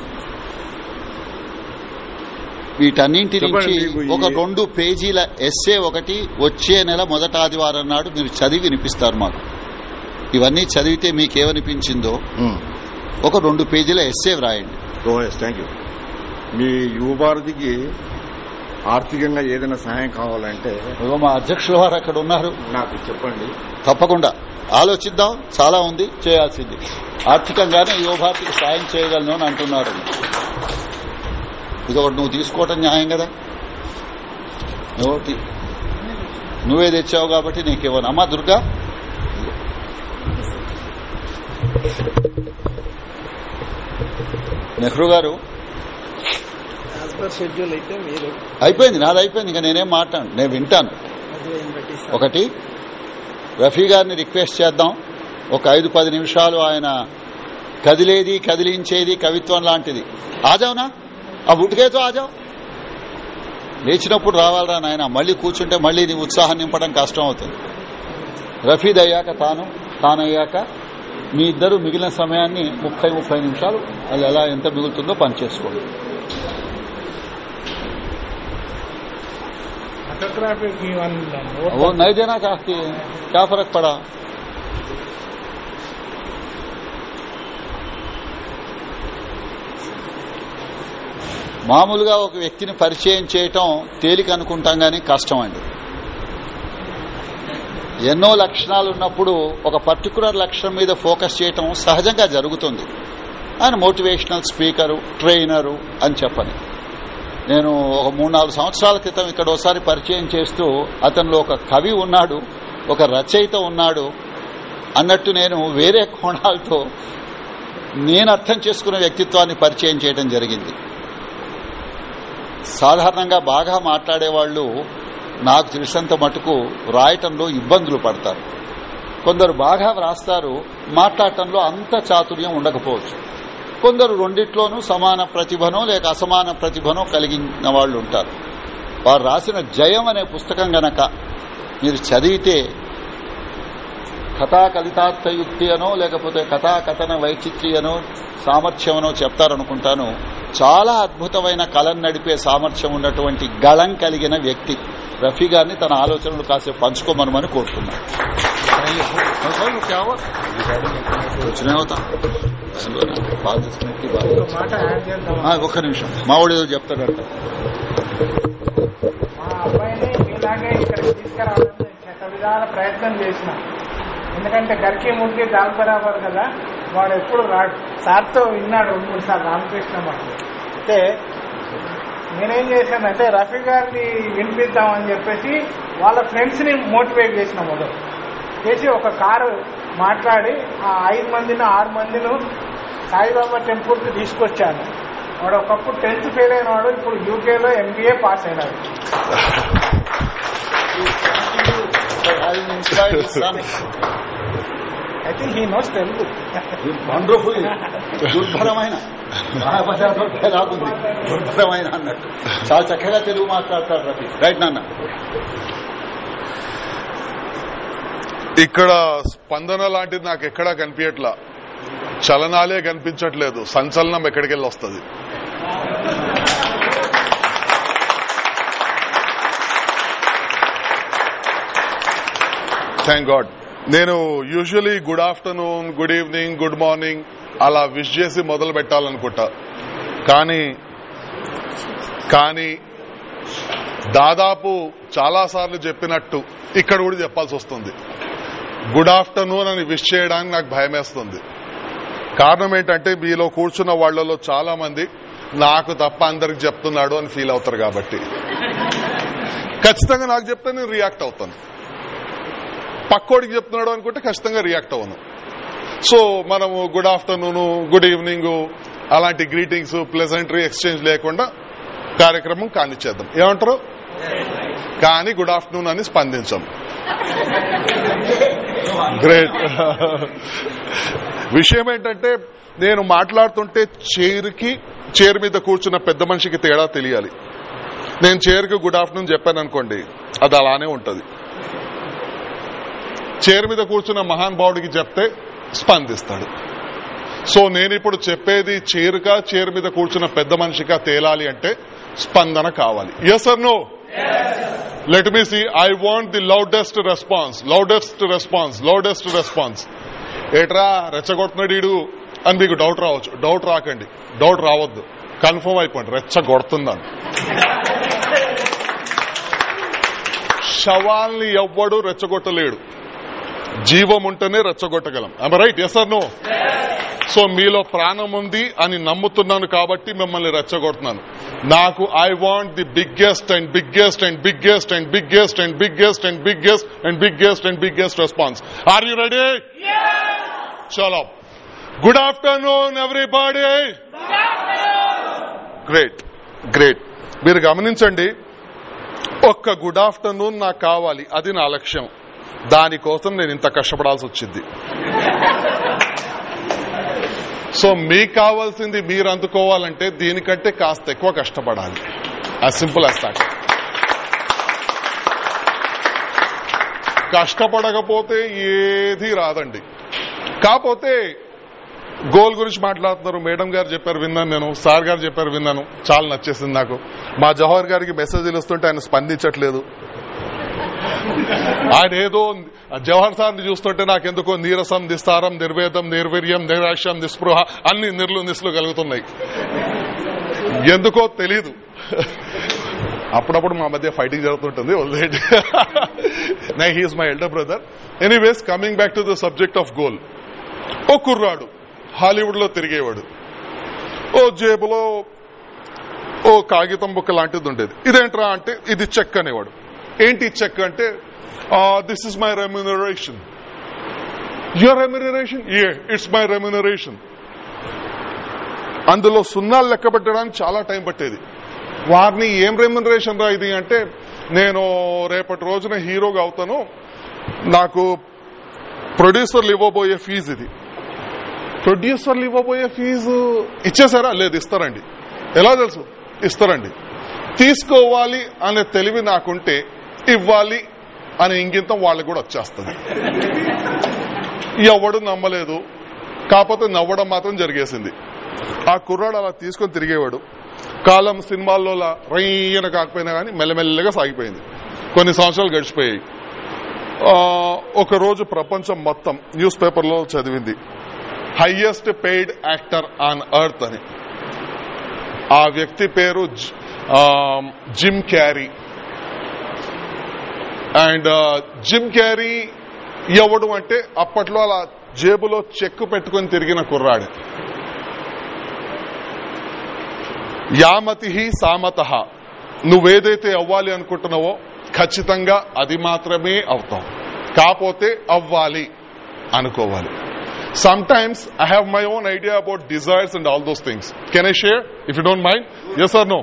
వీటన్నింటి నుంచి ఒక రెండు పేజీల ఎస్సే ఒకటి వచ్చే నెల మొదట ఆదివారం నాడు మీరు చదివి వినిపిస్తారు మాకు. ఇవన్నీ చదివితే మీకేమనిపించిందో ఒక రెండు పేజీల ఎస్సే వ్రాయండి. థ్యాంక్ యూ మీ యువ భారతికి ఆర్థికంగా ఏదైనా సహాయం కావాలంటే మా అధ్యక్షుల వారు అక్కడ ఉన్నారు. నాకు చెప్పండి. తప్పకుండా. ఆలోచిద్దాం. చాలా ఉంది. చేయాల్సింది. ఆర్థికంగానే యువభారతికి సాయం చేయగలను అని అంటున్నారు. ఇది ఒకటి నువ్వు తీసుకోవటం న్యాయం కదా? నువ్వు నువ్వే తెచ్చావు కాబట్టి నీకు ఇవ్వను అమ్మా దుర్గా. నెహ్రూ గారు? యాజ్ పర్ షెడ్యూల్ అయితే మీరు. అయిపోయింది నాది అయిపోయింది ఇంకా నేనేం మాట్లాడు నేను వింటాను. ఒకటి రఫీ గారిని రిక్వెస్ట్ చేద్దాం. ఒక ఐదు పది నిమిషాలు ఆయన కదిలేది కదిలించేది కవిత్వం లాంటిది. ఆజావునా? ఆ ఉటికేతో ఆజావు? లేచినప్పుడు రావాలరా నాయన మళ్ళీ కూర్చుంటే మళ్ళీ నీ ఉత్సాహం నింపడం కష్టం అవుతుంది. రఫీద్ అయ్యాక తాను తానయ్యాక మీ ఇద్దరు మిగిలిన సమయాన్ని ముప్పై ముప్పై నిమిషాలు అది ఎలా ఎంత మిగులుతుందో పనిచేసుకోండి ऑटो ट्रैफिक इवन वो नहीं देना चाहती है क्या फर्क पड़ा మామూలుగా ఒక వ్యక్తిని పరిచయం చేయటం తేలిక అనుకుంటాం గానీ కష్టం అండి ఎన్నో లక్షణాలు ఉన్నప్పుడు ఒక పర్టికులర్ లక్షణం మీద ఫోకస్ చేయటం సహజంగా జరుగుతుంది. ఆయన మోటివేషనల్ స్పీకరు ట్రైనరు అని చెప్పని నేను ఒక మూడు నాలుగు సంవత్సరాల క్రితం ఇక్కడ ఒకసారి పరిచయం చేస్తూ అతనిలో ఒక కవి ఉన్నాడు ఒక రచయిత ఉన్నాడు అన్నట్టు నేను వేరే కోణాలతో నేను అర్థం చేసుకున్న వ్యక్తిత్వాన్ని పరిచయం చేయడం జరిగింది. సాధారణంగా బాగా మాట్లాడేవాళ్ళు నాకు తెలిసినంత మటుకు రాయటంలో ఇబ్బందులు పడతారు. కొందరు బాగా వ్రాస్తారు మాట్లాడటంలో అంత చాతుర్యం ఉండకపోవచ్చు. కొందరు రెండిట్లోనూ సమాన ప్రతిభనో లేక అసమాన ప్రతిభనో కలిగిన వాళ్ళు ఉంటారు. వారు రాసిన జయం అనే పుస్తకం గనక మీరు చదివితే కథా కథాకలితార్థయుక్తి అనో లేకపోతే కథాకథన వైచిత్ర్యనో సామర్థ్యమనో చెప్తారనుకుంటాను. చాలా అద్భుతమైన కళను నడిపే సామర్థ్యం ఉన్నటువంటి గళం కలిగిన వ్యక్తి. రఫీ గారిని తన ఆలోచనలు కాసేపు పంచుకోమనమని కోరుతున్నాను. ఒక్క నిమిషం. మా వాడు ఏదో చెప్తాడంట. ప్రయత్నం చేసిన. ఎందుకంటే గర్కి మురికి దాని బరాబర్ కదా వాడు ఎప్పుడు రాడు. సార్తో విన్నాడు మూడు సార్లు రామకృష్ణ మాట అయితే నేనేం చేశానంటే రఫీ గారిని వినిపిద్దామని చెప్పేసి వాళ్ళ ఫ్రెండ్స్ని మోటివేట్ చేసిన మొదలు. చేసి ఒక కారు మాట్లాడి ఆ ఐదు మందిని ఆరు మందిని సాయిబాబా టెంపుల్కి తీసుకొచ్చాను. వాడు ఒకప్పుడు టెన్త్ ఫెయిల్ అయిన వాడు ఇప్పుడు యూకేలో ఎంబీఏ పాస్ అయినాడు. I think he knows Telugu wonderful దుర్భరమైన దుర్భరమైన అన్నట్టు చాలా చక్కగా తెలుగు మాట్లాడతాడు రఫీ రైట్ నాన్న? ఇక్కడ స్పందన లాంటిది నాకు ఎక్కడా కనిపించట్లా చలనాలే కనిపించట్లేదు. సంచలనం ఎక్కడికి వెళ్ళి వస్తుంది థ్యాంక్ గాడ్ నేను usually good afternoon good evening good morning అలా విష్ చేసి మొదలు పెట్టాలనుకుంటా. కానీ కానీ దాదాపు చాలా సార్లు చెప్పినట్టు ఇక్కడ కూడా చెప్పాల్సి వస్తుంది. గుడ్ ఆఫ్టర్నూన్ అని విష్ చేయడానికి నాకు భయమేస్తుంది. కారణం ఏంటంటే మీలో కూర్చున్న వాళ్ళలో చాలా మంది నాకు తప్ప అందరికి చెప్తున్నాడు అని ఫీల్ అవుతారు కాబట్టి. ఖచ్చితంగా నాకు చెప్తే నేను రియాక్ట్ అవుతాను. పక్కోడికి చెప్తున్నాడు అనుకుంటే ఖచ్చితంగా రియాక్ట్ అవ్వను. సో మనము గుడ్ ఆఫ్టర్నూన్ గుడ్ ఈవినింగ్ అలాంటి గ్రీటింగ్స్ ప్లెజెంటరీ ఎక్స్చేంజ్ లేకుండా కార్యక్రమం కానిచ్చేద్దాం. ఏమంటారు? కానీ గుడ్ ఆఫ్టర్నూన్ అని స్పందించాం. గ్రేట్ విషయం ఏంటంటే నేను మాట్లాడుతుంటే చైర్కి చైర్ మీద కూర్చున్న పెద్ద మనిషికి తేడా తెలియాలి. నేను చైర్కి గుడ్ ఆఫ్టర్నూన్ చెప్పాను అనుకోండి అది అలానే ఉంటుంది. చైర్ మీద కూర్చున్న మహాన్ భావుడికి చెప్తే స్పందిస్తాడు. సో నేను ఇప్పుడు చెప్పేది చైర్గా చైర్ మీద కూర్చున్న పెద్ద మనిషిగా తేలాలి అంటే స్పందన కావాలి. Yes or no let me see I want the loudest response loudest response loudest response ఏట్రా రెచ్చగొడుతున్నాడు అని మీకు డౌట్ రావచ్చు. డౌట్ రాకండి. డౌట్ రావద్దు. కన్ఫర్మ్ అయిపోండి. రెచ్చగొడుతున్నాను (laughs) శవాల్ని ఎవ్వడు రెచ్చగొట్టలేడు. జీవం ఉంటేనే రెచ్చగొట్టగలం right yes or no so మీలో ప్రాణం ఉంది అని నమ్ముతున్నాను కాబట్టి మిమ్మల్ని రెచ్చగొడుతున్నాను. నాకు I want the biggest and biggest and biggest and biggest and biggest and biggest and biggest and biggest response are you ready చలో good afternoon everybody great great మీరు గమనించండి ఒక్క గుడ్ ఆఫ్టర్నూన్ నాకు కావాలి. అది నా లక్ష్యం. దానికోసం నేను ఇంత కష్టపడాల్సి వచ్చింది. సో మీకు కావాల్సింది మీరు అందుకోవాలంటే దీనికంటే కాస్త ఎక్కువ కష్టపడాలి. యాజ్ సింపుల్ యాజ్ దాట్ కష్టపడకపోతే ఏది రాదండి. కాకపోతే గోల్ గురించి మాట్లాడుతున్నారు. మేడం గారు చెప్పారు విన్నాను నేను. సార్ గారు చెప్పారు విన్నాను. చాలా నచ్చేసింది నాకు. మా జవహర్ గారికి మెసేజ్లు వస్తుంటే ఆయన స్పందించట్లేదు. ఆయన ఏదో జవహర్ సార్ చూస్తుంటే నాకెందుకో నీరసం నిస్తారం నిర్వేదం నిర్వీర్యం నిరాశం నిస్పృహ అన్ని నిర్లు నిస్లు కలుగుతున్నాయి. ఎందుకో తెలీదు. అప్పుడప్పుడు మా మధ్య ఫైటింగ్ జరుగుతుంటుంది వదిలేండి నై he's my elder brother. Anyways coming back to the subject of goal. ఓ కుర్రాడు హాలీవుడ్లో తిరిగేవాడు. ఓ జేబులో ఓ కాగితం బుక్క లాంటిది ఉండేది ఇదేంట్రా అంటే ఇది చెక్ అనేవాడు. ఏంటి చెక్ అంటే this is my remuneration your remuneration A it's my remuneration అందులో సున్నాలు లెక్క పెట్టడానికి చాలా టైం పట్టేది. వారిని ఏం రెమ్యూనరేషన్ రా ఇది అంటే నేను రేపటి రోజున హీరోగా అవుతాను. నాకు ప్రొడ్యూసర్లు ఇవ్వబోయే ఫీజు ఇది. ప్రొడ్యూసర్లు ఇవ్వబోయే ఫీజు ఇచ్చేసారా? లేదు ఇస్తారండి. ఎలా తెలుసు? ఇస్తారండి. తీసుకోవాలి అనే తెలివి నాకుంటే ఇవ్వాలి అనే ఇంగితం వాళ్ళకి కూడా వచ్చేస్తుంది. ఎవడు నమ్మలేదు. కాకపోతే నవ్వడం మాత్రం జరిగేసింది. ఆ కుర్రాడు అలా తీసుకొని తిరిగేవాడు. కాలం సినిమాల్లో రయ్యన కాకపోయినా కానీ మెల్లమెల్లగా సాగిపోయింది. కొన్ని సంవత్సరాలు గడిచిపోయాయి. ఒకరోజు ఒక రోజు ప్రపంచం మొత్తం న్యూస్ పేపర్లో చదివింది. Highest paid actor on earth అని. ఆ వ్యక్తి పేరు Jim Carrey. And Jim Carrey ఎవడు అంటే అప్పట్లో అలా జేబులో చెక్కు పెట్టుకుని తిరిగిన కుర్రాడు. యామతి సామత. నువ్వేదైతే అవ్వాలి అనుకుంటున్నావో ఖచ్చితంగా అది మాత్రమే అవుతావు. కాపోతే అవ్వాలి అనుకోవాలి. Sometimes I have my own idea about desires and all those things can I share if you don't mind yes or no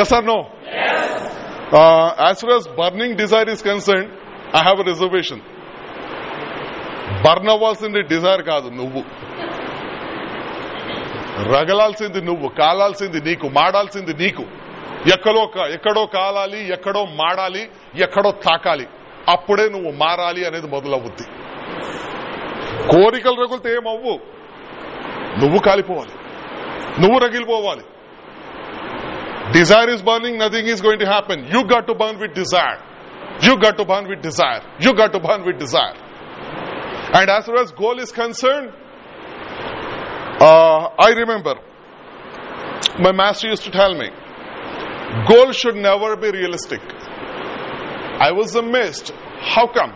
yes or no Uh, as far as burning desire is concerned, I have a reservation. Burn అవ్వాల్సింది డిజైర్ కాదు నువ్వు. రగలాల్సింది నువ్వు కాలాల్సింది నీకు మాడాల్సింది నీకు. ఎక్కడో ఎక్కడో కాలాలి ఎక్కడో మాడాలి ఎక్కడో తాకాలి. అప్పుడే నువ్వు మారాలి అనేది మొదలవుద్ది. కోరికలు రగులితే ఏమవ్వు? నువ్వు కాలిపోవాలి. నువ్వు రగిలిపోవాలి. Desire is burning, nothing is going to happen. You got to burn with desire. You got to burn with desire. You got to burn with desire. And as far as goal is concerned, uh, I remember my master used to tell me, goal should never be realistic. I was amazed. How come?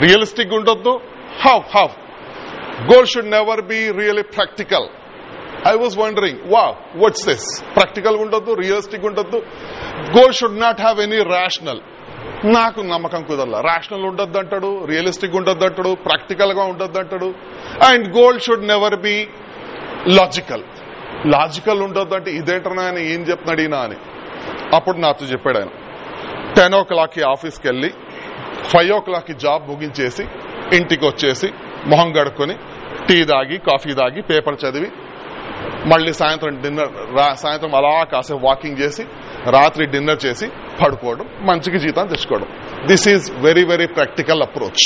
Realistic untaddu? How? How? Goal should never be really practical. I was wondering what what's this practical ఉండొద్దు రియలిస్టిక్ ఉండొద్దు. Goal should not have any rational నాకు నమ్మకం కుదరల. రేషనల్ ఉండొద్దు అంటాడు రియలిస్టిక్ ఉండొద్దు అంటాడు ప్రాక్టికల్గా ఉండొద్దు అంటాడు. And goal should never be logical logical ఉండొద్దు అంటే ఇదేంటనా ఏం చెప్తున్నాడు ఈయన అని. అప్పుడు నాతో చెప్పాడు ఆయన. టెన్ ఓ క్లాక్కి ఆఫీస్కి వెళ్ళి ఫైవ్ ఓ క్లాక్కి జాబ్ ముగించేసి ఇంటికి వచ్చేసి మొహం గడుక్కొని టీ తాగి కాఫీ తాగి పేపర్ చదివి మళ్ళీ సాయంత్రం డిన్నర్ సాయంత్రం అలా కాసేపు వాకింగ్ చేసి రాత్రి డిన్నర్ చేసి పడుకోవడం మంచికి జీతం తెచ్చుకోవడం. This is very very practical approach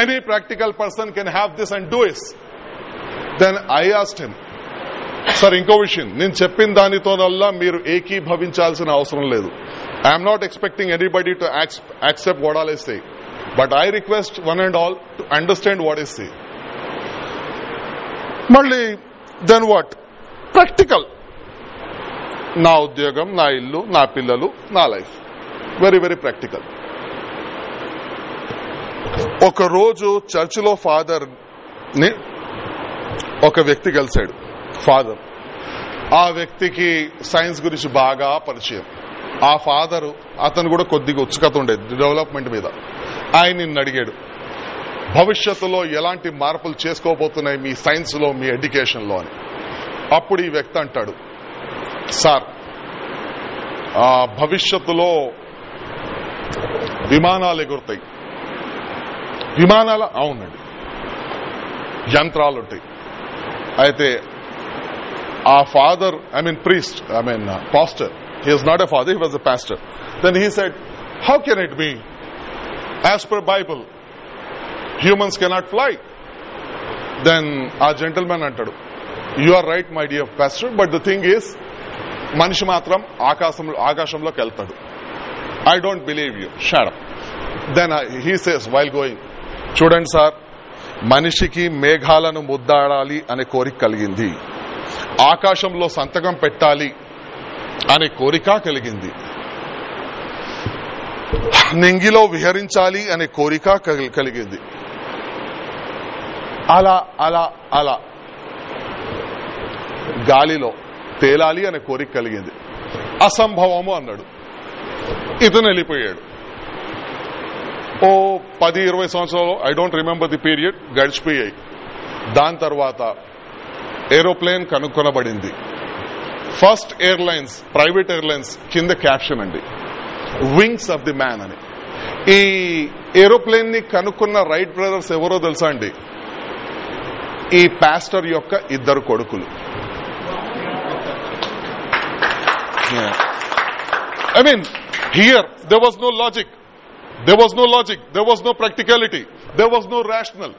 any practical person can have this and do is then I asked him sir ఇంకో విషయం. నేను చెప్పిన దానితోనల్లా మీరు ఏకీభవించాల్సిన అవసరం లేదు. I'm not expecting anybody to accept what all is say but I request one and all to understand what is say మళ్ళీ దెన్ వాట్ ప్రాక్టికల్ నా ఉద్యోగం నా ఇల్లు నా పిల్లలు నా లైఫ్ వెరీ వెరీ ప్రాక్టికల్ ఒక రోజు చర్చిలో ఫాదర్ని ఒక వ్యక్తి కలిశాడు. ఫాదర్ ఆ వ్యక్తికి సైన్స్ గురించి బాగా పరిచయం. ఆ ఫాదర్ అతను కూడా కొద్దిగా ఉత్సుకత ఉండేది డెవలప్మెంట్ మీద. ఆయన నిన్ను అడిగాడు భవిష్యత్తులో ఎలాంటి మార్పులు చేసుకోబోతున్నాయి మీ సైన్స్లో మీ ఎడ్యుకేషన్లో అని. అప్పుడు ఈ వ్యక్తి అంటాడు సార్ భవిష్యత్తులో విమానాలు ఎగురుతాయి. విమానాల అవునండి. యంత్రాలు ఉంటాయి అయితే ఆ father I mean priest I mean pastor he's not a father he was a pastor. Then he said how can it be as per Bible humans cannot fly then ఆ జెంటల్మెన్ అంటాడు you are right my dear pastor but the thing is మనిషి మాత్రం ఆకాశంలో ఆకాశంలోకి వెళ్తాడు. I don't believe you shut up then he says while going చూడండి సార్ మనిషికి మేఘాలను ముద్దాడాలి అనే కోరిక కలిగింది. ఆకాశంలో సంతకం పెట్టాలి అనే కోరిక కలిగింది. నింగిలో విహరించాలి అనే కోరిక కలి- కలిగింది. అలా అలా అలా. గాలిలో తేలాలి అనే కోరిక కలిగింది. అసంభవము అన్నాడు. ఇతను వెళ్ళిపోయాడు. ఓ పది ఇరవై సంవత్సరాలు I don't remember the period గడిచిపోయాయి. దాని తర్వాత ఏరోప్లేన్ కనుక్కొనబడింది. ఫస్ట్ ఎయిర్లైన్స్ ప్రైవేట్ ఎయిర్లైన్స్ కింద క్యాప్షన్ అండి. వింగ్స్ ఆఫ్ ది మ్యాన్ అని. ఈ ఏరోప్లేన్ని కనుక్కున్న రైట్ బ్రదర్స్ ఎవరో తెలుసా అండి? ఈ పాస్టర్ యొక్క ఇద్దరు కొడుకులు. I mean here there was no logic there was no logic there was no practicality there was no rational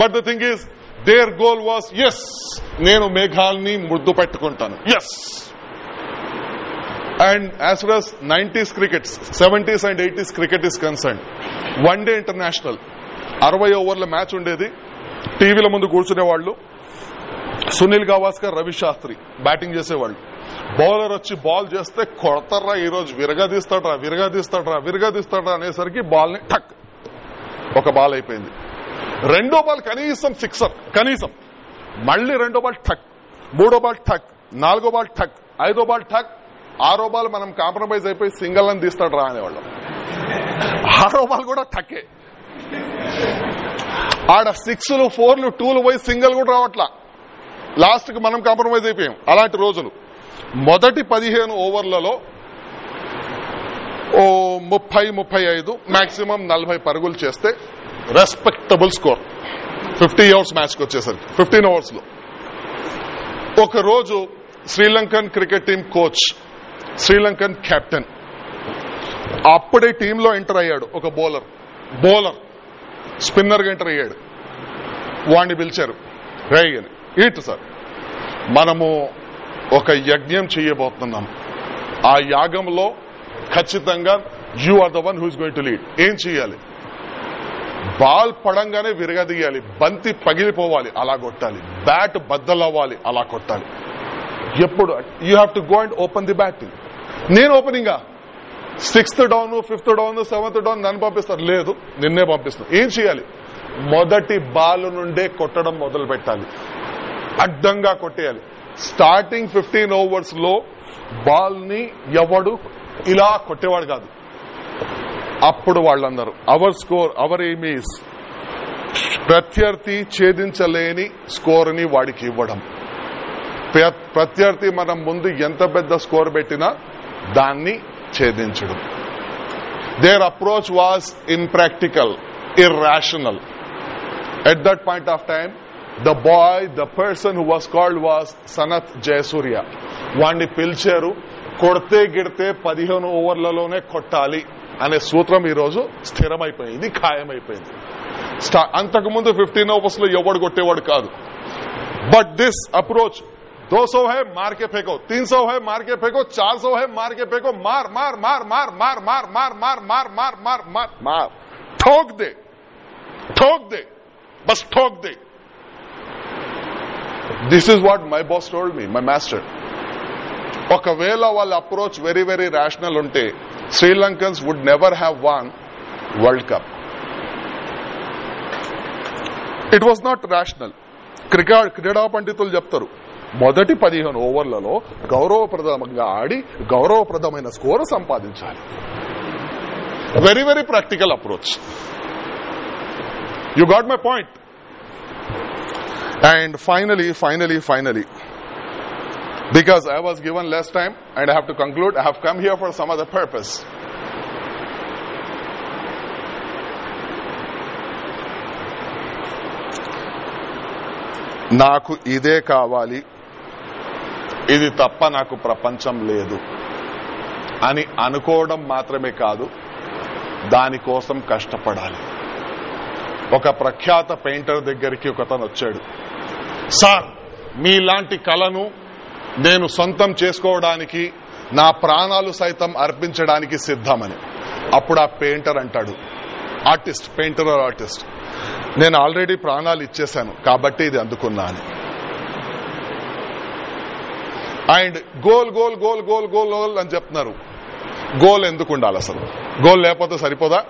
but the thing is their goal was yes నేను మేఘాల్ని ముద్దు పెట్టుకుంటాను. Yes and as far as nineties crickets seventies and eighties cricket is concern one day international అరవై ఓవర్ల మ్యాచ్ ఉండేది. టీవీల ముందు కూర్చునే వాళ్ళు సునీల్ గవాస్కర్ రవి శాస్త్రి బ్యాటింగ్ చేసేవాళ్ళు. బౌలర్ వచ్చి బాల్ చేస్తే కొడతారా ఈ రోజు విరగదీస్తాడ్రా విరగదీస్తాడ్రా విరగదీస్తాడ్రా అనేసరికి బాల్ని టక్ ఒక బాల్ అయిపోయింది. రెండో బాల్ కనీసం సిక్సర్ కనీసం. మళ్ళీ రెండో బాల్ ఠక్ మూడో బాల్ ఠక్ నాలుగో బాల్ ఠక్ ఐదో బాల్ ఠక్ ఆరో బాల్ మనం కాంప్రమైజ్ అయిపోయి సింగల్ అని తీస్తాడు రా అనేవాళ్ళం. ఆరో బాల్ కూడా ఠక్కే ఆడ సిక్స్లు ఫోర్లు టూలు పోయి సింగిల్ కూడా రావట్లా. లాస్ట్కి మనం కాంప్రమైజ్ అయిపోయాం. అలాంటి రోజులు. మొదటి పదిహేను ఓవర్లలో ఓ ముప్పై ముప్పై ఐదు మాక్సిమం నలభై పరుగులు చేస్తే రెస్పెక్టబుల్ స్కోర్. ఫిఫ్టీ అవర్స్ మ్యాచ్కి వచ్చేసరికి. ఫిఫ్టీన్ అవర్స్లో. ఒక రోజు Sri Lankan cricket team coach Sri Lankan captain. అప్పుడే టీంలో ఎంటర్ అయ్యాడు ఒక బౌలర్. బౌలర్. స్పిన్నర్గా ఎంటర్ అయ్యాడు. వాణ్ణి పిలిచారు. రే అని ఏంటి సార్. మనము ఒక యజ్ఞం చేయబోతున్నాం. ఆ యాగంలో ఖచ్చితంగా you are the one who's going to lead ఏం చేయాలి? బాల్ పడంగానే విరగదీయాలి బంతి పగిలిపోవాలి. అలా కొట్టాలి. బ్యాట్ బద్దలవ్వాలి. అలా కొట్టాలి. ఎప్పుడు? You have to go and open the bat నేను ఓపెనింగా sixth down fifth down seventh down నన్ను పంపిస్తారు. లేదు నిన్నే పంపిస్తారు ఏం చేయాలి? మొదటి బాల్ నుండే కొట్టడం మొదలు పెట్టాలి. అడ్డంగా కొట్టేయాలి. స్టార్టింగ్ ఫిఫ్టీన్ ఓవర్స్లో బాల్ని ఎవడు ఇలా కొట్టేవాడు కాదు. అప్పుడు వాళ్ళందరూ అవర్ స్కోర్ అవర్ ఎయిమీస్ ప్రత్యర్థి ఛేదించలేని స్కోర్ని వాడికి ఇవ్వడం. ప్ర- ప్రత్యర్థి మనం ముందు ఎంత పెద్ద స్కోర్ పెట్టినా దాన్ని ఛేదించడం. Their approach was impractical irrational at that point of time the boy the person who was called was Sanath Jayasuriya వాణ్ణి పిలిచారు కొడితే గిడితే పదిహేను ఓవర్లలోనే కొట్టాలి అనే సూత్రం ఈరోజు స్థిరమైపోయింది ఖాయమైపోయింది. అంతకుముందు ఫిఫ్టీన్ ఓవర్స్లో ఎవడు కొట్టేవాడు కాదు. బట్ దిస్ అప్రోచ్ 200 है मार के फेंको 300 है मार के फेंको 400 है मार के फेंको मार मार मार मार मार मार मार मार मार मार मार मार मार ठोक दे ठोक दे बस ठोक दे this is what my boss told me my master ఒకవేళ వాళ్ళ అప్రోచ్ వెరీ వెరీ రేషనల్ ఉంటే Sri Lankans would never have won world cup it was not rational cricket క్రీడా పండితులు చెప్తారు మొదటి పదిహేను ఓవర్లలో గౌరవప్రదంగా ఆడి గౌరవప్రదమైన స్కోర్ సంపాదించాలి. Very very practical approach you got my point and finally finally finally because I was given less time and I have to conclude, I have come here for some other purpose. నాకు ఇదే కావాలి. ఇది తప్ప నాకు ప్రపంచం లేదు అని అనుకోవడం మాత్రమే కాదు దానికోసం కష్టపడాలి. ఒక ప్రఖ్యాత పెయింటర్ దగ్గరికి ఒకతను వచ్చాడు. సార్ మీలాంటి కళను నేను సొంతం చేసుకోవడానికి నా ప్రాణాలు సైతం అర్పించడానికి సిద్ధమని. అప్పుడు ఆ పెయింటర్ అంటాడు. ఆర్టిస్ట్ పెయింటర్ ఆర్టిస్ట్ నేను ఆల్రెడీ ప్రాణాలు ఇచ్చేశాను కాబట్టి ఇది అందుకున్నా అని and goal goal goal goal goal goal అని చెప్తున్నారు. గోల్ ఎందుకు ఉండాలి అసలు? గోల్ లేకపోతే సరిపోదా?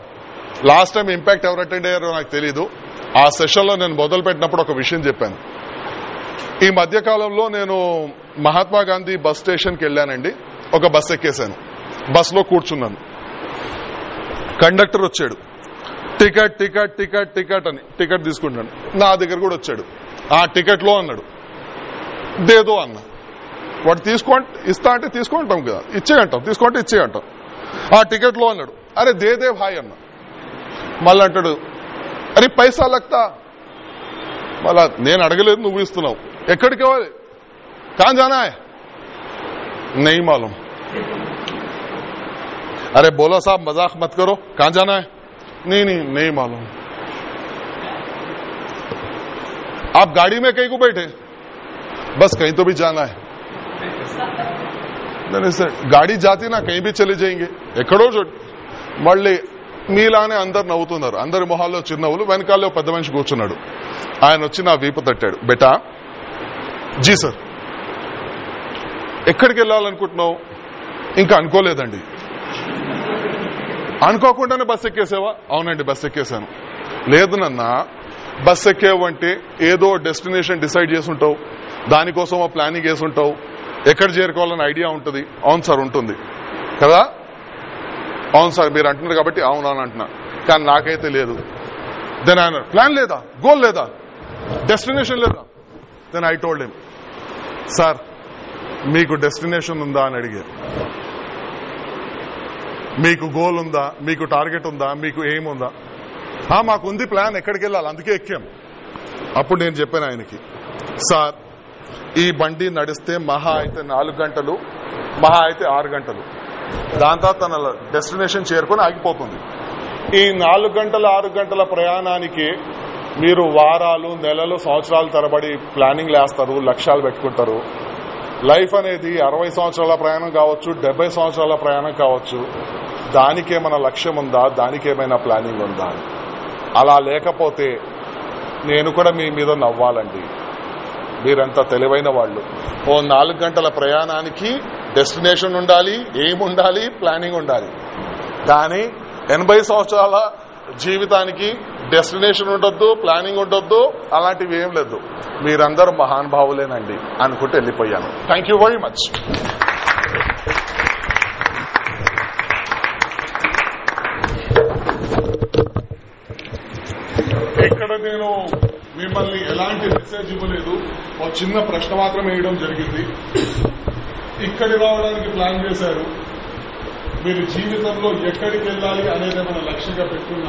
లాస్ట్ టైం ఇంపాక్ట్ ఎవరు అటెండ్ అయ్యారో నాకు తెలియదు ఆ సెషన్లో నేను మొదలు పెట్టినప్పుడు ఒక విషయం చెప్పాను. ఈ మధ్య కాలంలో నేను మహాత్మా గాంధీ బస్ స్టేషన్కి వెళ్ళానండి. ఒక బస్ ఎక్కేశాను. బస్సులో కూర్చున్నాను. కండక్టర్ వచ్చాడు. టికెట్ టికెట్ టికెట్ టికెట్ అని టికెట్ తీసుకుంటాను నా దగ్గర కూడా వచ్చాడు. ఆ టికెట్లో అన్నాడు. దేదో అన్నా. వాడు తీసుకో ఇస్తా అంటే తీసుకుంటాం కదా ఇచ్చే అంటాం తీసుకుంటే ఇచ్చే అంటాం ఆ టికెట్ లో అన్నాడు అరే దే దే భాయ్ అన్న మళ్ళీ అంటాడు అరే పైసా లక్తా మళ్ళా నేను అడగలేదు నువ్వు ఇస్తున్నావు ఎక్కడికి ఇవ్వాలి కాన్ జానా హై? नहीं मालूम अरे बोलो साहब मजाक मत करो कहां जाना है नहीं नहीं नहीं मालूम आप गाड़ी में कहीं को बैठे बस कहीं तो भी जाना है नहीं सर गाड़ी जाती ना कहीं भी चले जाएंगे ఎక్కడో చోటు మళ్ళీ మీలానే అందరు నవ్వుతున్నారు అందరి మొహాల్లో చిరునవ్వులు వెనకాల్లో పెద్ద మనిషి కూర్చున్నాడు ఆయన వచ్చి నా వీపు తట్టాడు బెటా జీ సార్ ఎక్కడికి వెళ్ళాలనుకుంటున్నావు ఇంకా అనుకోలేదండి అనుకోకుండానే బస్ ఎక్కేసావా అవునండి బస్ ఎక్కేశాను లేదు నన్న బస్ ఎక్కేవు అంటే ఏదో డెస్టినేషన్ డిసైడ్ చేసుంటావు దానికోసం ఓ ప్లానింగ్ చేసుంటావు ఎక్కడ చేరుకోవాలని ఐడియా ఉంటుంది అవును సార్ ఉంటుంది. కదా? అవును సార్ మీరు అంటున్నారు కాబట్టి అవును అని అంటున్నా. కానీ నాకైతే లేదు. దెన్ ఆయన ప్లాన్ లేదా? గోల్ లేదా? డెస్టినేషన్ లేదా? Then I told him sir మీకు డెస్టినేషన్ ఉందా అని అడిగారు. మీకు గోల్ ఉందా? మీకు టార్గెట్ ఉందా? మీకు ఎయిమ్ ఉందా? మాకుంది ప్లాన్ ఎక్కడికి వెళ్ళాలి అందుకే ఎక్కాం. అప్పుడు నేను చెప్పాను ఆయనకి. సార్ ఈ బండి నడిస్తే మహా అయితే నాలుగు గంటలు మహా అయితే ఆరు గంటలు. దాని తర్వాత తన డెస్టినేషన్ చేరుకొని ఆగిపోతుంది. ఈ నాలుగు గంటల ఆరు గంటల ప్రయాణానికి మీరు వారాలు నెలలు సంవత్సరాల తరబడి ప్లానింగ్ లేస్తారు లక్ష్యాలు పెట్టుకుంటారు. లైఫ్ అనేది అరవై సంవత్సరాల ప్రయాణం కావచ్చు డెబ్బై సంవత్సరాల ప్రయాణం కావచ్చు. దానికేమైనా లక్ష్యం ఉందా? దానికేమైనా ప్లానింగ్ ఉందా? అలా లేకపోతే నేను కూడా మీ మీద నవ్వాలండి. మీరంతా తెలివైన వాళ్ళు. ఓ నాలుగు గంటల ప్రయాణానికి డెస్టినేషన్ ఉండాలి ఎయిమ్ ఉండాలి ప్లానింగ్ ఉండాలి. కానీ ఎనభై సంవత్సరాల జీవితానికి డెస్టినేషన్ ఉండొద్దు ప్లానింగ్ ఉండొద్దు అలాంటివి ఏం లేదు. మీరందరూ మహానుభావులేనండి అనుకుంటూ వెళ్ళిపోయాను. థ్యాంక్ యూ వెరీ మచ్ ఇక్కడ నేను మిమ్మల్ని ఎలాంటి మెసేజ్ ఇవ్వలేదు ఒక చిన్న ప్రశ్న మాత్రం వేయడం జరిగింది. ఇక్కడి రావడానికి ప్లాన్ చేశారు. మీరు జీవితంలో ఎక్కడికి వెళ్ళాలి అనేది మన లక్ష్యంగా పెట్టుకున్నారు